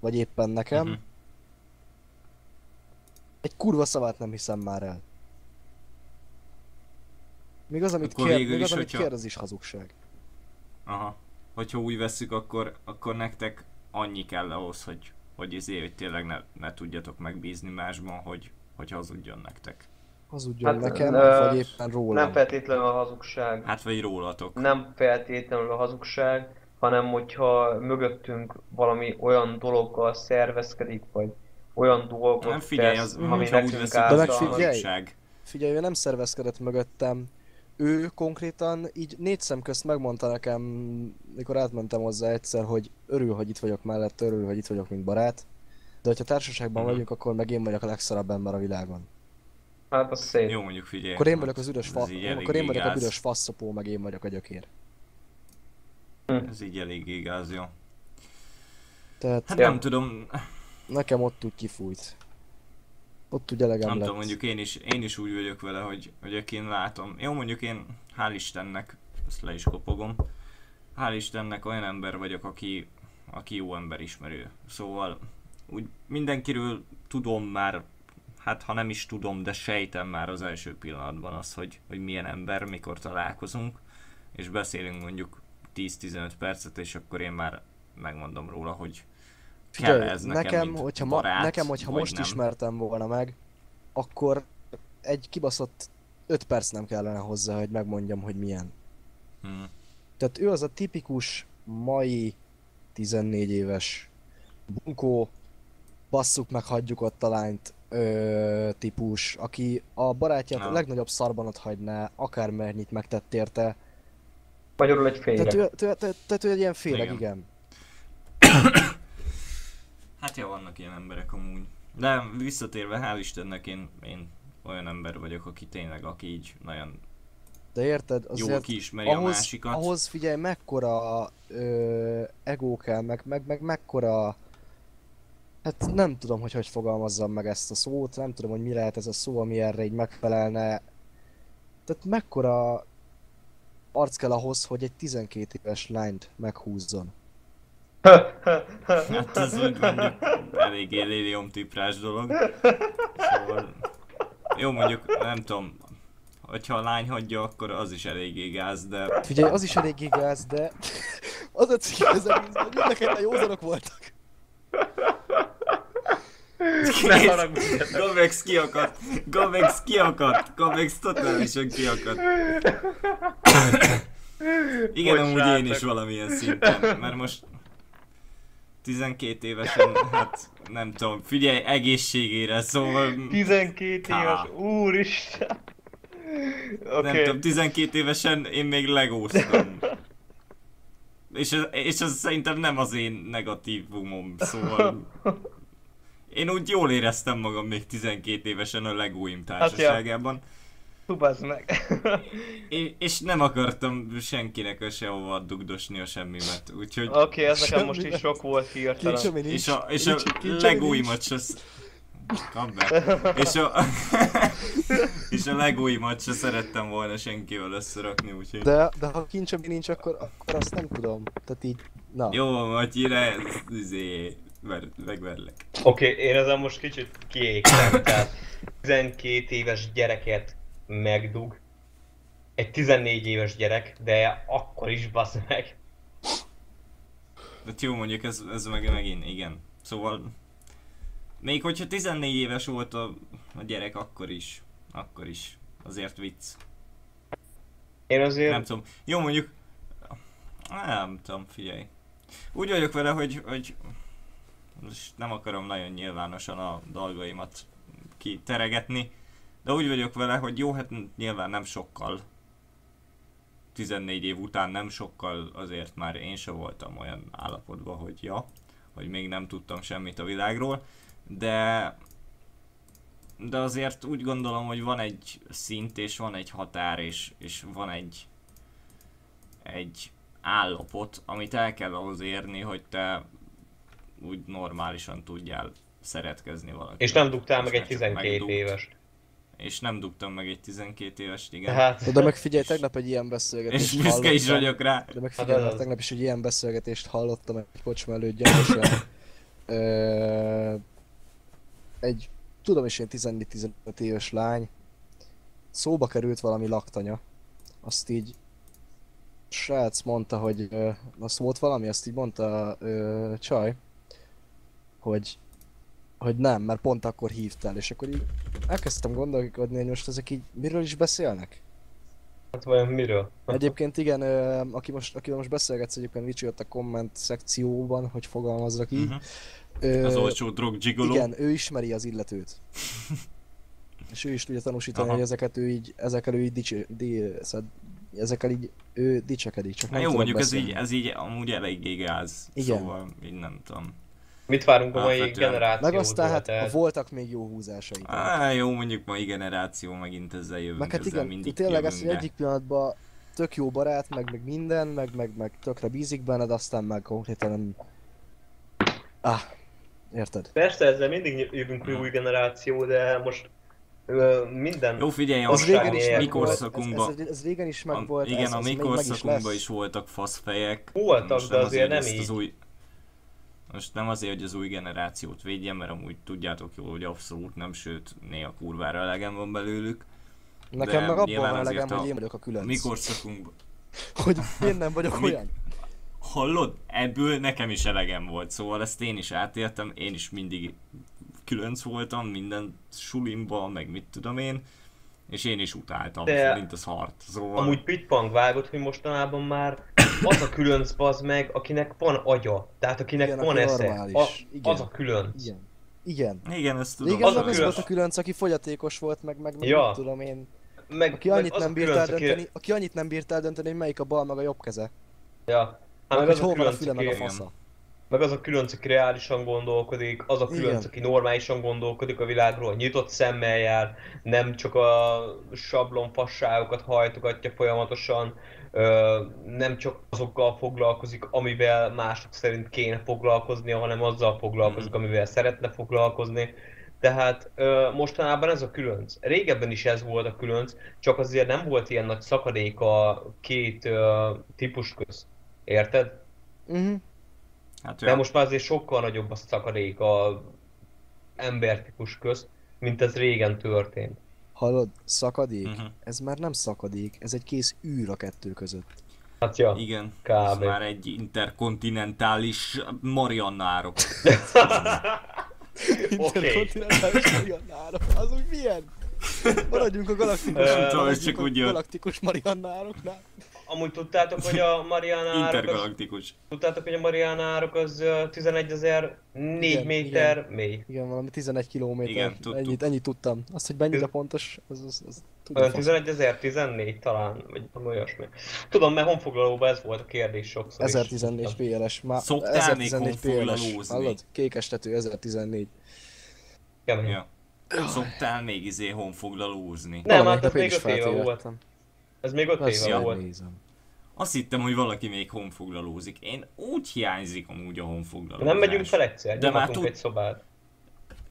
vagy éppen nekem. Mhm. Egy kurva szavát nem hiszem már el. Még az, amit, Akkor kér, még az, amit hogyha- kér, az is hazugság. Aha. Hogyha úgy veszük, akkor, akkor nektek annyi kell ahhoz, hogy, hogy izé, hogy tényleg ne, ne tudjatok megbízni másban, hogy, hogy hazudjon nektek. Hazudjon Hát, nekem, ö, vagy éppen rólam. Nem feltétlenül a hazugság. Hát vagy rólatok. nem feltétlenül a hazugság, hanem hogyha mögöttünk valami olyan dologgal szervezkedik, vagy olyan dolgot Nem figyelj, tesz, az, ami nekünk veszük, De meg figyelj! hazugság. Figyelj, ő nem szervezkedett mögöttem. Ő konkrétan így négy szem közt megmondta nekem, mikor átmentem hozzá egyszer, hogy örül, hogy itt vagyok mellett, örül, hogy itt vagyok, mint barát. De hogyha társaságban Mhm. vagyunk, akkor meg én vagyok a legszarabb ember a világon. Hát az szép. Jó, mondjuk figyelj. Akkor én hát vagyok az üres fa... akkor én vagyok a büdös faszopó, meg én vagyok a gyökér. Ez így elég igaz, jó. Tehát Hát Ja. nem tudom, nekem ott úgy kifújt. Ott úgy elegem nem lett. tudom, mondjuk én is, én is úgy vagyok vele, hogy, hogy aki én látom. Jó, mondjuk én, hál' Istennek, ezt le is kopogom, hál' Istennek olyan ember vagyok, aki, aki jó ember ismerő. Szóval úgy mindenkiről tudom már, hát ha nem is tudom, de sejtem már az első pillanatban az, hogy, hogy milyen ember, mikor találkozunk, és beszélünk mondjuk 10-15 percet, és akkor én már megmondom róla, hogy kell ez nekem, nekem, hogyha, barát, ma, nekem, hogyha most nem. ismertem volna meg, akkor egy kibaszott 5 perc nem kellene hozzá, hogy megmondjam, hogy milyen. Hmm. Tehát ő az a tipikus mai 14 éves bunkó, basszuk meg, hagyjuk ott a lányt ö, típus, aki a barátját Ja. a legnagyobb szarban ott hagyná, akármennyit megtett érte. Magyarul egy félre. Tehát ő, tehát, tehát, tehát ő egy ilyen féreg, Igen. igen. Hát ja, vannak ilyen emberek amúgy. De visszatérve, hál' Istennek én, én olyan ember vagyok, aki tényleg, aki így nagyon De érted, Jól azért kiismeri a ahhoz, másikat. ahhoz figyelj, mekkora ö, ego kell, meg, meg, meg mekkora... Hát nem tudom, hogy hogy fogalmazzam meg ezt a szót, nem tudom, hogy mi lehet ez a szó, ami erre így megfelelne. Tehát mekkora arc kell ahhoz, hogy egy 12 éves lányt meghúzzon. Hát ez úgy mondjuk eléggé lélium tiprás dolog. Szóval... Jó mondjuk, nem tudom, hogyha a lány hagyja, akkor az is eléggé gáz, de Figyelj, az is elég gáz, de az a cikk az egészben, hogy mindenket józanok voltak. Ne haragudj! Gamex kiakadt! Gamex kiakadt! Gamex totálisan kiakadt! Igen, Hogy amúgy én is valamilyen szinten, mert most 12 évesen, hát nem tudom, figyelj, egészségére, szóval 12 Ká. éves, úristen! nem Oké, tudom, 12 évesen én még legóztam. És ez, és ez szerintem nem az én negatívumom, szóval... Én úgy jól éreztem magam még 12 évesen a legóim társaságában. tubazd meg. É- és nem akartam senkinek sehova dugdosni a semmimet, úgyhogy... Oké, ez nekem most is sok volt hirtelen. És a, és a legóimat se... be. És a... és a legóimat se szerettem volna senkivel összerakni, úgyhogy... De, de ha kincs, ami nincs, akkor, akkor azt nem tudom. Tehát így, na. Jó, Matyire, izé, ver, megverlek. Oké, én ezen most kicsit kiégtem, tehát 12 éves gyereket megdug. Egy 14 éves gyerek, de akkor is basz meg. De jó, mondjuk ez, ez meg megint, igen. Szóval... Még hogyha 14 éves volt a, a gyerek, akkor is. Akkor is. Azért vicc. Én azért... Nem tudom. Jó, mondjuk... Nem tudom, figyelj. Úgy vagyok vele, hogy, hogy most nem akarom nagyon nyilvánosan a dolgaimat kiteregetni, de úgy vagyok vele, hogy jó, hát nyilván nem sokkal. 14 év után nem sokkal azért már én se voltam olyan állapotban, hogy ja, hogy még nem tudtam semmit a világról, de de azért úgy gondolom, hogy van egy szint és van egy határ és, és van egy egy állapot, amit el kell ahhoz érni, hogy te úgy normálisan tudjál szeretkezni valakivel. És nem dugtál meg egy ne csak 12 megdugt. éves. És nem dugtam meg egy 12 évest, igen. Tehát... De meg figyelj, tegnap egy ilyen beszélgetést és büszke is hallottam. vagyok rá. De meg Hát hát tegnap is egy ilyen beszélgetést hallottam egy kocsma előtt gyorsan. Ö, egy, tudom is én 14-15 éves lány, szóba került valami laktanya, azt így srác mondta, hogy ö, azt volt valami, azt így mondta ö, Csaj, hogy hogy nem, mert pont akkor hívtál, és akkor így elkezdtem gondolkodni, hogy most ezek így miről is beszélnek? Hát vajon miről? Egyébként igen, aki most, akivel most beszélgetsz, egyébként Vicsi ott a komment szekcióban, hogy fogalmazzak így. Uh-huh. Ö, Az olcsó drog gigoló. igen, ő ismeri az illetőt. És ő is tudja tanúsítani, Aha. hogy ezeket ő így, ezekkel ő így dicső, di, szóval ezekkel így ő dicsekedik, csak Na nem jó, mondjuk ez így, beszélni. ez így amúgy eléggé gáz. Igen. Szóval így nem tudom. Mit várunk a mai generációtól? Meg aztán hát tehát- voltak még jó húzásai. Á, jó, mondjuk mai generáció megint ezzel jövünk, Meg hát ezzel igen, mindig tényleg ez, hogy egyik pillanatban tök jó barát, meg, meg minden, meg, meg, meg tökre bízik benned, aztán meg konkrétan. Ah, érted? Persze, ezzel mindig jövünk mi új generáció, de most minden... Jó, figyelj, Az a régen is mi korszakunkban, Ez, ez, ez, régen is a, megvolt, igen, ez, a mi meg is korszakunkban lesz. is voltak faszfejek. Voltak, de azért nem így. Az új... Most nem azért, hogy az új generációt védjem, mert amúgy tudjátok jól, hogy abszolút nem, sőt, néha kurvára elegem van belőlük. Nekem de meg nyilván van elegem, a- hogy én vagyok a különc. Mi korszakunkban. Hogy én nem vagyok Mi- olyan. Hallod? Ebből nekem is elegem volt, szóval ezt én is átéltem, én is mindig különc voltam, minden sulimba, meg mit tudom én, és én is utáltam, De- mint a szart, szóval... Amúgy pitpang vágott, hogy mostanában már az a különc bazd meg, akinek van agya. Tehát akinek Igen, van aki esze. A, Igen. az a különc. Igen. Igen. Igen, ezt tudom. Régen az a meg az különc. volt a különc, aki fogyatékos volt, meg, meg, meg Ja. mit tudom én. Meg, Aki meg annyit az a nem bírt különc, aki- eldönteni, aki annyit nem bírt eldönteni, hogy melyik a bal, meg a jobb keze. Ja. Hát Meg meg hogy az a hol van a füle, meg a aki... Igen. fasza. meg az a különc, aki reálisan gondolkodik, az a különc, Igen. aki normálisan gondolkodik a világról, nyitott szemmel jár, nem csak a sablon fasságokat hajtogatja folyamatosan, nem csak azokkal foglalkozik, amivel mások szerint kéne foglalkoznia, hanem azzal foglalkozik, amivel szeretne foglalkozni. Tehát ö, mostanában ez a különc. Régebben is ez volt a különc, csak azért nem volt ilyen nagy szakadék a két ö, típus közt. Érted? Uh-huh. Hát De most már azért sokkal nagyobb a szakadék a embertípus közt, mint ez régen történt. Hallod, szakadék? Mhm. Ez már nem szakadék, ez egy kész űr a kettő között. Hát ja. igen, Kb. ez már egy interkontinentális Mariannárok. Oké. Interkontinentális Mariannárok, az úgy milyen? Maradjunk a galaktikus, maradjunk csak a úgy galaktikus Mariannároknál. Amúgy tudtátok, hogy a Mariana árok, az, Intergalaktikus. tudtátok, hogy a Mariana árok az ö, 11.004 Igen, méter mély. Igen, valami 11 kilométer. Igen, tudtuk. ennyit, ennyit tudtam. Azt, hogy mennyire pontos, az, az, az tudja 11.014 talán, vagy valami olyasmi. Tudom, mert honfoglalóban ez volt a kérdés sokszor is. 1014 PLS, már Szoktál még 1014 PLS, honfoglalózni? hallod? Kékes tető 1014. Kemény. Ja. Szoktál még izé honfoglalózni? Nem, hát még is öt éve volt. Ez még 5 Lesz, éve ja. volt. nézem. Azt hittem, hogy valaki még honfoglalózik. Én úgy hiányzik amúgy a honfoglalózás. Nem megyünk fel egyszer, De de már tud- egy szobát.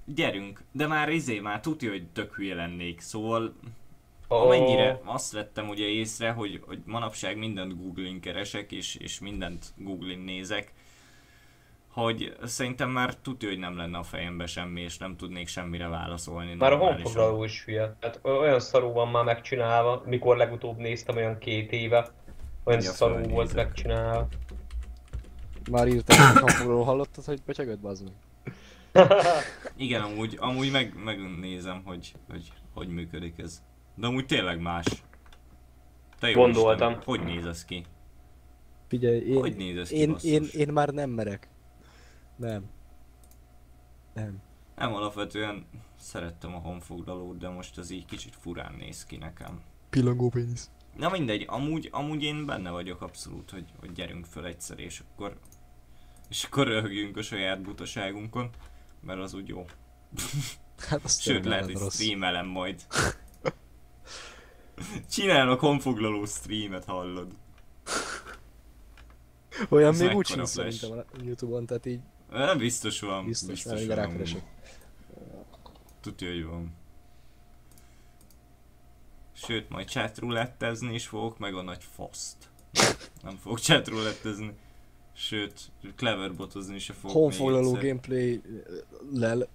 Gyerünk, de már izé, már tudja, hogy tök hülye lennék, szóval Ó, amennyire azt vettem ugye észre, hogy, hogy manapság mindent Google-in keresek, és, és mindent Google-in nézek, hogy szerintem már tudja, hogy nem lenne a fejembe semmi, és nem tudnék semmire válaszolni. Már a honfoglaló is hülye. Tehát ö- olyan szarú van már megcsinálva, mikor legutóbb néztem olyan két éve. Olyan Ja, szarú volt megcsinálva. Már írtam, hogy kapulról hallottad, hogy becsegött, bazd meg. Igen, amúgy, amúgy meg, megnézem, hogy, hogy hogy működik ez. De amúgy tényleg más. Te jó Gondoltam. Isten, hogy néz ez ki? Figyelj, én, Hogy néz ez ki, én, én, én már nem merek. Nem. Nem. Nem, alapvetően szerettem a honfoglalót, de most ez így kicsit furán néz ki nekem. Pillangó pénisz. Na mindegy, amúgy, amúgy én benne vagyok abszolút, hogy, hogy gyerünk föl egyszer, és akkor és akkor röhögjünk a saját butaságunkon, mert az úgy jó. Hát azt Sőt, lehet, hogy rossz. streamelem majd. Csinálok honfoglaló streamet, hallod? Olyan Ez még úgy sincs szerintem a Youtube-on, tehát így Nem biztos van. biztos, biztos van. rákeresek. Tudja, hogy van. Sőt, majd chatroulettezni is fogok, meg a nagy faszt. Nem fogok chatroulettezni. Sőt, cleverbotozni is fogok Honfoglaló gameplay lel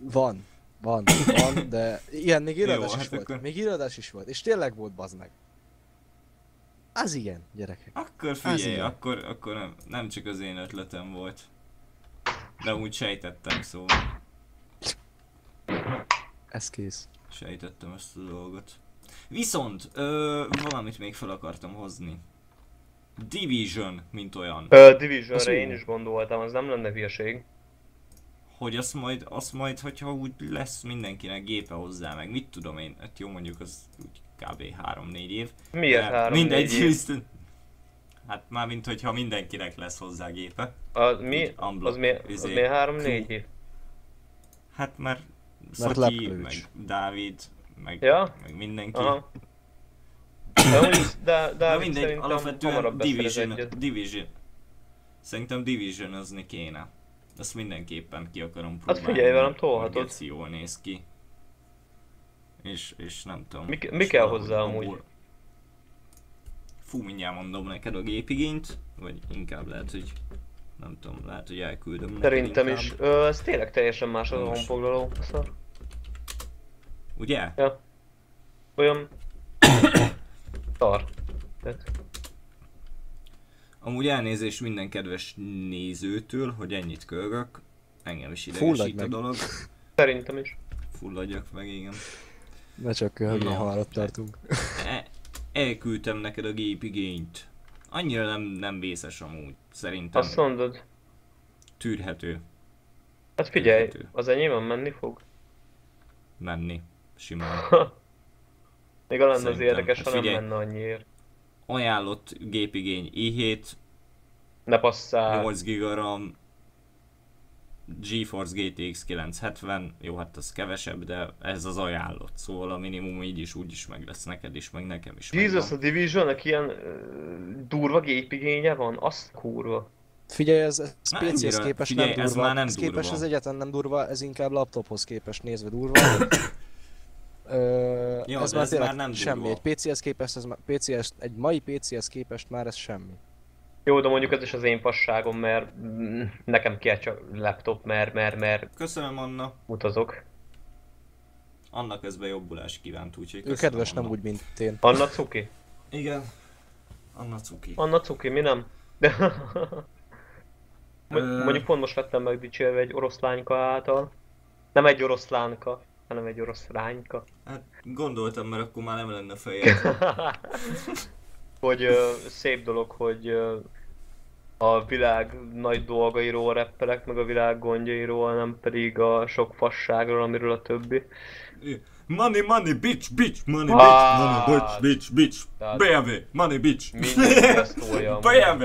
van. Van, van, de ilyen még iradás Jó, is hát volt. akkor- Még iradás is volt, és tényleg volt bazd meg. Az igen, gyerekek. Akkor figyelj, akkor, akkor nem, nem csak az én ötletem volt. De úgy sejtettem, szóval Ez kész. sejtettem ezt a dolgot. Viszont, ö, valamit még fel akartam hozni. Division, mint olyan. Ö, Divisionre én is gondoltam, az nem lenne hülyeség. hogy azt majd, azt majd, hogyha úgy lesz mindenkinek gépe hozzá, meg mit tudom én, hát jó mondjuk az úgy kb. 3-4 év. Miért De három Mindegy, négy év? Hát már mint hogyha mindenkinek lesz hozzá gépe. Az mi? Unblock, Az miért, az izé, fú. négy év? Hát már Szotyi, meg Dávid, meg, Ja? meg mindenki. Aha. De de, Na mindegy, alapvetően Division. Division. Szerintem Division kéne. Azt mindenképpen ki akarom Hát próbálni. figyelj velem, tolhatod. jól néz ki. És, és nem tudom. Mi- mi kell hozzá amúgy? Fú, mindjárt mondom neked a gépigényt, vagy inkább lehet, hogy nem tudom, lehet, hogy elküldöm Szerintem is. Ö, ez tényleg teljesen más az a honfoglaló. Szar. Ugye? Ja. Olyan... Szar. Tehát, Amúgy elnézés minden kedves nézőtől, hogy ennyit kölgök. Engem is idegesít a dolog. Szerintem is. Fulladjak meg, igen. Ne csak hogy No. hamarat tartunk. E- elküldtem neked a gépigényt. Annyira nem, nem vészes amúgy. Szerintem Azt mondod. tűrhető Hát figyelj, Érthető. az enyémben menni fog. menni. Simán. Még a lenne az érdekes, Hát ha nem figyelj. menne annyiért. Ajánlott gépigény i7, Ne passzál. 8 GB RAM, GeForce GTX 970, jó hát az kevesebb, de ez az ajánlott, szóval a minimum így is úgy is meg lesz neked is, meg nekem is. Jesus, a Division-nek ilyen uh, durva gépigénye van, azt kurva. Figyelj, ez, ez PC-hez képest figyelj, nem durva. ez már nem ez durva. ez egyáltalán nem durva, ez inkább laptophoz képest nézve durva. Ö, Jó, ez már ez már nem semmi. durva. Egy PC-hez képest, ez már, PC-hez, egy mai PC-hez képest már ez semmi. Jó, de mondjuk ez is az én fasságom, mert nekem kell csak laptop, mert, mert, mert Köszönöm Anna. utazok. Anna közben jobbulást kívánt, úgyhogy Ő köszönöm, kedves, nem Anna. úgy, mint én. Anna cuki? Igen. Anna cuki. Anna cuki, mi nem? De. Mondjuk pont most vettem meg dicsérve egy oroszlányka által. Nem egy oroszlánka, hanem egy orosz lányka. Hát gondoltam, mert akkor már nem lenne fejed. hogy ö, szép dolog, hogy ö, a világ nagy dolgairól reppelek, meg a világ gondjairól, nem pedig a sok fasságról, amiről a többi. Money, money, bitch, bitch, money, Ah. bitch, money, bitch, bitch, bitch, Tehát- BMW, money, bitch. BMW,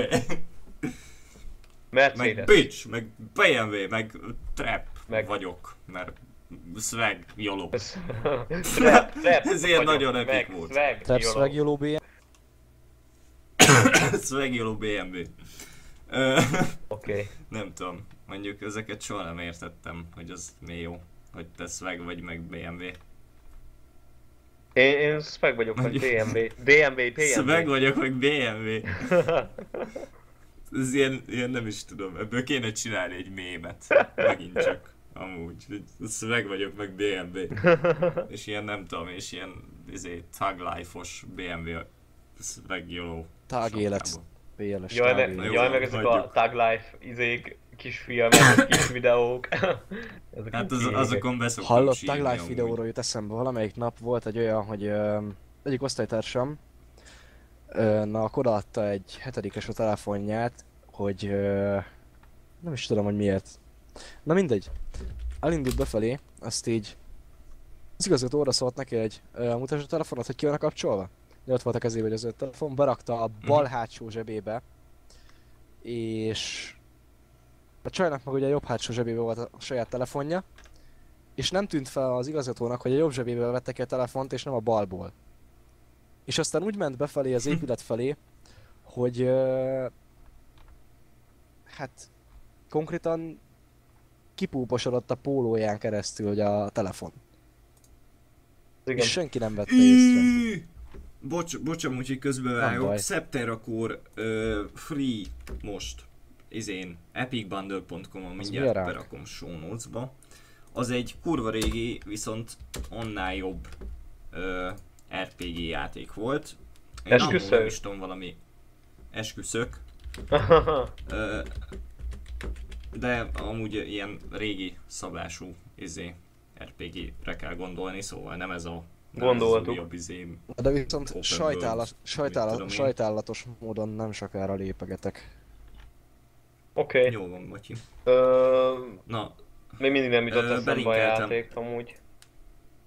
meg Mercedes. bitch, meg BMW, meg trap Meg- vagyok, mert swag, YOLO. Ez, rap, rap Ez ilyen vagyok, nagyon epic meg volt. Swag, Traps YOLO. Reguló BM. Swag, YOLO, BMW. Oké. nem tudom, mondjuk ezeket soha nem értettem, hogy az mi jó, hogy te swag vagy meg BMW. Én, én swag vagyok, vagy Mondjuk- BMW. BMW, BMW. Swag vagyok, meg BMW. Ez ilyen, ilyen nem is tudom, ebből kéne csinálni egy mémet. Megint csak. Amúgy. Swag vagyok, meg BMW. És ilyen nem tudom, és ilyen izé, thug life-os BMW swag YOLO. Tág élet. sapkába. PLS Jaj, tág meg, jaj, meg ezek a. Tag Life izék, kis filmek, kis videók. ezek Hát az, azokon beszoktam Hallott Tag Life amúgy. videóról jut eszembe, valamelyik nap volt egy olyan, hogy ö, egyik osztálytársam ö, na, akkor odaadta egy hetedikes a telefonját, hogy ö, nem is tudom, hogy miért. Na mindegy. Elindult befelé, azt így az igazgató óra szólt neki egy ö, mutasd a telefonot, hogy ki van kapcsolva. De ott volt a kezébe egy az öt telefon, berakta a bal hátsó zsebébe, és a csajnak meg ugye a jobb hátsó zsebébe volt a saját telefonja, és nem tűnt fel az igazgatónak, hogy a jobb zsebébe vette ki a telefont, és nem a balból. És aztán úgy ment befelé az épület felé, hogy ö, hát konkrétan kipúposodott a pólóján keresztül hogy a telefon. Igen. És senki nem vette észre. Bocs, bocs, amúgy, hogy Nem közbevágok. Septerakor uh, free most izén epicbundle.com-on mindjárt berakom show notes-ba. Az egy kurva régi, viszont annál jobb uh, RPG játék volt. Én annól Esküszög? nem is tudom, valami esküszök. Ö, de amúgy ilyen régi szabású izé RPG-re kell gondolni, szóval nem ez a Gondoltuk. újabb izé. De viszont tudom én. sajtállatos módon nem sokára lépegetek. Oké. Jó van, Matyi. Ö, Na, Még mindig nem jutott eszembe a játék amúgy.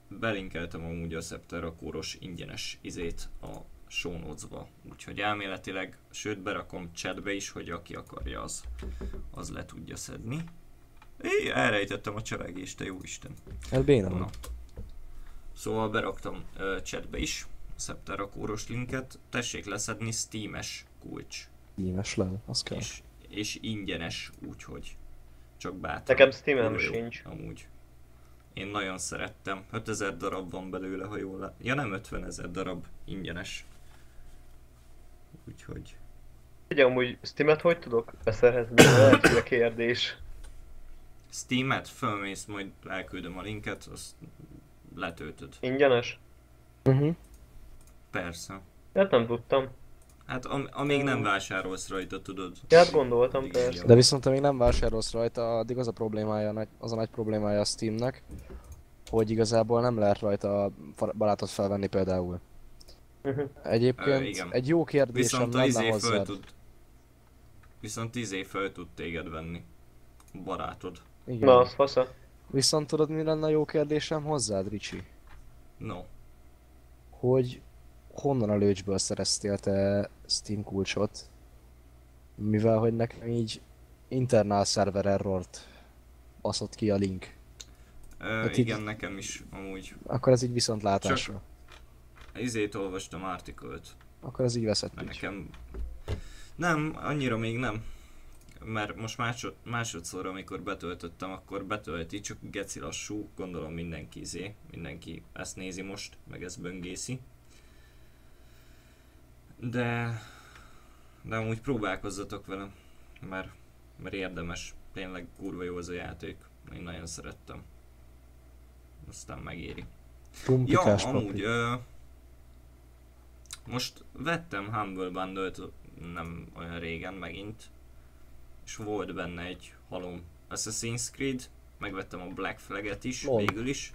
belinkeltem amúgy a Septerakóros ingyenes izét a show notes-ba, úgyhogy elméletileg, sőt berakom chatbe is, hogy aki akarja az, az le tudja szedni. É, elrejtettem a csevegést, te jó Isten. Ez béna Na. Szóval beraktam ö, chatbe is a Septerakóros linket, tessék leszedni Steam-es kulcs, Ímes le, az kell. és, és ingyenes, úgyhogy csak bátran. Nekem Steam-em sincs. Amúgy. Én nagyon szerettem. 5000 darab van belőle, ha jól lát. Ja nem 50 ezer darab ingyenes. Úgyhogy... Ugye amúgy Steam-et hogy tudok beszerezni? Lehet, hogy a kérdés. Steam-et fölmész, majd elküldöm a linket, azt letöltöd. Ingyenes? Uh-huh. Persze. Hát nem tudtam. Hát am- amíg nem vásárolsz rajta, tudod. Ja, hát gondoltam, persze. De viszont amíg nem vásárolsz rajta, addig az a problémája, az a nagy problémája a Steamnek, hogy igazából nem lehet rajta barátot felvenni például. Mhm. Egyébként Ö, igen. egy jó kérdésem Viszont a lenne izé föl hozzád. tud... Viszont izé föl tud téged venni. Barátod. Igen. Na, az fasza. Viszont tudod mi lenne a jó kérdésem hozzád, Ricsi? No. Hogy honnan a lőcsből szereztél te Steam kulcsot? Mivel hogy nekem így internal server errort baszott ki a link. Ö, Hát így- igen, nekem is amúgy. Akkor ez így viszontlátásra. Izét olvastam artikült. Akkor ez így veszett nekem... Nem, annyira még nem. Mert most másod, másodszor, amikor betöltöttem, akkor betölti, csak geci lassú, gondolom mindenki izé, mindenki ezt nézi most, meg ezt böngészi. De... De amúgy próbálkozzatok vele, mert, mert érdemes, tényleg kurva jó az a játék, én nagyon szerettem. Aztán megéri. Ja, Pumpikás amúgy, papi. ö, most vettem Humble bundle nem olyan régen megint, és volt benne egy halom Assassin's Creed, megvettem a Black Flag-et is, Lol. végül is,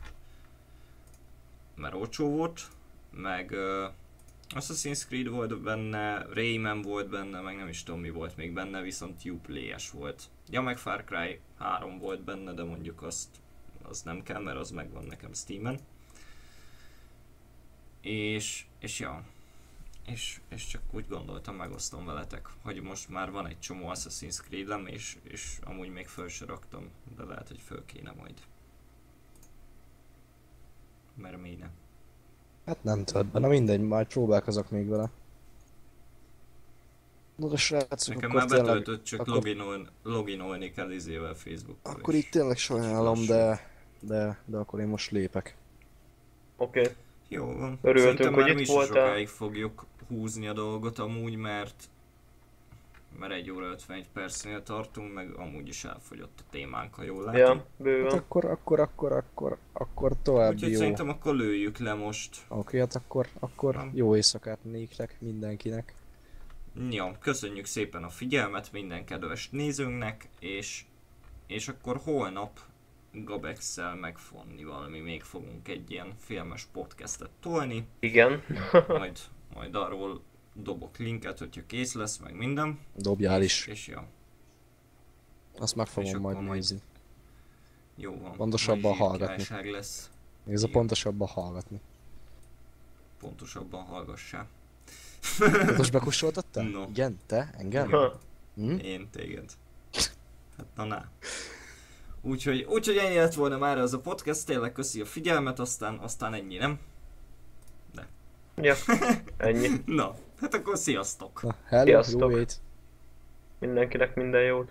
mert olcsó volt, meg ö, Assassin's Creed volt benne, Rayman volt benne, meg nem is tudom mi volt még benne, viszont Uplay-es volt. Ja, meg Far Cry 3 volt benne, de mondjuk azt az nem kell, mert az megvan nekem Steam-en. És, és ja, és, és csak úgy gondoltam, megosztom veletek, hogy most már van egy csomó Assassin's Creed-lem, és, és amúgy még föl se raktam, de lehet, hogy föl kéne majd. Mert miért ne? Hát nem tudod, na mindegy, majd próbálkozok még vele. Na de srácok, Nekem már tényleg, betöltött, csak akkor- loginol, loginolni kell izével Facebookon. akkor itt tényleg sajnálom, de, de, de akkor én most lépek. Oké. Okay. Jó van. Örültünk, Szerintem hogy már itt mi is voltál. sokáig fogjuk húzni a dolgot amúgy, mert mert 1 óra 51 percnél tartunk, meg amúgy is elfogyott a témánk, ha jól látom. Ja, Hát bőven. akkor, akkor, akkor, akkor, akkor további Úgyhogy jó. szerintem akkor lőjük le most. Oké, hát akkor, akkor Nem. jó éjszakát néktek mindenkinek. Ja, köszönjük szépen a figyelmet minden kedves nézőnknek, és, és akkor holnap Gabex-szel meg Fannival mi még fogunk egy ilyen filmes podcastet tolni, Igen. majd, majd arról dobok linket, hogyha kész lesz, meg minden. Dobjál és, is, És ja, azt meg fogom majd nézni. jó van. Pontosabban hallgatni. lesz. Ez a pontosabban hallgatni. Pontosabban hallgassál. Most bekussoltattál? No. Igen, te? Engem? Hm? Én téged. Hát na na. Úgyhogy, úgyhogy ennyi lett volna már az a podcast, tényleg köszi a figyelmet, aztán, aztán ennyi, nem? Ja, ennyi. Na, hát akkor sziasztok! Na, hello, Sziasztok. Mindenkinek minden jót.